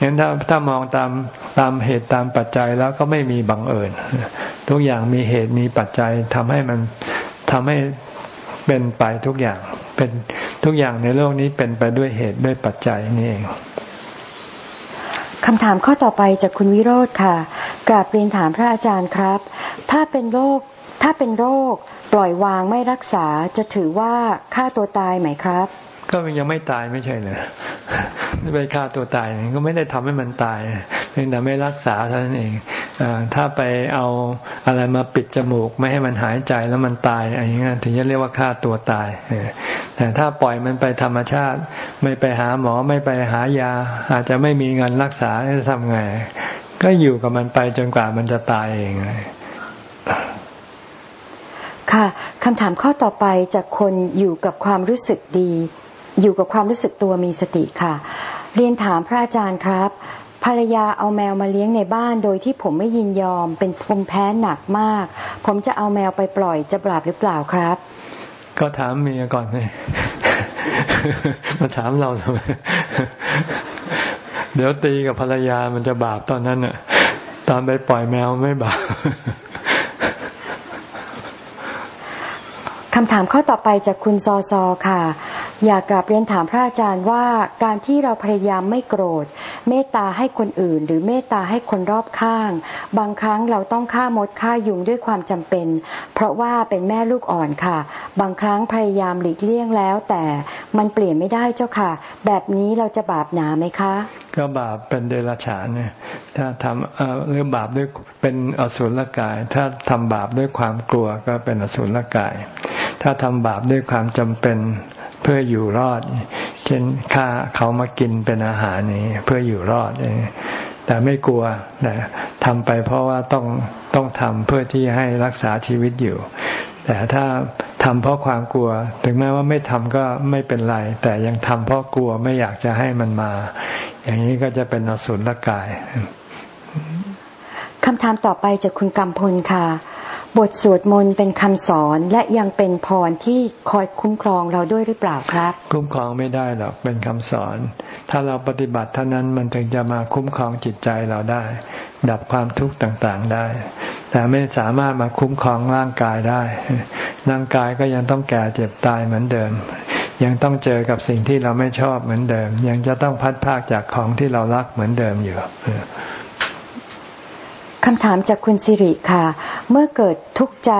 งั้นถ้าถ้ามองตามตามเหตุตามปัจจัยแล้วก็ไม่มีบังเอิญทุกอย่างมีเหตุมีปัจจัยทำให้มันทำให้เป็นไปทุกอย่างเป็นทุกอย่างในโลกนี้เป็นไปด้วยเหตุด้วยปัจจัยนี่เองคำถามข้อต่อไปจากคุณวิโรธค่ะ กราบเรียนถามพระอาจารย์ครับ ถ้าเป็นโรค ถ้าเป็นโรคปล่อยวางไม่รักษาจะถือว่าฆ่าตัวตายไหมครับ ก็ยังไม่ตายไม่ใช่เลยไปฆ่าตัวตายก็ไม่ได้ทำให้มันตายเพียงแต่ไม่รักษาเท่านั้นเองถ้าไปเอาอะไรมาปิดจมูก ไม่ให้มันหายใจแล้วมันตายอะไรอย่างเงี้ยถึงจะเรียกว่าฆ่าตัวตายแต่ถ้าปล่อยมันไปธรรมชาติ ไม่ไปหาหมอไม่ไปหายา อาจจะไม่มีเงินรักษาจะทำไง ก็อยู่กับมันไปจนกว่ามันจะตายเอง ค่ะคำถามข้อต่อไปจากคนอยู่กับความรู้สึกดี อยู่กับความรู้สึกตัวมีสติค่ะ เรียนถามพระอาจารย์ครับ ภรรยาเอาแมวมาเลี้ยงในบ้านโดยที่ผมไม่ยินยอม เป็นผมแพ้หนักมาก ผมจะเอาแมวไปปล่อยจะบาปหรือเปล่าครับ ก็ถามเมียก่อนเลยมาถามเราทำไมเดี๋ยวตีกับภรรยามันจะบาปตอนนั้นน่ะ ตอนไปปล่อยแมวไม่บาป คำถามข้อต่อไปจากคุณซอซอค่ะ อยากกลับเรียนถามพระอาจารย์ว่าการที่เราพยายามไม่โกรธ เมตตาให้คนอื่น หรือเมตตาให้คนรอบข้าง บางครั้งเราต้องฆ่ามดฆ่ายุงด้วยความจำเป็น เพราะว่าเป็นแม่ลูกอ่อนค่ะ บางครั้งพยายามหลีกเลี่ยงแล้ว แต่มันเปลี่ยนไม่ได้เจ้าค่ะ แบบนี้เราจะบาปหนาไหมคะ ก็บาปเป็นเดรัจฉานเนี่ยถ้าทำหรือบาปด้วยเป็นอสุรกาย ถ้าทำบาปด้วยความกลัวก็เป็นอสุรกาย ถ้าทำบาปด้วยความจำเป็นเพื่ออยู่รอด เช่นฆ่าเขามากินเป็นอาหารนี้เพื่ออยู่รอดแต่ไม่กลัวแต่ทำไปเพราะว่าต้องต้องทำเพื่อที่ให้รักษาชีวิตอยู่ แต่ถ้าทำเพราะความกลัว ถึงแม้ว่าไม่ทำก็ไม่เป็นไร แต่ยังทำเพราะกลัวไม่อยากจะให้มันมา อย่างนี้ก็จะเป็นอสุรกายคำถามต่อไปจากคุณกำพลค่ะ บทสวดมนต์เป็นคำสอนและยังเป็นพรที่คอยคุ้มครองเราด้วยหรือเปล่าครับ คุ้มครองไม่ได้หรอกเป็นคำสอน ถ้าเราปฏิบัติเท่านั้นมันถึงจะมาคุ้มครองจิตใจเราได้ ดับความทุกข์ต่างๆได้ แต่ไม่สามารถมาคุ้มครองร่างกายได้ ร่างกายก็ยังต้องแก่เจ็บตายเหมือนเดิม ยังต้องเจอกับสิ่งที่เราไม่ชอบเหมือนเดิม ยังจะต้องพัดพากจากของที่เรารักเหมือนเดิมอยู่ คำถามจากคุณสิริค่ะ เมื่อเกิดทุกข์ใจ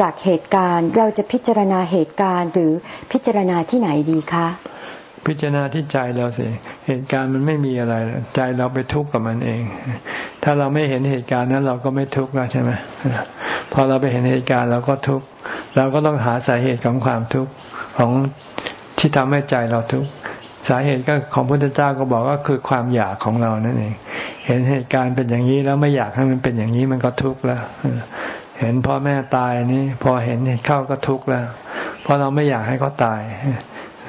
จากเหตุการณ์ เราจะพิจารณาเหตุการณ์หรือพิจารณาที่ไหนดีคะ พิจารณาที่ใจเราสิ เหตุการณ์มันไม่มีอะไร ใจเราไปทุกข์กับมันเอง ถ้าเราไม่เห็นเหตุการณ์นั้นเราก็ไม่ทุกข์แล้วใช่ไหมพอเราไปเห็นเหตุการณ์เราก็ทุกข์ เราก็ต้องหาสาเหตุของความทุกข์ของที่ทำให้ใจเราทุกข์ สาเหตุก็ของพุทธเจ้าก็บอกว่าคือความอยากของเรานั่นเอง เห็นเหตุการณ์เป็นอย่างนี้แล้วไม่อยากให้มันเป็นอย่างนี้มันก็ทุกข์แล้วเห็นพ่อแม่ตายนี่ พอเห็นเข้าก็ทุกข์แล้ว เพราะเราไม่อยากให้เขาตาย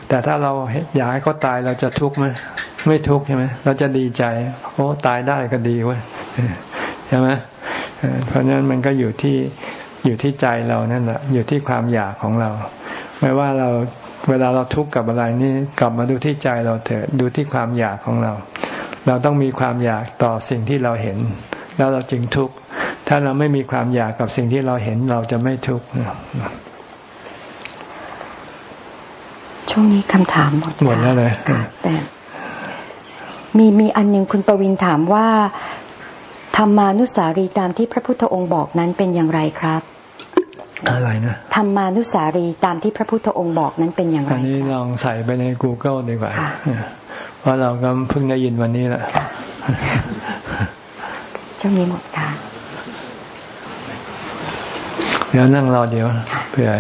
แต่ถ้าเราอยากให้เขาตายเราจะทุกข์ไหมไม่ทุกข์ใช่ไหมเราจะดีใจ โอ้ตายได้ก็ดีเว้ยใช่ไหมเพราะฉะนั้นมันก็อยู่ที่อยู่ที่ใจเรานั่นแหละอยู่ที่ความอยากของเรา ไม่ว่าเราเวลาเราทุกข์กับอะไรนี่กลับมาดูที่ใจเราเถอะดูที่ความอยากของเรา เราต้องมีความอยากต่อสิ่งที่เราเห็น แล้วเราจึงทุกข์ ถ้าเราไม่มีความอยากกับสิ่งที่เราเห็นเราจะไม่ทุกข์ช่วงนี้คำถามหมดหมดแล้วเลยแต่มีมีอันหนึ่งคุณประวินถามว่าธรรมานุสารีตามที่พระพุทธองค์บอกนั้นเป็นอย่างไรครับอะไรนะธรรมานุสารีตามที่พระพุทธองค์บอกนั้นเป็นอย่างไรอันนี้ลองใส่ไปใน Google ดีกว่า เพราะเราก็เพิ่งได้ยินวันนี้แหละช่วงนี้หมดค่ะเดี๋ยวนั่งรอเดี๋ยวเผื่อ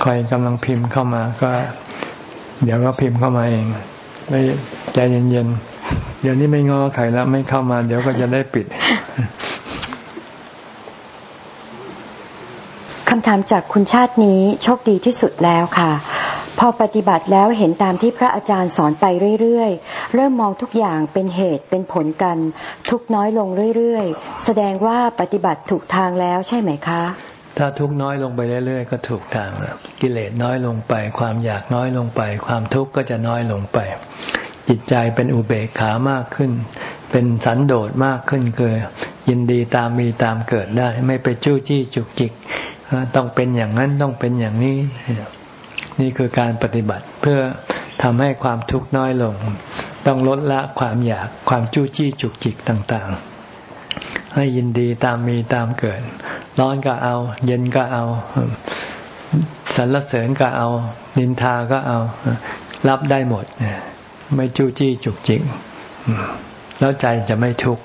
ใครกำลังพิมพ์เข้ามาก็ เดี๋ยวก็พิมพ์เข้ามาเองไม่ใจเย็นๆเดี๋ยวนี้ไม่งอใครแล้วไม่เข้ามา เดี๋ยวก็จะได้ปิดคำถามจากคุณชาตินี้โชคดีที่สุดแล้วค่ะพ อปฏิบัติแล้วเห็นตามที่พระอาจารย์สอนไปเรื่อยๆ เริ่มมองทุกอย่างเป็นเหตุเป็นผลกัน ทุกน้อยลงเรื่อยๆ แสดงว่าปฏิบัติถูกทางแล้วใช่ไหมคะ ถ้าทุกน้อยลงไปเรื่อยๆ ก็ถูกทางแล้วกิเลสน้อยลงไป ความอยากน้อยลงไป ความทุกข์ก็จะน้อยลงไป จิตใจเป็นอุเบกขามากขึ้น เป็นสันโดษมากขึ้นคือยินดีตามมีตามเกิดได้ ไม่ไปจู้จี้จุกจิก ต้องเป็นอย่างนั้นต้องเป็นอย่างนี้ นี่คือการปฏิบัติเพื่อทำให้ความทุกข์น้อยลง ต้องลดละความอยากความจู้จี้จุกจิกต่างๆ ให้ยินดีตามมีตามเกิด ร้อนก็เอา เย็นก็เอาสรรเสริญก็เอา นินทาก็เอา รับได้หมด ไม่จู้จี้จุกจิก แล้วใจจะไม่ทุกข์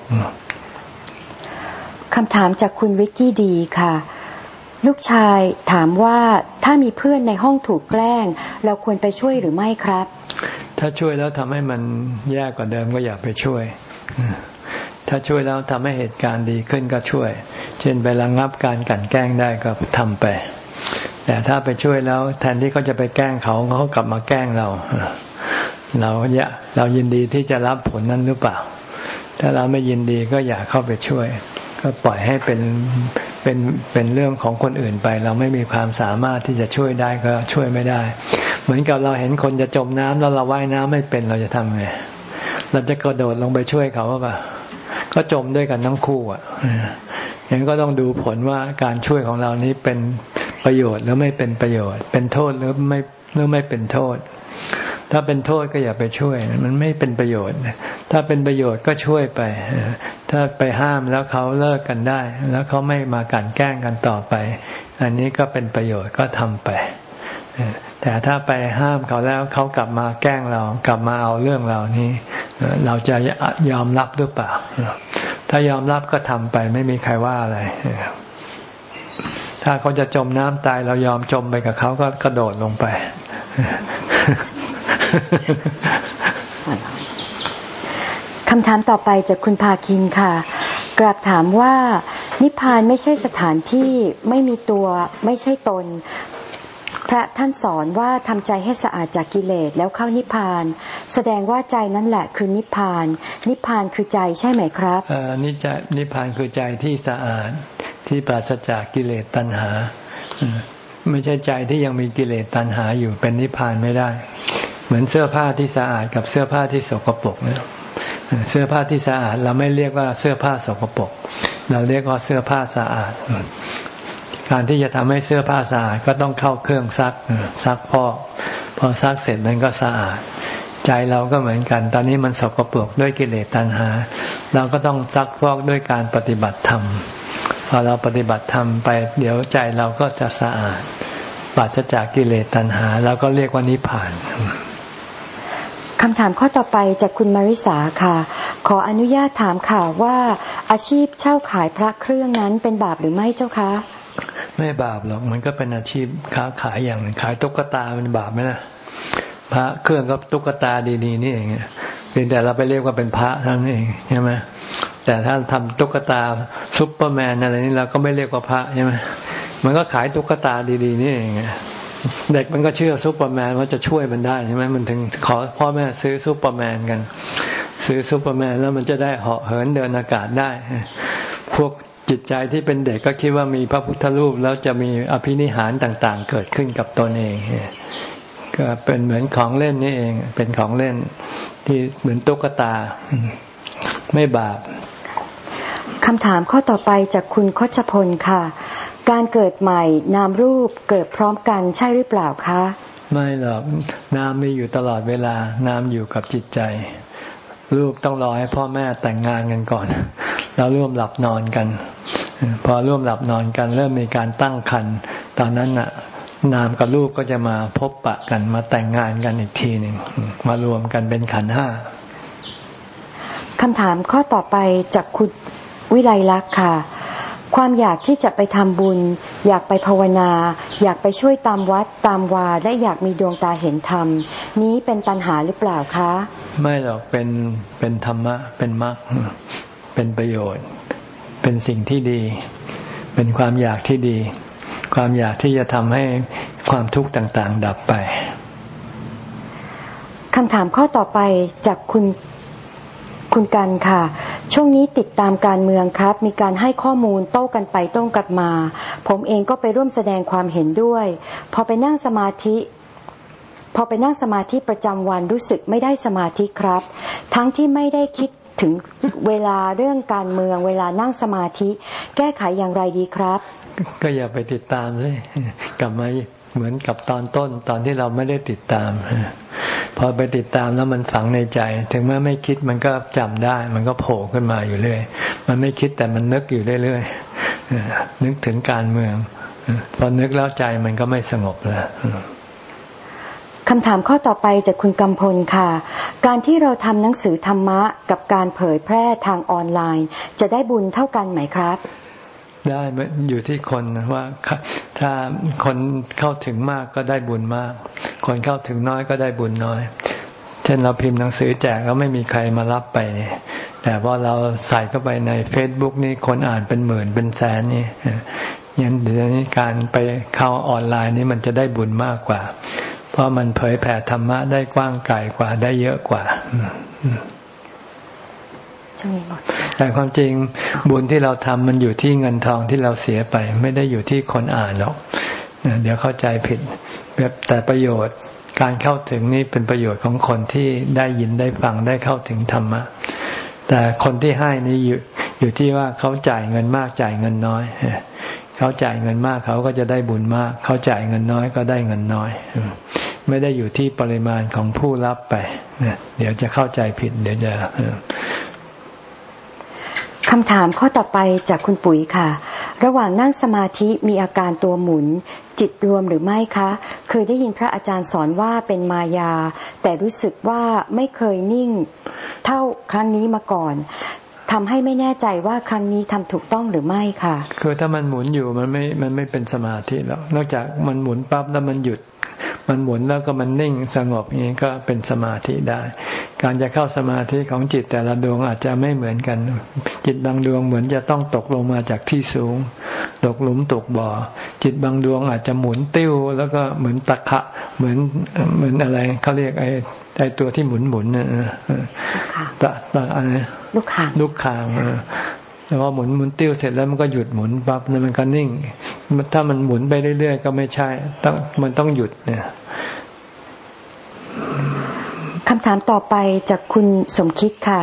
คำถามจากคุณวิกกี้ดีค่ะ ลูกชายถามว่าถ้ามีเพื่อนในห้องถูกแกล้ง เราควรไปช่วยหรือไม่ครับ ถ้าช่วยแล้วทำให้มันแย่กว่าเดิมก็อย่าไปช่วย ถ้าช่วยแล้วทำให้เหตุการณ์ดีขึ้นก็ช่วย เช่นไประงงับการกันแกล้งได้ก็ทำไป แต่ถ้าไปช่วยแล้วแทนที่เขาจะไปแกล้งเขาเขากลับมาแกล้งเรา เราอยากเรายินดีที่จะรับผลนั้นหรือเปล่า ถ้าเราไม่ยินดีก็อย่าเข้าไปช่วย ก็ปล่อยให้เป็น เป็นเป็นเรื่องของคนอื่นไป เราไม่มีความสามารถที่จะช่วยได้ก็ช่วยไม่ได้ เหมือนกับเราเห็นคนจะจมน้ำแล้วเราว่ายน้ำไม่เป็นเราจะทำไงเราจะกระโดดลงไปช่วยเขาว่าป่ะก็จมด้วยกันทั้งคู่อะอย่างก็ต้องดูผลว่าการช่วยของเรานี้เป็นประโยชน์หรือไม่เป็นประโยชน์ เป็นโทษหรือไม่หรือไม่เป็นโทษ ถ้าเป็นโทษก็อย่าไปช่วย มันไม่เป็นประโยชน์ ถ้าเป็นประโยชน์ก็ช่วยไป ถ้าไปห้ามแล้วเขาเลิกกันได้ แล้วเขาไม่มากันแกล้งกันต่อไป อันนี้ก็เป็นประโยชน์ก็ทำไปแต่ถ้าไปห้ามเขาแล้วเขากลับมาแกล้งเรากลับมาเอาเรื่องเรานี้ เราจะยอมรับหรือเปล่า ถ้ายอมรับก็ทำไปไม่มีใครว่าอะไรถ้าเขาจะจมน้ำตายเรายอมจมไปกับเขาก็กระโดดลงไป คำถามต่อไปจากคุณพาคินค่ะ กราบถามว่า นิพพานไม่ใช่สถานที่ไม่มีตัวไม่ใช่ตน พระท่านสอนว่าทำใจให้สะอาดจากกิเลสแล้วเข้านิพพาน แสดงว่าใจนั่นแหละคือนิพพาน นิพพานคือใจใช่ไหมครับเออนิจนิพพานคือใจที่สะอาดที่ปราศจากกิเลสตัณหาไม่ใช่ใจที่ยังมีกิเลสตัณหาอยู่เป็นนิพพานไม่ได้ เหมือนเสื้อผ้าที่สะอาดกับเสื้อผ้าที่สกปรกเนี่ยเสื้อผ้าที่สะอาดเราไม่เรียกว่าเสื้อผ้าสกปรกเราเรียกว่าเสื้อผ้าสะอาด การที่จะทำให้เสื้อผ้าสะอาดก็ต้องเข้าเครื่องซักซักพอพอซักเสร็จมันก็สะอาด ใจเราก็เหมือนกัน ตอนนี้มันสกปรกด้วยกิเลสตัณหา เราก็ต้องซักพอกด้วยการปฏิบัติธรรมพอเราปฏิบัติธรรมไป เดี๋ยวใจเราก็จะสะอาดปราศจากกิเลสตัณหา แล้วก็เรียกว่านิพพาน คำถามข้อต่อไปจากคุณมาริสาค่ะ ขออนุญาตถามข่าวว่าอาชีพเช่าขายพระเครื่องนั้นเป็นบาปหรือไม่เจ้าคะ ไม่บาปหรอกมันก็เป็นอาชีพค้าขายอย่างหนึ่งขายตุ๊กตาเป็นบาปไหมนะพระเครื่องก็ตุ๊กตาดีๆนี่เองเพียงแต่เราไปเรียกว่าเป็นพระเท่านั้นเองใช่ไหมแต่ถ้าทำตุ๊กตาซุปเปอร์แมนอะไรนี่เราก็ไม่เรียกว่าพระใช่ไหมมันก็ขายตุ๊กตาดีๆนี่เอง เด็กมันก็เชื่อซุปเปอร์แมนว่าจะช่วยมันได้ใช่ไหมมันถึงขอพ่อแม่ซื้อซุปเปอร์แมนกัน ซื้อซุปเปอร์แมนแล้วมันจะได้เหาะเหินเดินอากาศได้ พวกจิตใจที่เป็นเด็กก็คิดว่ามีพระพุทธรูปแล้วจะมีอภินิหารต่างๆ เกิดขึ้นกับตนเองก็เป็นเหมือนของเล่นนี่เอง เป็นของเล่นที่เหมือนตุ๊กตา ไม่บาปคคำถามข้อต่อไปจากคุณคชพลค่ะ การเกิดใหม่นามรูปเกิดพร้อมกันใช่หรือเปล่าคะ ไม่หรอกนามมีอยู่ตลอดเวลานามอยู่กับจิตใจรูปต้องรอให้พ่อแม่แต่งงานกันก่อน แล้วร่วมหลับนอนกัน พอร่วมหลับนอนกันเริ่มมีการตั้งคันตอนนั้นน่ะนามกับรูปก็จะมาพบปะกันมาแต่งงานกันอีกทีหนึ่งมารวมกันเป็นขันห้าคำถามข้อต่อไปจากคุณวิไลลักษ์ค่ะ ความอยากที่จะไปทำบุญ อยากไปภาวนา อยากไปช่วยตามวัดตามวาและอยากมีดวงตาเห็นธรรม นี้เป็นตัณหาหรือเปล่าคะ ไม่หรอกเป็นเป็นธรรมะ เป็นมรรคเป็นประโยชน์ เป็นสิ่งที่ดี เป็นความอยากที่ดี ความอยากที่จะทำให้ความทุกข์ต่าง ๆ ดับไปคำถามข้อต่อไปจากคุณ คุณกันค่ะ ช่วงนี้ติดตามการเมืองครับ มีการให้ข้อมูลโต้กันไปโต้กันมา ผมเองก็ไปร่วมแสดงความเห็นด้วย พอไปนั่งสมาธิ พอไปนั่งสมาธิประจำวันรู้สึกไม่ได้สมาธิครับ ทั้งที่ไม่ได้คิดถึงเวลาเรื่องการเมือง เวลานั่งสมาธิ แก้ไขอย่างไรดีครับ ก็อย่าไปติดตามเลย กลับมา เหมือนกับตอนต้นตอนที่เราไม่ได้ติดตาม พอไปติดตามแล้วมันฝังในใจ ถึงแม้ไม่คิดมันก็จำได้ มันก็โผล่ขึ้นมาอยู่เรื่อย มันไม่คิดแต่มันนึกอยู่เรื่อยๆนึกถึงการเมือง พอนึกแล้วใจมันก็ไม่สงบแล้วคำถามข้อต่อไปจากคุณกำพลค่ะ การที่เราทำหนังสือธรรมะกับการเผยแพร่ทางออนไลน์ จะได้บุญเท่ากันไหมครับ ได้อยู่ที่คนว่าถ้าคนเข้าถึงมากก็ได้บุญมาก คนเข้าถึงน้อยก็ได้บุญน้อย เช่นเราพิมพ์หนังสือแจกแล้วไม่มีใครมารับไปเนี่ยแต่พอเราใส่เข้าไปในเฟซบุ๊กนี่คนอ่านเป็นหมื่นเป็นแสนนี่ยันเดี๋ยวนี้การไปเข้าออนไลน์นี่มันจะได้บุญมากกว่า เพราะมันเผยแผ่ธรรมะได้กว้างไกลกว่าได้เยอะกว่า แต่ความจริงบุญที่เราทำมันอยู่ที่เงินทองที่เราเสียไป ไม่ได้อยู่ที่คนอ่านหรอกเดี๋ยวเข้าใจผิดแบบแต่ประโยชน์การเข้าถึงนี่เป็นประโยชน์ของคนที่ได้ยินได้ฟังได้เข้าถึงธรรมะ แต่คนที่ให้นี่อยู่อยู่ที่ว่าเขาจ่ายเงินมากจ่ายเงินน้อยเขาจ่ายเงินมากเขาก็จะได้บุญมาก เขาจ่ายเงินน้อยก็ได้เงินน้อย ไม่ได้อยู่ที่ปริมาณของผู้รับไปเดี๋ยวจะเข้าใจผิด เดี๋ยวจะ คำถามข้อต่อไปจากคุณปุ๋ยค่ะ ระหว่างนั่งสมาธิมีอาการตัวหมุน จิตรวมหรือไม่คะ เคยได้ยินพระอาจารย์สอนว่าเป็นมายา แต่รู้สึกว่าไม่เคยนิ่ง เท่าครั้งนี้มาก่อนทำให้ไม่แน่ใจว่าครั้งนี้ทำถูกต้องหรือไม่ค่ะ คือถ้ามันหมุนอยู่มันไม่ มันไม่เป็นสมาธิแล้ว นอกจากมันหมุนปั๊บแล้วมันหยุด มันหมุนแล้วก็มันนิ่งสงบนี้ก็เป็นสมาธิได้ การจะเข้าสมาธิของจิตแต่ละดวงอาจจะไม่เหมือนกัน จิตบางดวงเหมือนจะต้องตกลงมาจากที่สูง ตกหลุมตกบ่อ จิตบางดวงอาจจะหมุนติ้ว แล้วก็เหมือนตะขะเหมือนเหมือนอะไรเขาเรียกไอ้ไอ้ตัวที่หมุนหมุนน่ะตะตะอะไรลูกคางลูกคาง แต่ว่าหมุนหมุนติ้วเสร็จแล้วมันก็หยุดหมุนปั๊บแล้วมันก็นิ่ง ถ้ามันหมุนไปเรื่อยๆก็ไม่ใช่ต้องมันต้องหยุดเนี่ยคำถามต่อไปจากคุณสมคิดค่ะ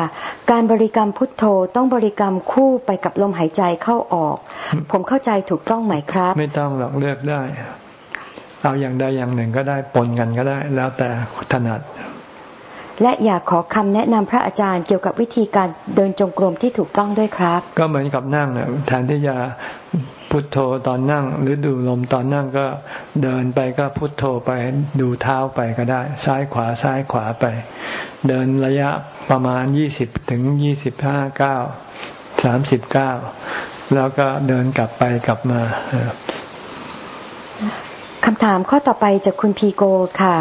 การบริกรรมพุทโธต้องบริกรรมคู่ไปกับลมหายใจเข้าออก ผมเข้าใจถูกต้องไหมครับ ไม่ต้องหรอกเลือกได้ เอาอย่างใดอย่างหนึ่งก็ได้ปนกันก็ได้ แล้วแต่ถนัด และอยากขอคำแนะนำพระอาจารย์เกี่ยวกับวิธีการเดินจงกรมที่ถูกต้องด้วยครับ ก็เหมือนกับนั่งเนี่ยแทนที่จะพุทโธตอนนั่ง หรือดูลมตอนนั่งก็เดินไปก็พุทโธไปดูเท้าไปก็ได้ ซ้ายขวาซ้ายขวาไป เดินระยะประมาณยี่สิบถึงยี่สิบห้าเก้าสามสิบเก้าแล้วก็เดินกลับไปกลับมาคำถามข้อต่อไปจากคุณพีโกค่ะ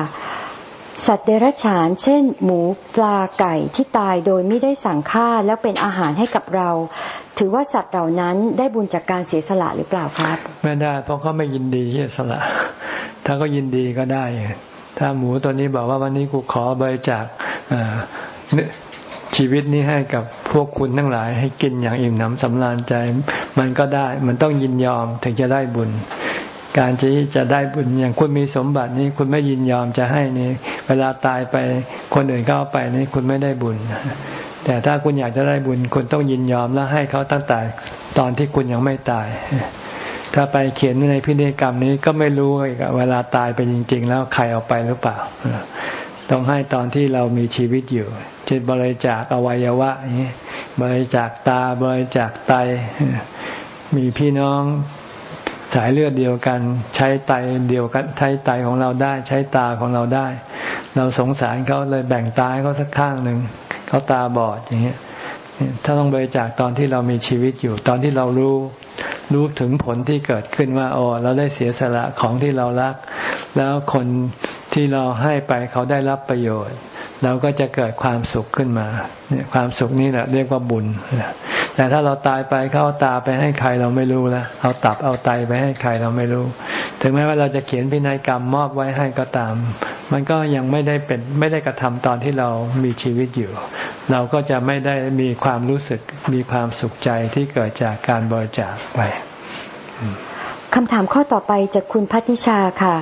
สัตว์เดรัจฉาน เช่น หมูปลาไก่ที่ตายโดยไม่ได้สั่งฆ่าแล้วเป็นอาหารให้กับเรา ถือว่าสัตว์เหล่านั้นได้บุญจากการเสียสละหรือเปล่าครับ ไม่ได้ เพราะเขาไม่ยินดีที่จะสละ ถ้าก็ยินดีก็ได้ ถ้าหมูตัวนี้บอกว่าวันนี้กูขอบริจาคชีวิตนี้ให้กับพวกคุณทั้งหลาย ให้กินอย่างอิ่มหนำสำราญใจ มันก็ได้ มันต้องยินยอมถึงจะได้บุญ การที่จะได้บุญอย่างคุณมีสมบัตินี้คุณไม่ยินยอมจะให้นี่เวลาตายไปคนอื่นก็เอาไปนี่คุณไม่ได้บุญ แต่ถ้าคุณอยากจะได้บุญคุณต้องยินยอมแล้วให้เขาตั้งแต่ตอนที่คุณยังไม่ตาย ถ้าไปเขียนในพิธีกรรมนี้ก็ไม่รู้เวลาตายไปจริง ๆ แล้วใครเอาไปหรือเปล่า ต้องให้ตอนที่เรามีชีวิตอยู่เช่นบริจาคอวัยวะบริจาคตาบริจาคไตมีพี่น้อง สายเลือดเดียวกัน ใช้ไตเดียวกันใช้ไตของเราได้ ใช้ตาของเราได้ เราสงสารเขาเลยแบ่งตาเขาสักข้างหนึ่งเขาตาบอดอย่างเงี้ยถ้าต้องบริจาคตอนที่เรามีชีวิตอยู่ตอนที่เรารู้รู้ถึงผลที่เกิดขึ้นว่าโอ้เราได้เสียสละของที่เรารัก แล้วคนที่เราให้ไปเขาได้รับประโยชน์ เราก็จะเกิดความสุขขึ้นมาเนี่ยความสุขนี่แหละเรียกว่าบุญ แต่ถ้าเราตายไปเขาเอาตาไปให้ใครเราไม่รู้แล้วเอาตับเอาไตไปให้ใครเราไม่รู้ ถึงแม้ว่าเราจะเขียนพินัยกรรมมอบไว้ให้ก็ตาม มันก็ยังไม่ได้เป็นไม่ได้กระทำตอนที่เรามีชีวิตอยู่ เราก็จะไม่ได้มีความรู้สึกมีความสุขใจที่เกิดจากการบริจาคไป คำถามข้อต่อไปจากคุณพัทิชาค่ะ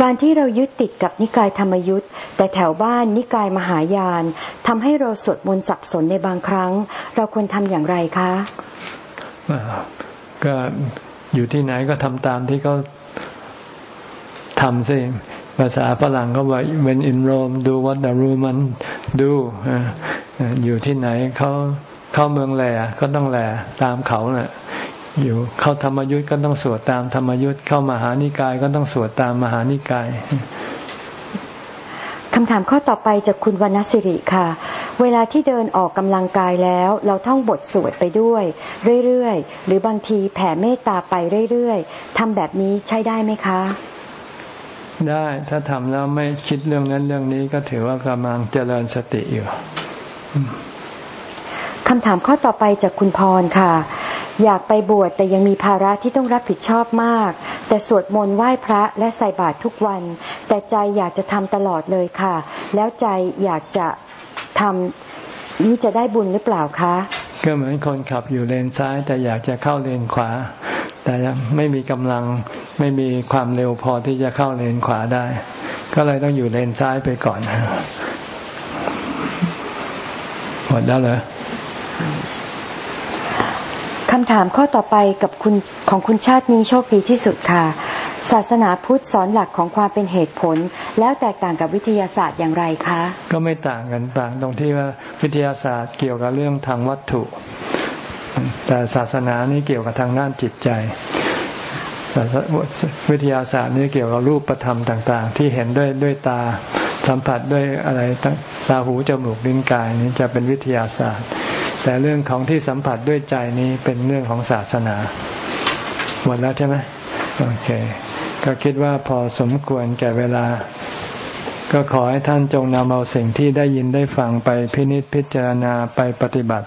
การที่เรายึดติดกับนิกายธรรมยุทธ์แต่แถวบ้านนิกายมหายานทำให้เราสวดมนต์สับสนในบางครั้ง เราควรทำอย่างไรคะก็อยู่ที่ไหนก็ทำตามที่เขาทำสิภาษาฝรั่งเขาบอก when in Rome do what the Roman do อยู่ที่ไหนเขาเข้าเมืองแหล่ก็ต้องแหล่ตามเขาเนะ่ะ อยู่เข้าธรรมยุทธ์ก็ต้องสวดตามธรรมยุทธ์เข้ามหานิกายก็ต้องสวดตามมหานิกายคำถามข้อต่อไปจากคุณวรรณสิริค่ะ เวลาที่เดินออกกำลังกายแล้ว เราท่องบทสวดไปด้วย เรื่อยๆ หรือบางทีแผ่เมตตาไปเรื่อยๆทำแบบนี้ใช้ได้ไหมคะ ได้ถ้าทำแล้วไม่คิดเรื่องนั้นเรื่องนี้ก็ถือว่ากำลังเจริญสติอยู่คำถามข้อต่อไปจากคุณพรค่ะ อยากไปบวชแต่ยังมีภาระที่ต้องรับผิดชอบมาก แต่สวดมนต์ไหว้พระและใส่บาตรทุกวัน แต่ใจอยากจะทำตลอดเลยค่ะ แล้วใจอยากจะทำนี่จะได้บุญหรือเปล่าคะ ก็เหมือนคนขับอยู่เลนซ้าย แต่อยากจะเข้าเลนขวา แต่ไม่มีกำลังไม่มีความเร็วพอที่จะเข้าเลนขวาได้ ก็เลยต้องอยู่เลนซ้ายไปก่อนหมดแล้วเหรอ คำถามข้อต่อไปกับคุณของคุณชาตินี้โชคดีที่สุดค่ะ ศาสนาพุทธสอนหลักของความเป็นเหตุผล แล้วแตกต่างกับวิทยาศาสตร์อย่างไรคะ ก็ไม่ต่างกันต่างตรงที่ว่าวิทยาศาสตร์เกี่ยวกับเรื่องทางวัตถุ แต่ศาสนานี่เกี่ยวกับทางด้านจิตใจ วิทยาศาสตร์นี่เกี่ยวกับรูปประธรรมต่าง ๆ ที่เห็นด้วยด้วยตาสัมผัสด้วยอะไรตาหูจมูกลิ้นกายนี้จะเป็นวิทยาศาสตร์ แต่เรื่องของที่สัมผัสด้วยใจนี้เป็นเรื่องของศาสนา หมดแล้วใช่ไหมโอเค ก็คิดว่าพอสมควรแก่เวลา ก็ขอให้ท่านจงนำเอาสิ่งที่ได้ยินได้ฟังไปพินิจพิจารณาไปปฏิบัติ